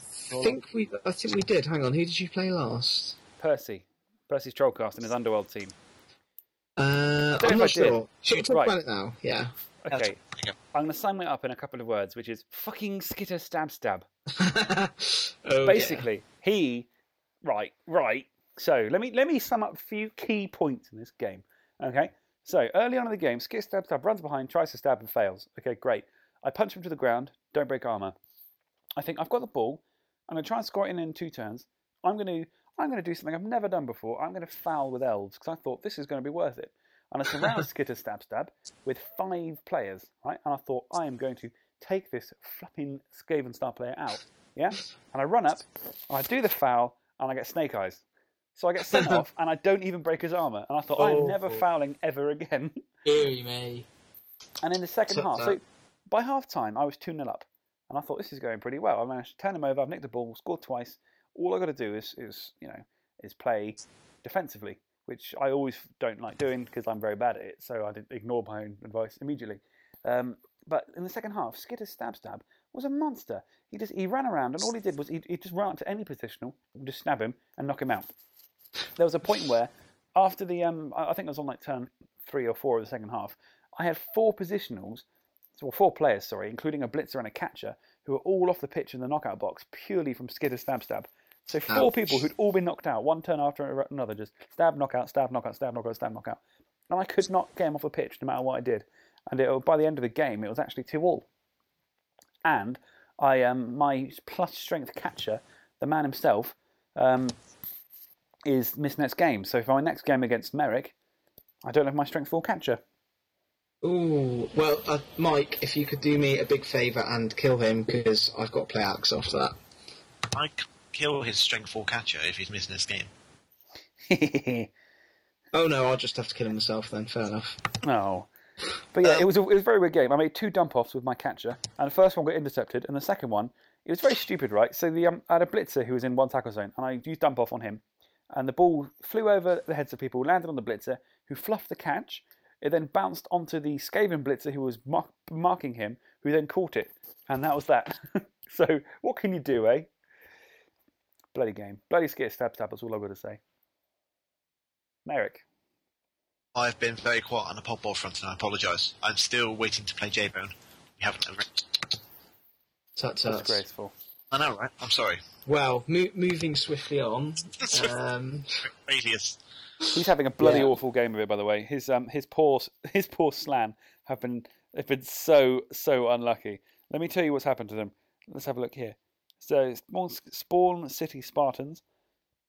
think we, I think we did. Hang on, who did you play last? Percy. Percy's Trollcast and his Underworld team. Uh, I'm not I did. sure. Should we talk Right. about it now? Yeah. Okay. I'm going to sum it up in a couple of words, which is fucking skitter stab stab. [laughs] Oh, Basically, he right, right. So let me let me sum up a few key points in this game. Okay. So early on in the game, skitter stab stab runs behind, tries to stab and fails. Okay, great. I punch him to the ground. Don't break armor. I think I've got the ball. I'm to try and score it in in two turns. I'm going to I'm to do something I've never done before. I'm going to foul with elves because I thought this is going to be worth it. And I surround Skitter Stab Stab with five players, right? And I thought I am going to take this flapping Skaven star player out, yeah? And I run up, and I do the foul, and I get snake eyes. So I get sent [laughs] off, and I don't even break his armor. And I thought I'm never Awful. fouling ever again. [laughs] Eerie me. And in the second Suck half, that. so by half time, I was 2 0 up. And I thought this is going pretty well. I managed to turn him over, I've nicked the ball, scored twice. All i got to do is, is, you know, is play defensively, which I always don't like doing because I'm very bad at it. So I did ignore my own advice immediately. Um, but in the second half, Skitter Stab Stab was a monster. He just he ran around and all he did was he, he just ran up to any positional, just stab him and knock him out. There was a point where after the um, I I think it was on like turn three or four of the second half, I had four positionals, or four players, sorry, including a blitzer and a catcher, who were all off the pitch in the knockout box purely from Skitter Stab Stab. So four Ouch. people who'd all been knocked out, one turn after another, just stab, knockout, stab, knockout, stab, knockout, stab, knockout. And I could not get him off the pitch no matter what I did. And it, by the end of the game, it was actually two all. And I, um, my plus strength catcher, the man himself, um, is miss next game. So for my next game against Merrick, I don't have my strength four catcher. Ooh, well, uh, Mike, if you could do me a big favour and kill him, because I've got to play Alex after that. I c- kill his strength four catcher if he's missing this game. [laughs] oh no, I'll just have to kill him myself then. Fair enough. Oh. But yeah, it was a, it was a very weird game. I made two dump offs with my catcher, and the first one got intercepted, and the second one it was very stupid, right? So the um, I had a blitzer who was in one tackle zone, and I used dump off on him, and the ball flew over the heads of people, landed on the blitzer, who fluffed the catch. It then bounced onto the Skaven blitzer who was mar- marking him, who then caught it, and that was that. [laughs] so what can you do, eh? Bloody game, bloody skit stab stab. That's all I've got to say. Merrick. I've been very quiet on the pod bowl front, and I apologise. I'm still waiting to play J Bone. We haven't. Tut tut. Disgraceful. I know, right? I'm sorry. Well, mo- moving swiftly on. um, [laughs] Alias. He's having a bloody Yeah. awful game of it, by the way. His um his poor [laughs] his poor Slann have been have been so so unlucky. Let me tell you what's happened to them. Let's have a look here. So Spawn, Spawn City Spartans.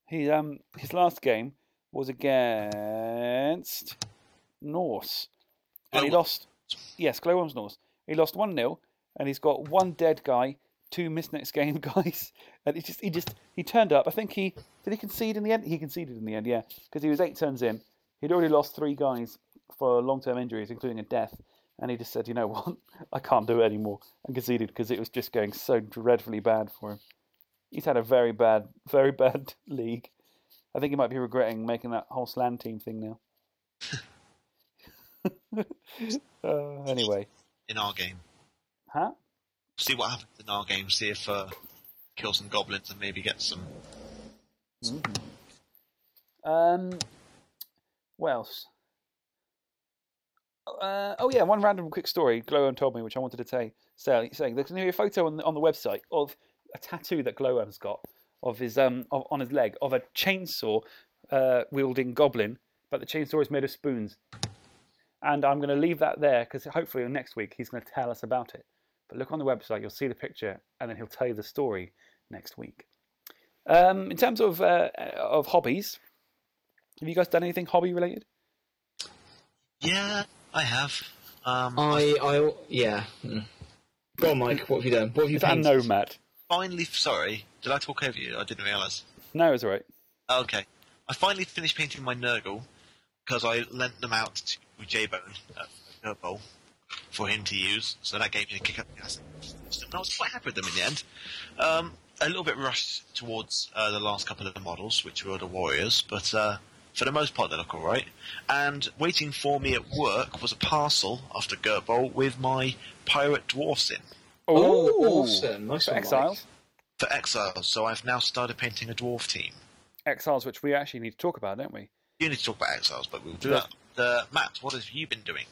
He um his last game was against Norse, and he lost. Yes, Glowworms Norse. He lost one 0 and he's got one dead guy, two miss next game [laughs] guys, and he just he just he turned up. I think he did he concede in the end. He conceded in the end, yeah, because he was eight turns in. He'd already lost three guys for long term injuries, including a death, and he just said, you know what, [laughs] I can't do it anymore, and conceded because it was just going so dreadfully bad for him. He's had a very bad, [laughs] very bad league. I think he might be regretting making that whole Slann team thing now. uh, anyway, In our game. huh? See what happens in our game. See if uh, kill some goblins and maybe get some. Um, what else? Uh, oh yeah, one random quick story Glowworm told me, which I wanted to say. Say, saying there's a photo on the, on the website of a tattoo that Glowworm's got of his um of, on his leg of a chainsaw uh, wielding goblin, but the chainsaw is made of spoons. And I'm going to leave that there because hopefully next week he's going to tell us about it. But look on the website, you'll see the picture, and then he'll tell you the story next week. Um, in terms of uh, of hobbies, have you guys done anything hobby related? Yeah, I have. Um, I, I, yeah. Go on, Mike. What have you done? What have you Is that a painted? no, Matt? finally, sorry, did I talk over you? I didn't realise. No, it's alright. Okay. I finally finished painting my Nurgle because I lent them out to J-Bone at Nerd Bowl for him to use, so that gave me a kick up the ass. And I was quite happy with them in the end. Um, a little bit rushed towards uh, the last couple of the models, which were the Warriors, but uh, for the most part they look alright. And waiting for me at work was a parcel after Gert with my Pirate Dwarfs in. Oh, awesome. Nice For one, Exiles. For Exiles, so I've now started painting a Dwarf team. Exiles, which we actually need to talk about, don't we? You need to talk about Exiles, but we'll do Yes. that. Uh, Matt, what have you been doing?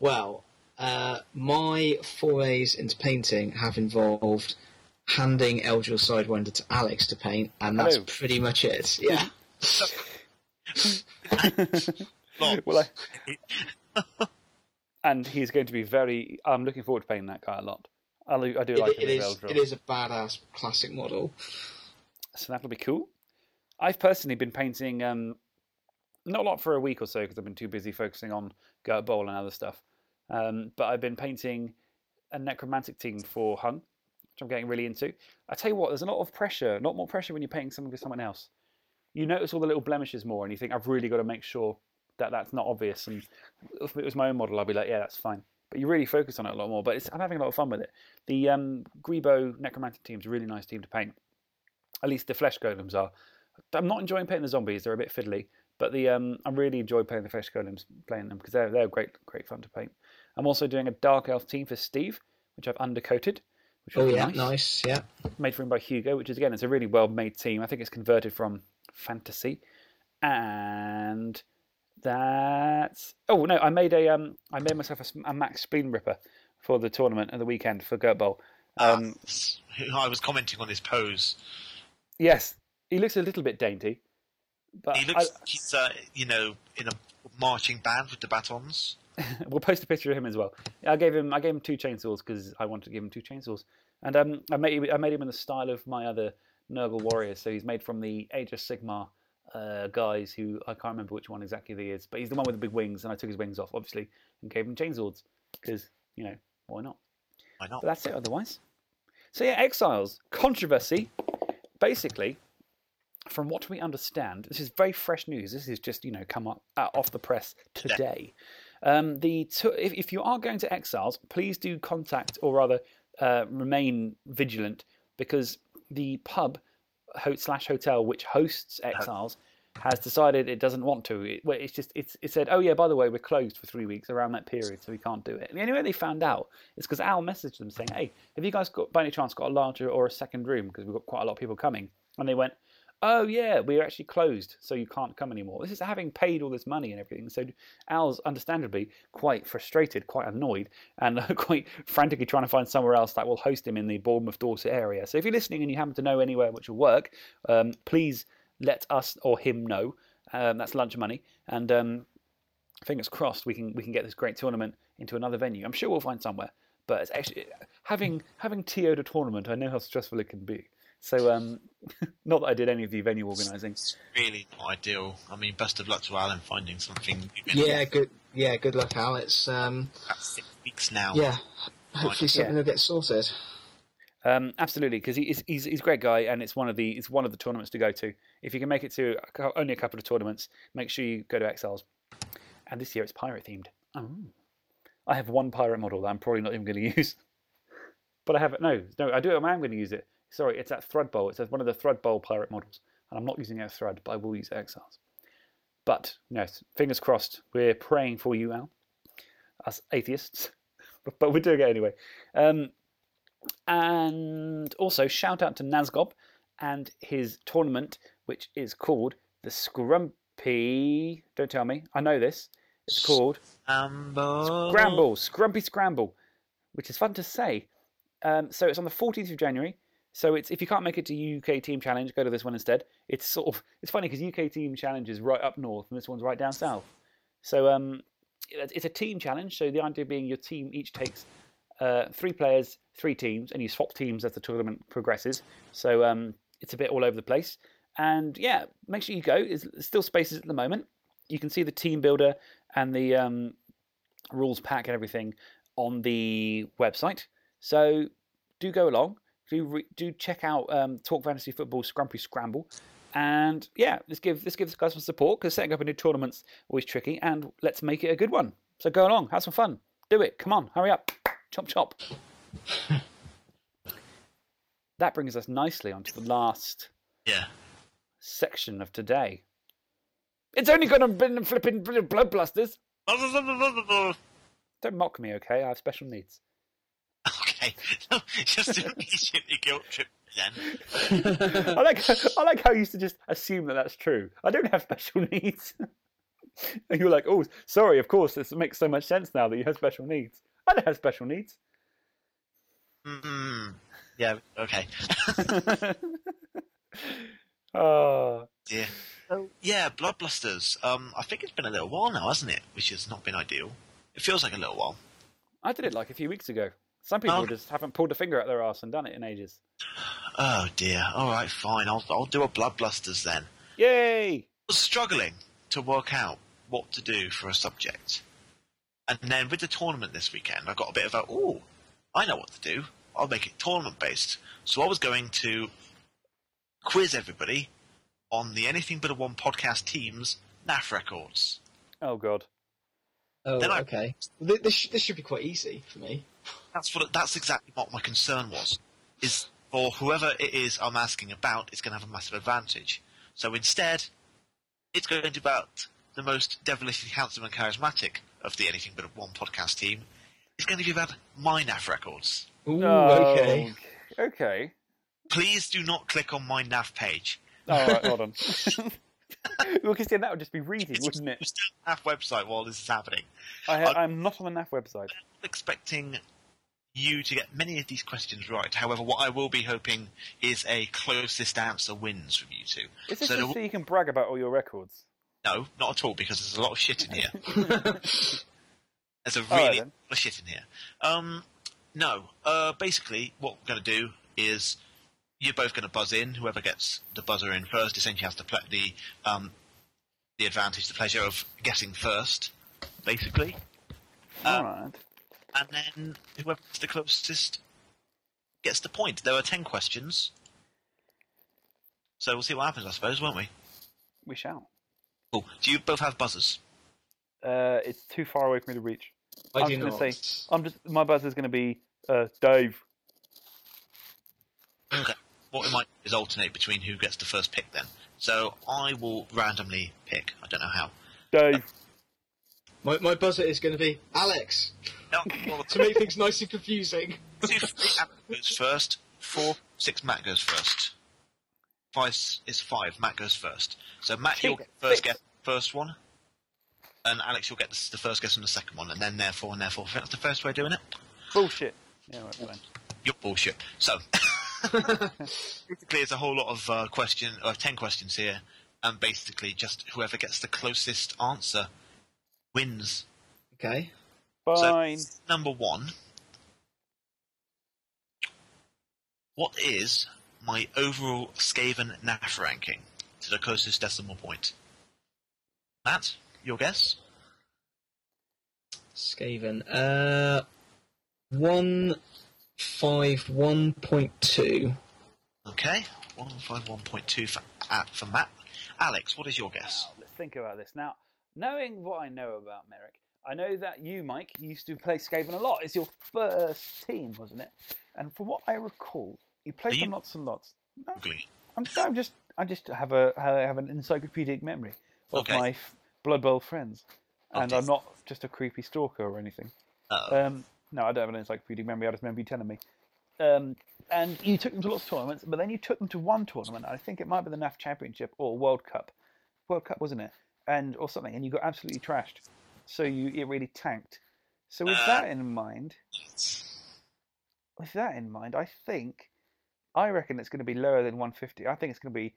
Well, uh, my forays into painting have involved handing Eldril Sidewinder to Alex to paint, and that's Hello. pretty much it. Yeah. [laughs] well, I... [laughs] and he's going to be very. I'm looking forward to painting that guy a lot. I, lo- I do It- like it him is. as Eldril. It is a badass classic model. So that'll be cool. I've personally been painting, um, not a lot for a week or so because I've been too busy focusing on Gert Bowl and other stuff. Um, but I've been painting a necromantic team for Hung, which I'm getting really into. I tell you what, there's a lot of pressure, a lot more pressure when you're painting something for someone else. You notice all the little blemishes more, and you think, I've really got to make sure that that's not obvious. And if it was my own model, I'd be like, yeah, that's fine. But you really focus on it a lot more. But I'm having a lot of fun with it. The um, Greebo necromantic team is a really nice team to paint. At least the flesh golems are. I'm not enjoying painting the zombies; they're a bit fiddly. But the um, I really enjoy playing the flesh golems, playing them because they're they're great, great fun to paint. I'm also doing a dark elf team for Steve, which I've undercoated. Which Oh yeah, nice. nice. Yeah. Made for him by Hugo, which is again, it's a really well made team. I think it's converted from fantasy, and that's oh no, I made a um, I made myself a Max Spleenripper for the tournament at the weekend for Gert Bowl. Um, I was commenting on his pose. yes, he looks a little bit dainty, but He looks like he's, uh, you know, in a marching band with the batons. [laughs] we'll post a picture of him as well. I gave him I gave him two chainsaws because I wanted to give him two chainsaws, and um, I made him- I made him in the style of my other Nurgle warriors. So he's made from the Age of Sigmar uh, guys who I can't remember which one exactly he is, but he's the one with the big wings, and I took his wings off obviously and gave him chainsaws because you know why not? Why not? But that's it otherwise. So yeah, Exiles controversy. Basically, from what we understand, this is very fresh news. This is just you know come up, uh, off the press today. Um, the if, if you are going to Exiles, please do contact or rather uh, remain vigilant because the pub ho- slash hotel which hosts Exiles has decided it doesn't want to. It, it's just it's, it said, oh yeah, by the way, we're closed for three weeks around that period, so we can't do it. And the only way they found out is because Al messaged them saying, hey, have you guys got by any chance got a larger or a second room because we've got quite a lot of people coming? And they went, oh yeah, we're actually closed, so you can't come anymore. This is having paid all this money and everything. So Al's understandably quite frustrated, quite annoyed, and [laughs] quite frantically trying to find somewhere else that will host him in the Bournemouth Dorset area. So if you're listening and you happen to know anywhere which will work, um, please let us or him know. Um, that's lunch money, and um, fingers crossed we can we can get this great tournament into another venue. I'm sure we'll find somewhere. But it's actually having having TO'd a tournament, I know how stressful it can be. So um, [laughs] not that I did any of the venue organising. Really not ideal. I mean, best of luck to Alan finding something. Yeah, good. Yeah, good luck, Al. It's um, six weeks now. yeah. Hopefully something will get sorted. Um, absolutely, because he's, he's he's a great guy, and it's one of the it's one of the tournaments to go to. If you can make it to only a couple of tournaments, make sure you go to Exiles. And this year it's pirate themed. Oh. I have one pirate model that I'm probably not even going [laughs] to use, but I have it. No, no, I do. I am going to use it. Sorry, it's at Thrud Bowl. It's one of the Thrud Bowl pirate models, and I'm not using it Thrud, but I will use Exiles. But yes, fingers crossed. We're praying for you, Al, us atheists, [laughs] but, but we're doing it anyway. Um, and also, shout out to Nazgob and his tournament, which is called the Scrumpy. Don't tell me. I know this. It's called Scramble. Scramble. Scrumpy Scramble, which is fun to say. Um, so it's on the 14th of January. So it's if you can't make it to UK Team Challenge, go to this one instead. It's sort of it's funny because UK Team Challenge is right up north and this one's right down south. So um, it's a team challenge. So the idea being your team each takes uh, three players, three teams, and you swap teams as the tournament progresses. So um, it's a bit all over the place. And yeah, make sure you go. There's still spaces at the moment. You can see the team builder and the um, rules pack and everything on the website. So do go along. Do re- do check out um, Talk Fantasy Football Scrumpy Scramble. And yeah, let's give let's give this guy some support because setting up a new tournament's always tricky, and let's make it a good one. So go along, have some fun, do it. Come on, hurry up, chop chop. [laughs] that brings us nicely onto the last Yeah. section of today. It's only going to be flipping blood blusters. [laughs] Don't mock me, okay? I have special needs. Okay, [laughs] just immediately guilt trip then. I like I like how you used to just assume that that's true. I don't have special [laughs] needs. and you're like, oh, sorry. Of course, this makes so much sense now that you have special needs. I don't have special needs. Mm, yeah. Okay. Oh, [laughs] Yeah. So yeah, Bloodblusters. Um, I think it's been a little while now, hasn't it? Which has not been ideal. It feels like a little while. I did it like a few weeks ago. Some people Oh. just haven't pulled a finger out their arse and done it in ages. Oh dear. All right, fine. I'll I'll do a Bloodblusters then. Yay! I was struggling to work out what to do for a subject, and then with the tournament this weekend, I got a bit of a oh, I know what to do. I'll make it tournament based. So I was going to quiz everybody on the Anything But a One podcast team's NAF records. Oh god. Oh, Then okay. Th- This, this should be quite easy for me. That's what. That's exactly what my concern was. Is for whoever it is I'm asking about, it's going to have a massive advantage. So instead, it's going to be about the most devilishly handsome and charismatic of the Anything But One podcast team. It's going to be about my NAF records. Ooh, Oh, okay. Okay. Please do not click on my NAF page. All right, hold on. well, because [laughs] then that would just be reading, wouldn't it? NAF website while this is happening. I, I'm not on the NAF website. expecting you to get many of these questions right. However, what I will be hoping is a closest answer wins from you two. Is this So just so you can brag about all your records? No, not at all, because there's a lot of shit in here. [laughs] [laughs] there's a really then. lot of shit in here. Um, no, uh, basically, what we're going to do is you're both going to buzz in. Whoever gets the buzzer in first essentially has the ple- the um, the advantage, the pleasure of guessing first, basically. All right. And then whoever's the closest gets the point. There are ten questions. So we'll see what happens, I suppose, won't we? We shall. Cool. Do you both have buzzers? Uh, it's too far away for me to reach. I I'm do just not. gonna say, I'm just my buzzer is going to be uh, Dave. Okay. What we might do is alternate between who gets the first pick then. So I will randomly pick. I don't know how. Dave. My, my buzzer is going to be Alex. No, well, to make things nice and confusing. two, three, Alex goes first. Four, six, Matt goes first. Five is five. Matt goes first. So Matt, you'll get first guess first one, and Alex, you'll get the, the first guess on the second one, and then therefore and therefore. That's the first way of doing it. Bullshit. Yeah, right, fine. You're bullshit. So [laughs] basically, it's a whole lot of uh, question, uh, ten questions here, and basically just whoever gets the closest answer wins. Okay. Fine. So, number one. What is my overall Skaven NAF ranking to the closest decimal point? Matt, your guess? Skaven. Uh, one five one point two. Okay, one five one point two for uh, for Matt. Alex, what is your guess? Let's think about this now. Knowing what I know about Merrick, I know that you, Mike, used to play Skaven a lot. It's your first team, wasn't it? And from what I recall, you played them lots and lots. Ugly. I'm, I'm just, I just have a have an encyclopedic memory of Okay. my f- Blood Bowl friends, Oh, and. I'm not just a creepy stalker or anything. Um, no, I don't have an encyclopedic memory. I just remember you telling me. Um, and you took them to lots of tournaments, but then you took them to one tournament. I think it might be the NAF Championship or World Cup, World Cup, wasn't it? And or something, and you got absolutely trashed. So you it really tanked. So with Uh, that in mind, with that in mind, I think I reckon it's going to be lower than 150. I think it's going to be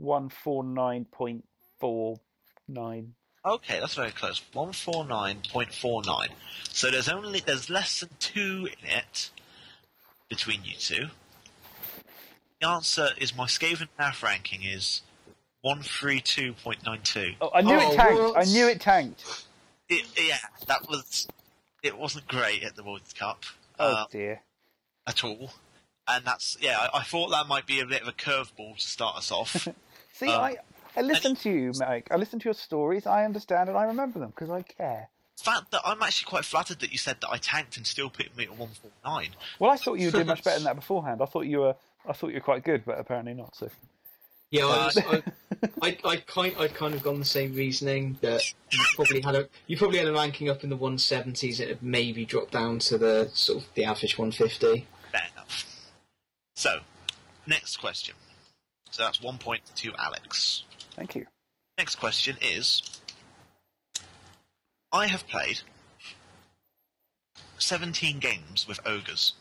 149.49. Okay, that's very close. One four nine point four nine. So there's only there's less than two in it between you two. The answer is my Skaven NAF ranking is one three two point nine two. Oh, I knew it tanked. I knew it tanked. It, yeah, that was. It wasn't great at the World Cup. Oh uh, dear. At all. And that's yeah. I, I thought that might be a bit of a curveball to start us off. [laughs] See, Um, I I listen to you, Mike. I listen to your stories. I understand and I remember them because I care. fact that I'm actually quite flattered that you said that I tanked and still picked me at one four nine. Well, I thought you did [laughs] much better than that beforehand. I thought you were. I thought you were quite good, but apparently not. So. Yeah, I, was, I, I, I kind, I'd kind of gone the same reasoning that you probably had a, you probably had a ranking up in the 170s. It had maybe dropped down to the sort of the average 150. Fair enough. So, next question. So that's one point to Alex. Thank you. Next question is I have played 17 games with ogres.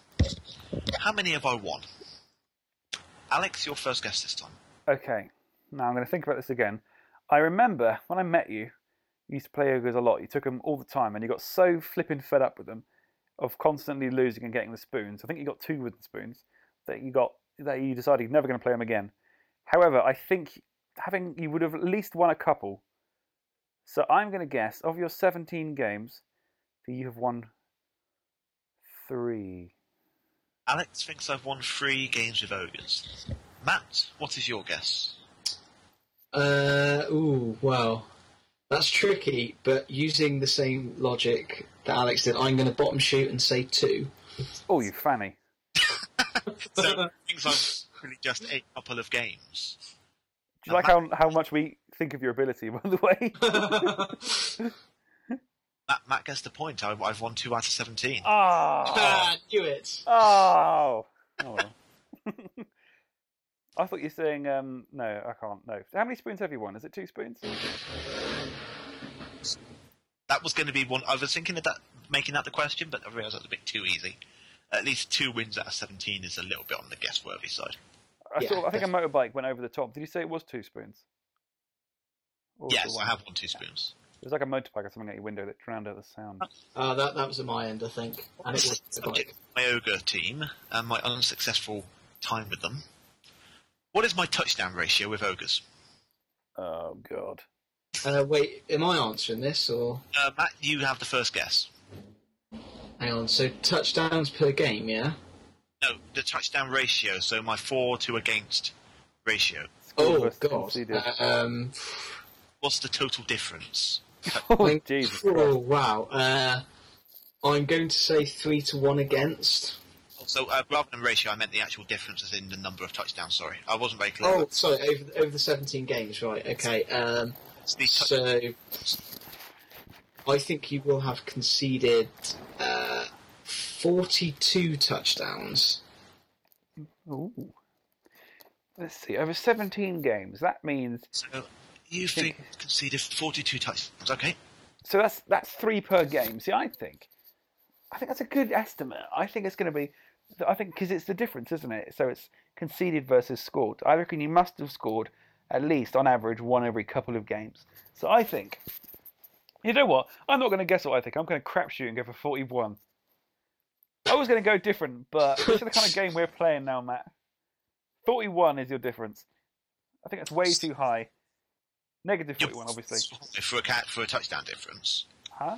How many have I won? Alex, your first guess this time. Okay. Now I'm going to think about this again. I remember when I met you, you used to play ogres a lot. You took them all the time, and you got so flipping fed up with them, of constantly losing and getting the spoons. I think you got two wooden spoons that you got that you decided you're never going to play them again. However, I think having you would have at least won a couple. So I'm going to guess of your 17 games that you have won three. Alex thinks I've won three games with ogres. Matt, what is your guess? Uh, ooh, well, that's tricky. But using the same logic that Alex did, I'm going to bottom shoot and say two. Oh, you fanny. [laughs] So, thinks I've really just a couple of games. Do you like how, how much we think of your ability, [laughs] by the way? [laughs] Matt, Matt gets the point. I, I've won two out of 17. Ah, do it. Oh. oh well. I thought you were saying um, no. I can't. No. How many spoons have you won? Is it two spoons? That was going to be one. I was thinking of that, making that the question, but I realised that was a bit too easy. At least two wins out of 17 is a little bit on the guess-worthy side. I, saw, I think a motorbike went over the top. Did you say it was two spoons? Or Yes, one? I have won two spoons. It was like a motorbike or something at your window that drowned out the sound. Uh, that that was at my end, I think, and it was my ogre team and my unsuccessful time with them. What is my touchdown ratio with ogres? Oh god. Uh, wait, am I answering this or? Uh, Matt, you have the first guess. Hang on. So touchdowns per game, yeah. No, the touchdown ratio. So my four to against ratio. Oh versus God. conceded. Um, What's the total difference? [laughs] oh, Jesus oh wow. Uh, I'm going to say three to one against. So uh, rather than ratio, I meant the actual differences in the number of touchdowns. Sorry, I wasn't very clear. Oh, sorry. Over over the 17 games, right? Okay. Um, so I think you will have conceded uh, 42 touchdowns. Ooh. Let's see. Over 17 games. That means. So you think conceded 42 touchdowns? Okay. So that's that's three per game. See, I think, I think that's a good estimate. I think it's going to be, I think because it's the difference, isn't it? So it's conceded versus scored. I reckon you must have scored at least on average one every couple of games. So I think, you know what? I'm not going to guess what I think. I'm going to crapshoot and go for 41. I was going to go different, but this is the kind of game we're playing now, Matt. 41 is your difference. I think that's way too high. Negative 41, obviously. For a cat for a touchdown difference. Huh?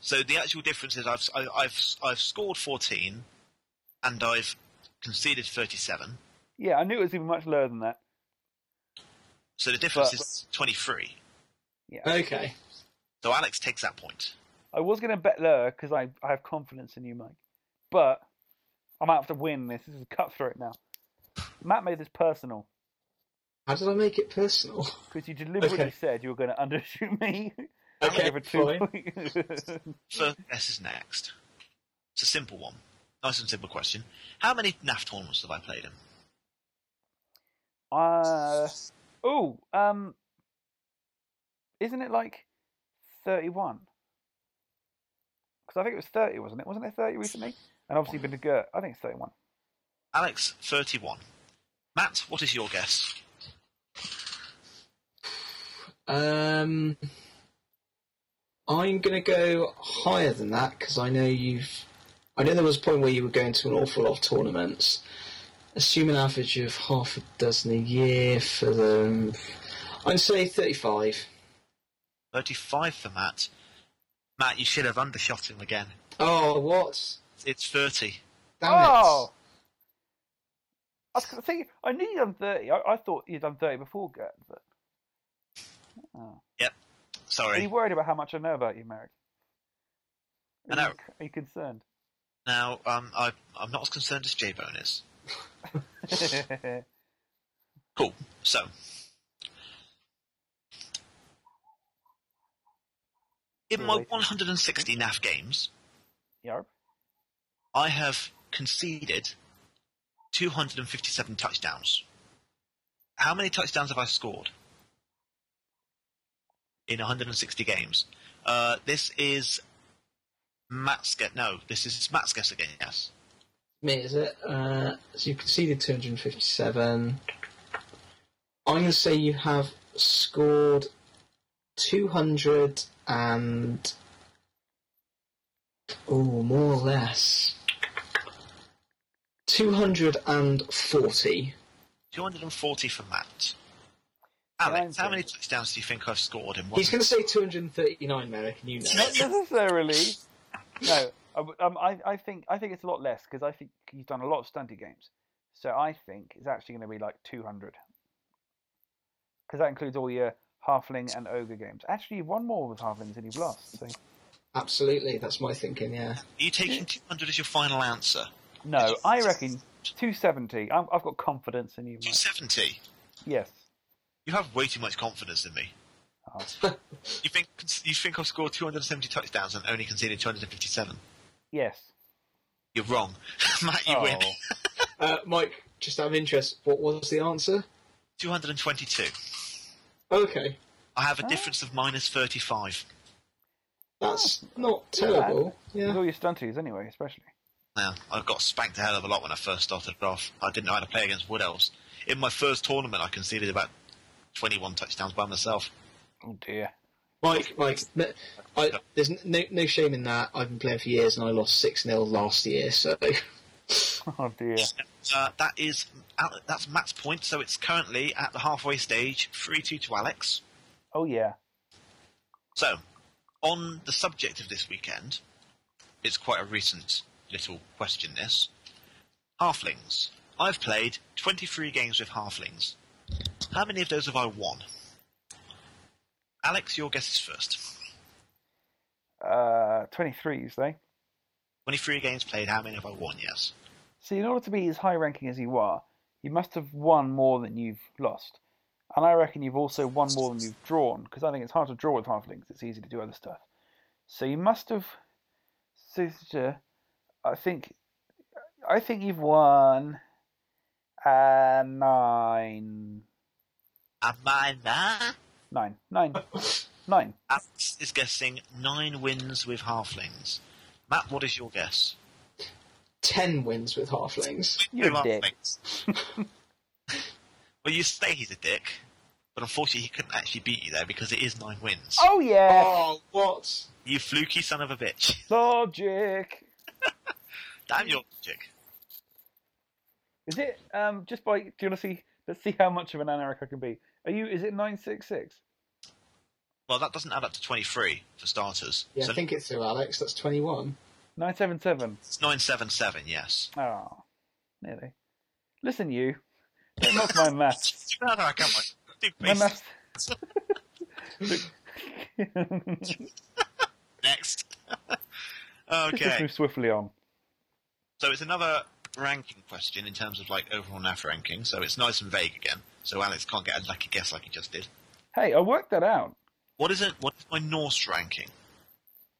So the actual difference is I've I- I've I've scored 14, and I've conceded 37. Yeah, I knew it was even much lower than that. So the difference But- is 23. Yeah. Okay. So Alex takes that point. I was going to bet lower because I, I have confidence in you, Mike. But I might have to win this. This is cutthroat now. Matt made this personal How did I make it personal? [laughs] because you deliberately Okay. said you were going to undershoot me. [laughs] Okay, Over two fine. points. [laughs] First guess is next. It's a simple one. Nice and simple question. How many NAF tournaments have I played in? uh, oh, um, isn't it like 31? Because I think it was 30, wasn't it? Wasn't it 30 recently? And obviously been to Gert. I think it's 31. Alex, 31. Matt, what is your guess? Um, I'm going to go higher than that because I know you've. I know there was a point where you were going to an awful lot of tournaments. Assume an average of half a dozen a year for them. I'd say 35. 35 for Matt. Matt, you should have undershot him again. Oh, what? It's 30. Damn oh! I was thinking, I knew you'd done 30. I, I thought you'd done 30 before Gert, but. Oh. Yep. Are you worried about how much I know about you, Merrick? I know. Are you concerned? Now, um, I, I'm not as concerned as J-Bone is. [laughs] Cool. So, in my 160 NAF games, Yarp. I have conceded 257 touchdowns. How many touchdowns have I scored in 160 games? Uh, this is Matt's guess. No, this is Matt's guess again. Yes. Me, is it? Uh, so you conceded 257. I'm going to say you have scored 200 and. Oh, more or less. 240. 240 for Matt. Alex, how many touchdowns do you think I've scored in one? He's going to say 239, Merrick, and you know. Not necessarily. no, I w- um, I, I think I think it's a lot less because I think he's done a lot of stunty games. So I think it's actually going to be like 200. Because that includes all your halfling and ogre games. Actually, you've won more with halflings than you've lost. So. Absolutely, that's my thinking, yeah. Are you taking 200 as your final answer? No, I reckon 270. I'm, I've got confidence in you. Mike. 270? Yes. You have way too much confidence in me. [laughs] you think you think I've scored 270 touchdowns and only conceded 257? Yes. You're wrong. [laughs] Matt, you win. [laughs] Uh, Mike, just out of interest, what was the answer? 222. Okay. I have a difference of minus 35. That's not terrible. With all your stunties, anyway, especially. Now, I got spanked a hell of a lot when I first started off. I didn't know how to play against Wood Elves. In my first tournament, I conceded about 21 touchdowns by myself. Oh dear. Mike, Mike, I, there's no, no shame in that. I've been playing for years and I lost 6 0 last year, so. [laughs] Oh dear. Uh, that is that's Matt's point. So it's currently at the halfway stage, three-two to Alex. Oh yeah. So, on the subject of this weekend, it's quite a recent little question. This halflings. I've played 23 games with halflings. How many of those have I won? Alex, your guess is first. Uh, 23, you say? 23 games played, how many have I won? Yes. See, in order to be as high ranking as you are, you must have won more than you've lost. And I reckon you've also won more than you've drawn, because I think it's hard to draw with halflings. It's easy to do other stuff. So you must have. I think. I think you've won. Uh, nine. Amanda? Nine. Nine. Nine. Alex is guessing nine wins with halflings. Matt, what is your guess? Ten wins with halflings. You're With a dick. [laughs] well, you say he's a dick, but unfortunately he couldn't actually beat you there because it is nine wins. Oh, yeah! Oh, what? You fluky son of a bitch. [laughs] Logic! Damn your logic. Is it, um, just by. Do you want to see. Let's see how much of an anarch I can be. Are you. Is it 966? Well, that doesn't add up to 23 for starters. Yeah, so I think it's so, Alex. That's 21. 977. it's 977, yes. Oh, nearly. Listen, you. Don't knock my [laughs] maths. No, no, come on. Do My maths. [laughs] Next. [laughs] Let's just okay. move swiftly on. So it's another ranking question in terms of like overall NAF ranking. So it's nice and vague again. So Alex can't get a lucky guess like he just did. Hey, I worked that out. What is it? What is my Norse ranking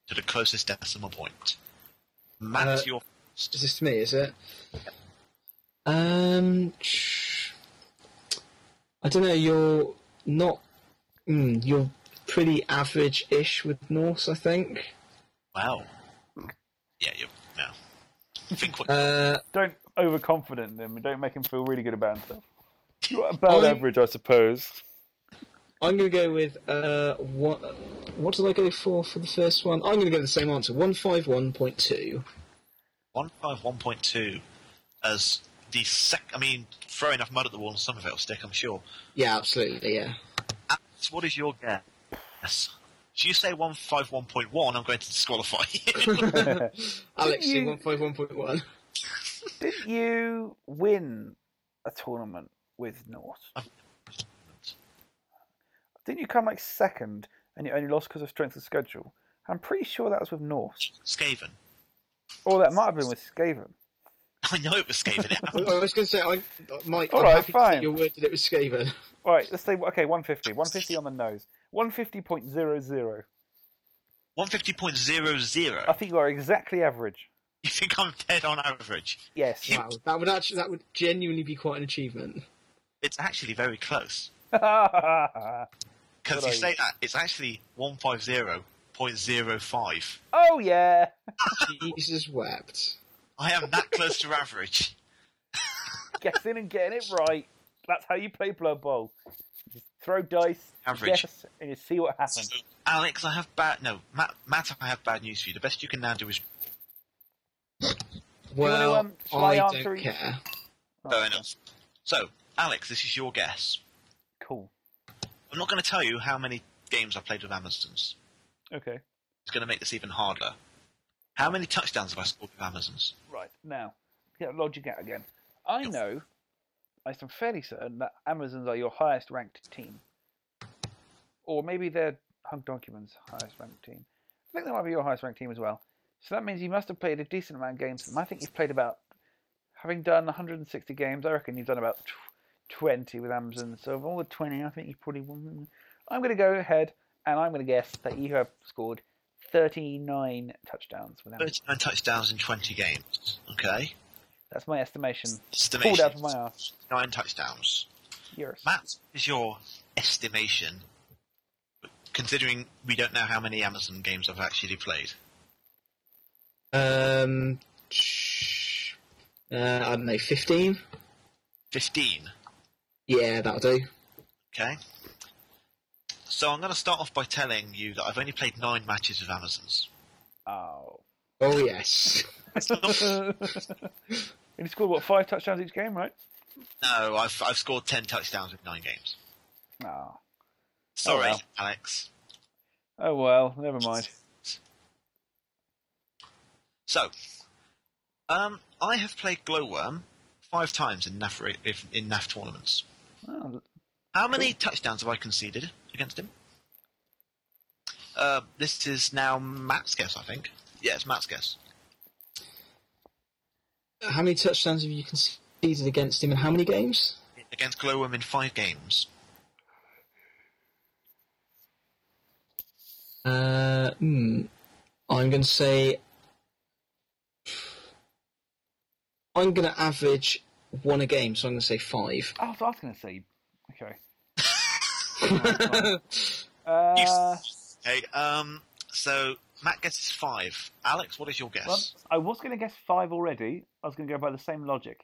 to the closest decimal point? Matt, Uh, your Is this to me, is it? Um, I don't know. You're not. Mm, you're pretty average-ish with Norse, I think. wow. Yeah, you no. [laughs] Think what Uh, Don't overconfident him. Don't make him feel really good about himself. You're about I'm- average, I suppose. I'm going to go with uh, what? What did I go for for the first one? I'm going to go the same answer. One five one point two. one five one point two as the sec. I mean, throw enough mud at the wall and some of it will stick. I'm sure. Yeah, absolutely. Yeah. Alex, what is your guess? Yes. If you say one five one point one, I'm going to disqualify you. [laughs] [laughs] Alex, you- one five one point one. [laughs] Didn't you win a tournament with Norse? Um, didn't you come like second and you only lost because of strength of schedule? I'm pretty sure that was with Norse. Skaven. Or that might have been with Skaven. [laughs] I know it was Skaven. It [laughs] I was going to say, I, Mike, All I'm right, happy to fine. take your word that it was Skaven. Right, let's say, okay, 150. 150 on the nose. 150.00. One fifty point zero zero. I think you are exactly average. You think I'm dead on average? Yes. Wow, that would actually that would genuinely be quite an achievement. It's actually very close. [laughs] Because What you are say that, it's actually one five zero point zero five. oh yeah. Jesus wept. I am that close to average. [laughs] Guessing and getting it right. That's how you play Blood Bowl. Just throw dice, Average. guess, and you see what happens. Alex, I have bad. No, Matt, Matt, I have bad news for you. The best you can now do is Well, um, shall I I don't you? care. fair enough. So, Alex, this is your guess. Cool. I'm not going to tell you how many games I've played with Amazons. Okay. It's going to make this even harder. How many touchdowns have I scored with Amazons? Right, now, get logic out again. I know, I'm fairly certain, that Amazons are your highest ranked team. Or maybe they're Hunk Document's highest ranked team. I think they might be your highest ranked team as well. So that means you must have played a decent amount of games. I think you've played about, having done 160 games, I reckon you've done about 20 with Amazon. So of all the 20, I think you've probably won. I'm going to go ahead and I'm going to guess that you have scored 39 touchdowns with Amazon. 39 touchdowns in 20 games. Okay. That's my estimation. Estimation. Pulled out of my ass. Nine touchdowns. Yours. Matt, is your estimation, considering we don't know how many Amazon games I've actually played? Um, sh- uh, I don't know, fifteen. 15. Yeah, that'll do. Okay. So I'm going to start off by telling you that I've only played nine matches with Amazons. Oh. Oh yes. [laughs] and you scored what five touchdowns each game, right? No, I've I've scored ten touchdowns with nine games. Oh. Sorry, well. Alex. Oh well, never mind. So, um, I have played Glowworm five times in NAF in NAF tournaments. Oh, How many touchdowns have I conceded against him? Uh, this is now Matt's guess, I think. Yeah, it's Matt's guess. How many touchdowns have you conceded against him in how many games? Against Glowworm in five games. Uh, hmm. I'm going to say. I'm going to average one a game, so I'm going to say five. I was, I was going to say, okay. [laughs] uh, Okay, um, so Matt guesses five. Alex, what is your guess? well, I was going to guess five already. I was going to go by the same logic.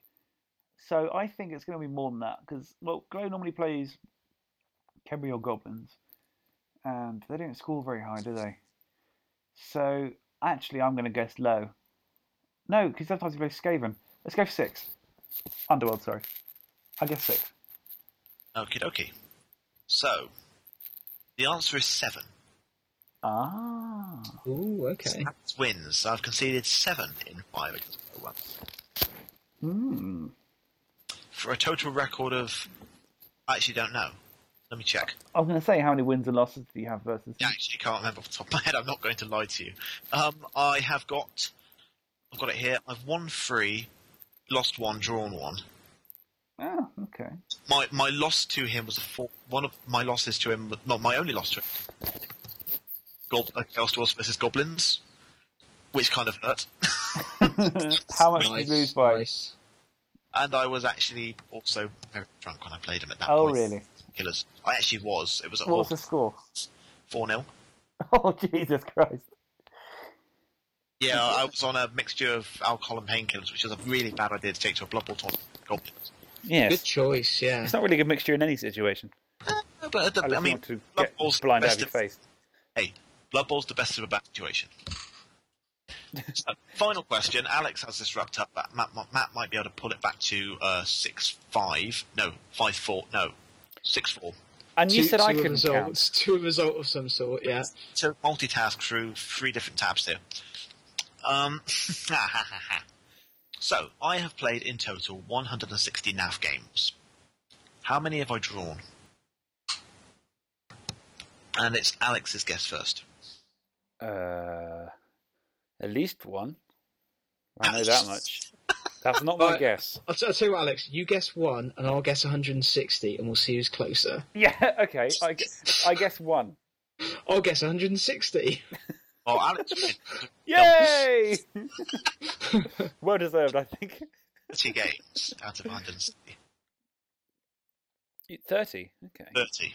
So I think it's going to be more than that because, well, Glow normally plays Khemri or Goblins, and they don't score very high, do they? So actually, I'm going to guess low. No, because sometimes he plays Skaven. Let's go for six. Underworld, sorry. I guess six. Okie dokie. So, the answer is seven. Ah. Ooh, okay. Matt wins. So I've conceded seven in five against Glowworm. Hmm. For a total record of. I actually don't know. Let me check. I was going to say, how many wins and losses do you have versus? I actually can't remember off the top of my head. I'm not going to lie to you. Um, I have got. I've got it here. I've won three, lost one, drawn one. Oh, okay. My my loss to him was a four. One of my losses to him, not my only loss to him. Gob, uh, Chaos Dwarfs versus Goblins, which kind of hurt. [laughs] How much did you lose by? And I was actually also very drunk when I played him at that Oh, point. really? Killers. I actually was. It was at What was the score? 4 0. [laughs] Oh, Jesus Christ. Yeah, I was on a mixture of alcohol and painkillers, which is a really bad idea to take to a Blood Bowl tournament. Goblins. Yes. Good choice, yeah. It's not really a good mixture in any situation. But the, I, I mean, to Blood get Bowl's the blind out best of your of- face. Hey, Blood Bowl's the best of a bad situation. [laughs] so, final question. Alex has this wrapped up. but Matt, Matt might be able to pull it back to uh, 6 5. No, 5 4. No, 6 4. And you Two- said I two couldn't count. results, [laughs] To a result of some sort, yeah. So multitask through three different tabs here. Um, [laughs] so I have played in total 160 NAF games. How many have I drawn? And it's Alex's guess first. Uh, at least one. I know that [laughs] much. That's not my Right. guess. I'll, t- I'll tell you what, Alex. You guess one, and I'll guess 160, and we'll see who's closer. [laughs] Yeah, okay. I, gu- I guess one. I'll guess 160. [laughs] Oh, Alex wins. [laughs] Yay! [laughs] well deserved, I think. 30 games out of 160. 30. Okay. 30.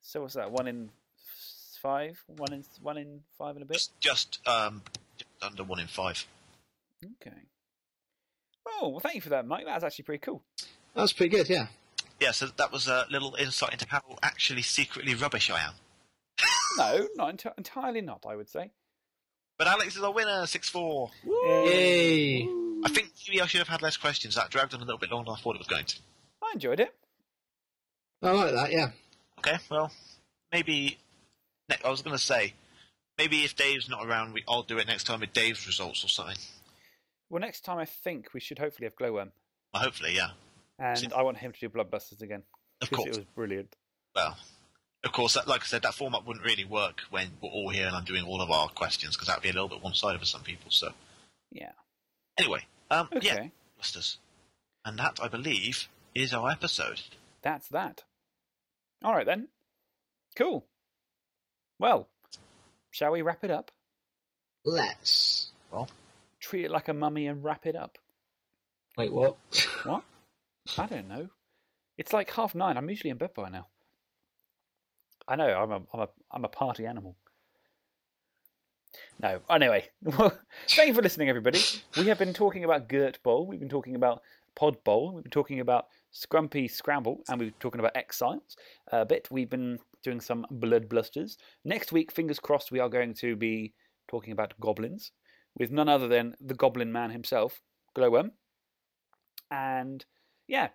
So what's that? One in five? One in one in five and a bit? Just, um, just under 1 in 5. Okay. Oh, well, thank you for that, Mike. That's actually pretty cool. That's pretty good, yeah. Yeah, so that was a little insight into how actually secretly rubbish I am. No, not enti- entirely not. I would say. But Alex is our winner, 6 4. Yay! I think maybe I should have had less questions. That dragged on a little bit longer than I thought it was going to. I enjoyed it. I like that, yeah. Okay, well, maybe. Ne- I was going to say, maybe if Dave's not around, we, I'll do it next time with Dave's results or something. Well, next time I think we should hopefully have Glowworm, Well, hopefully, yeah. and I want him to do Bloodbusters again. Of because course. it was brilliant. Well, of course, that, like I said, that format wouldn't really work when we're all here and I'm doing all of our questions because that'd be a little bit one-sided for some people. So Yeah. anyway, um, yeah, Okay. Busters, and that I believe is our episode. That's that. All right then. Cool. Well, shall we wrap it up? Let's. Well, treat it like a mummy and wrap it up. Wait, what? What? I don't know. It's like half nine. I'm usually in bed by now. I know. I'm a I'm a I'm a party animal. No. Anyway, [laughs] thank you for listening, everybody. We have been talking about Gert Bowl. We've been talking about Pod Bowl. We've been talking about Scrumpy Scramble, and we've been talking about Exiles a bit. We've been doing some Blood Blusters. Next week, fingers crossed, we are going to be talking about goblins with none other than the Goblin Man himself, Glowworm. And yeah.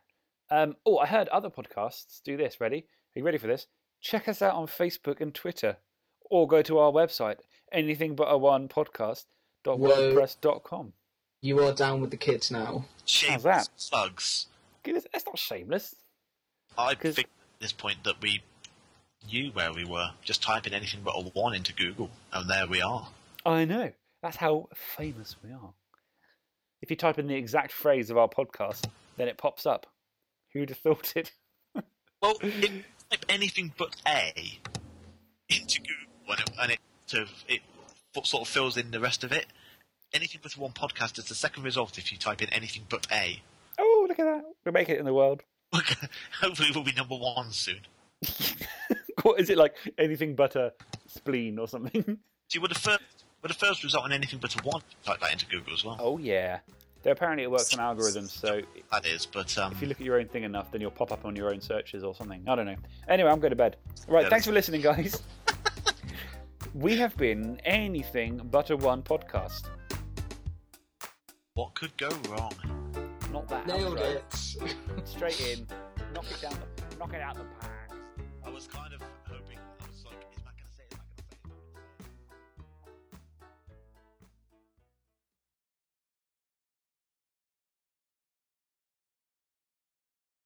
Um, oh, I heard other podcasts do this. Ready? Are you ready for this? Check us out on Facebook and Twitter, or go to our website, anything but a one podcast.wordpress.com. You are down with the kids now. Shameless that? slugs. That's not shameless. I think at this point that we knew where we were. Just type in anything but a one into Google, and there we are. I know. That's how famous we are. If you type in the exact phrase of our podcast, then it pops up. Who'd have thought it? Well, if you [laughs] type anything but A into Google, and it, and it, sort of, it sort of fills in the rest of it. Anything but one podcast is the second result if you type in anything but A. Oh, look at that. We'll make it in the world. [laughs] Hopefully, we'll be number one soon. [laughs] What is it like? Anything but a spleen or something? See, would the first, would the first result in anything but a one type that into Google as well? Oh, yeah. Though apparently it works on algorithms, so That is, but um, if you look at your own thing enough, then you'll pop up on your own searches or something. I don't know. Anyway, I'm going to bed. Right, Yeah, thanks for listening, guys. [laughs] we have been anything but a one podcast. what could go wrong? Not that. Nailed outro. it. Straight in, knock it down, the, knock it out the park.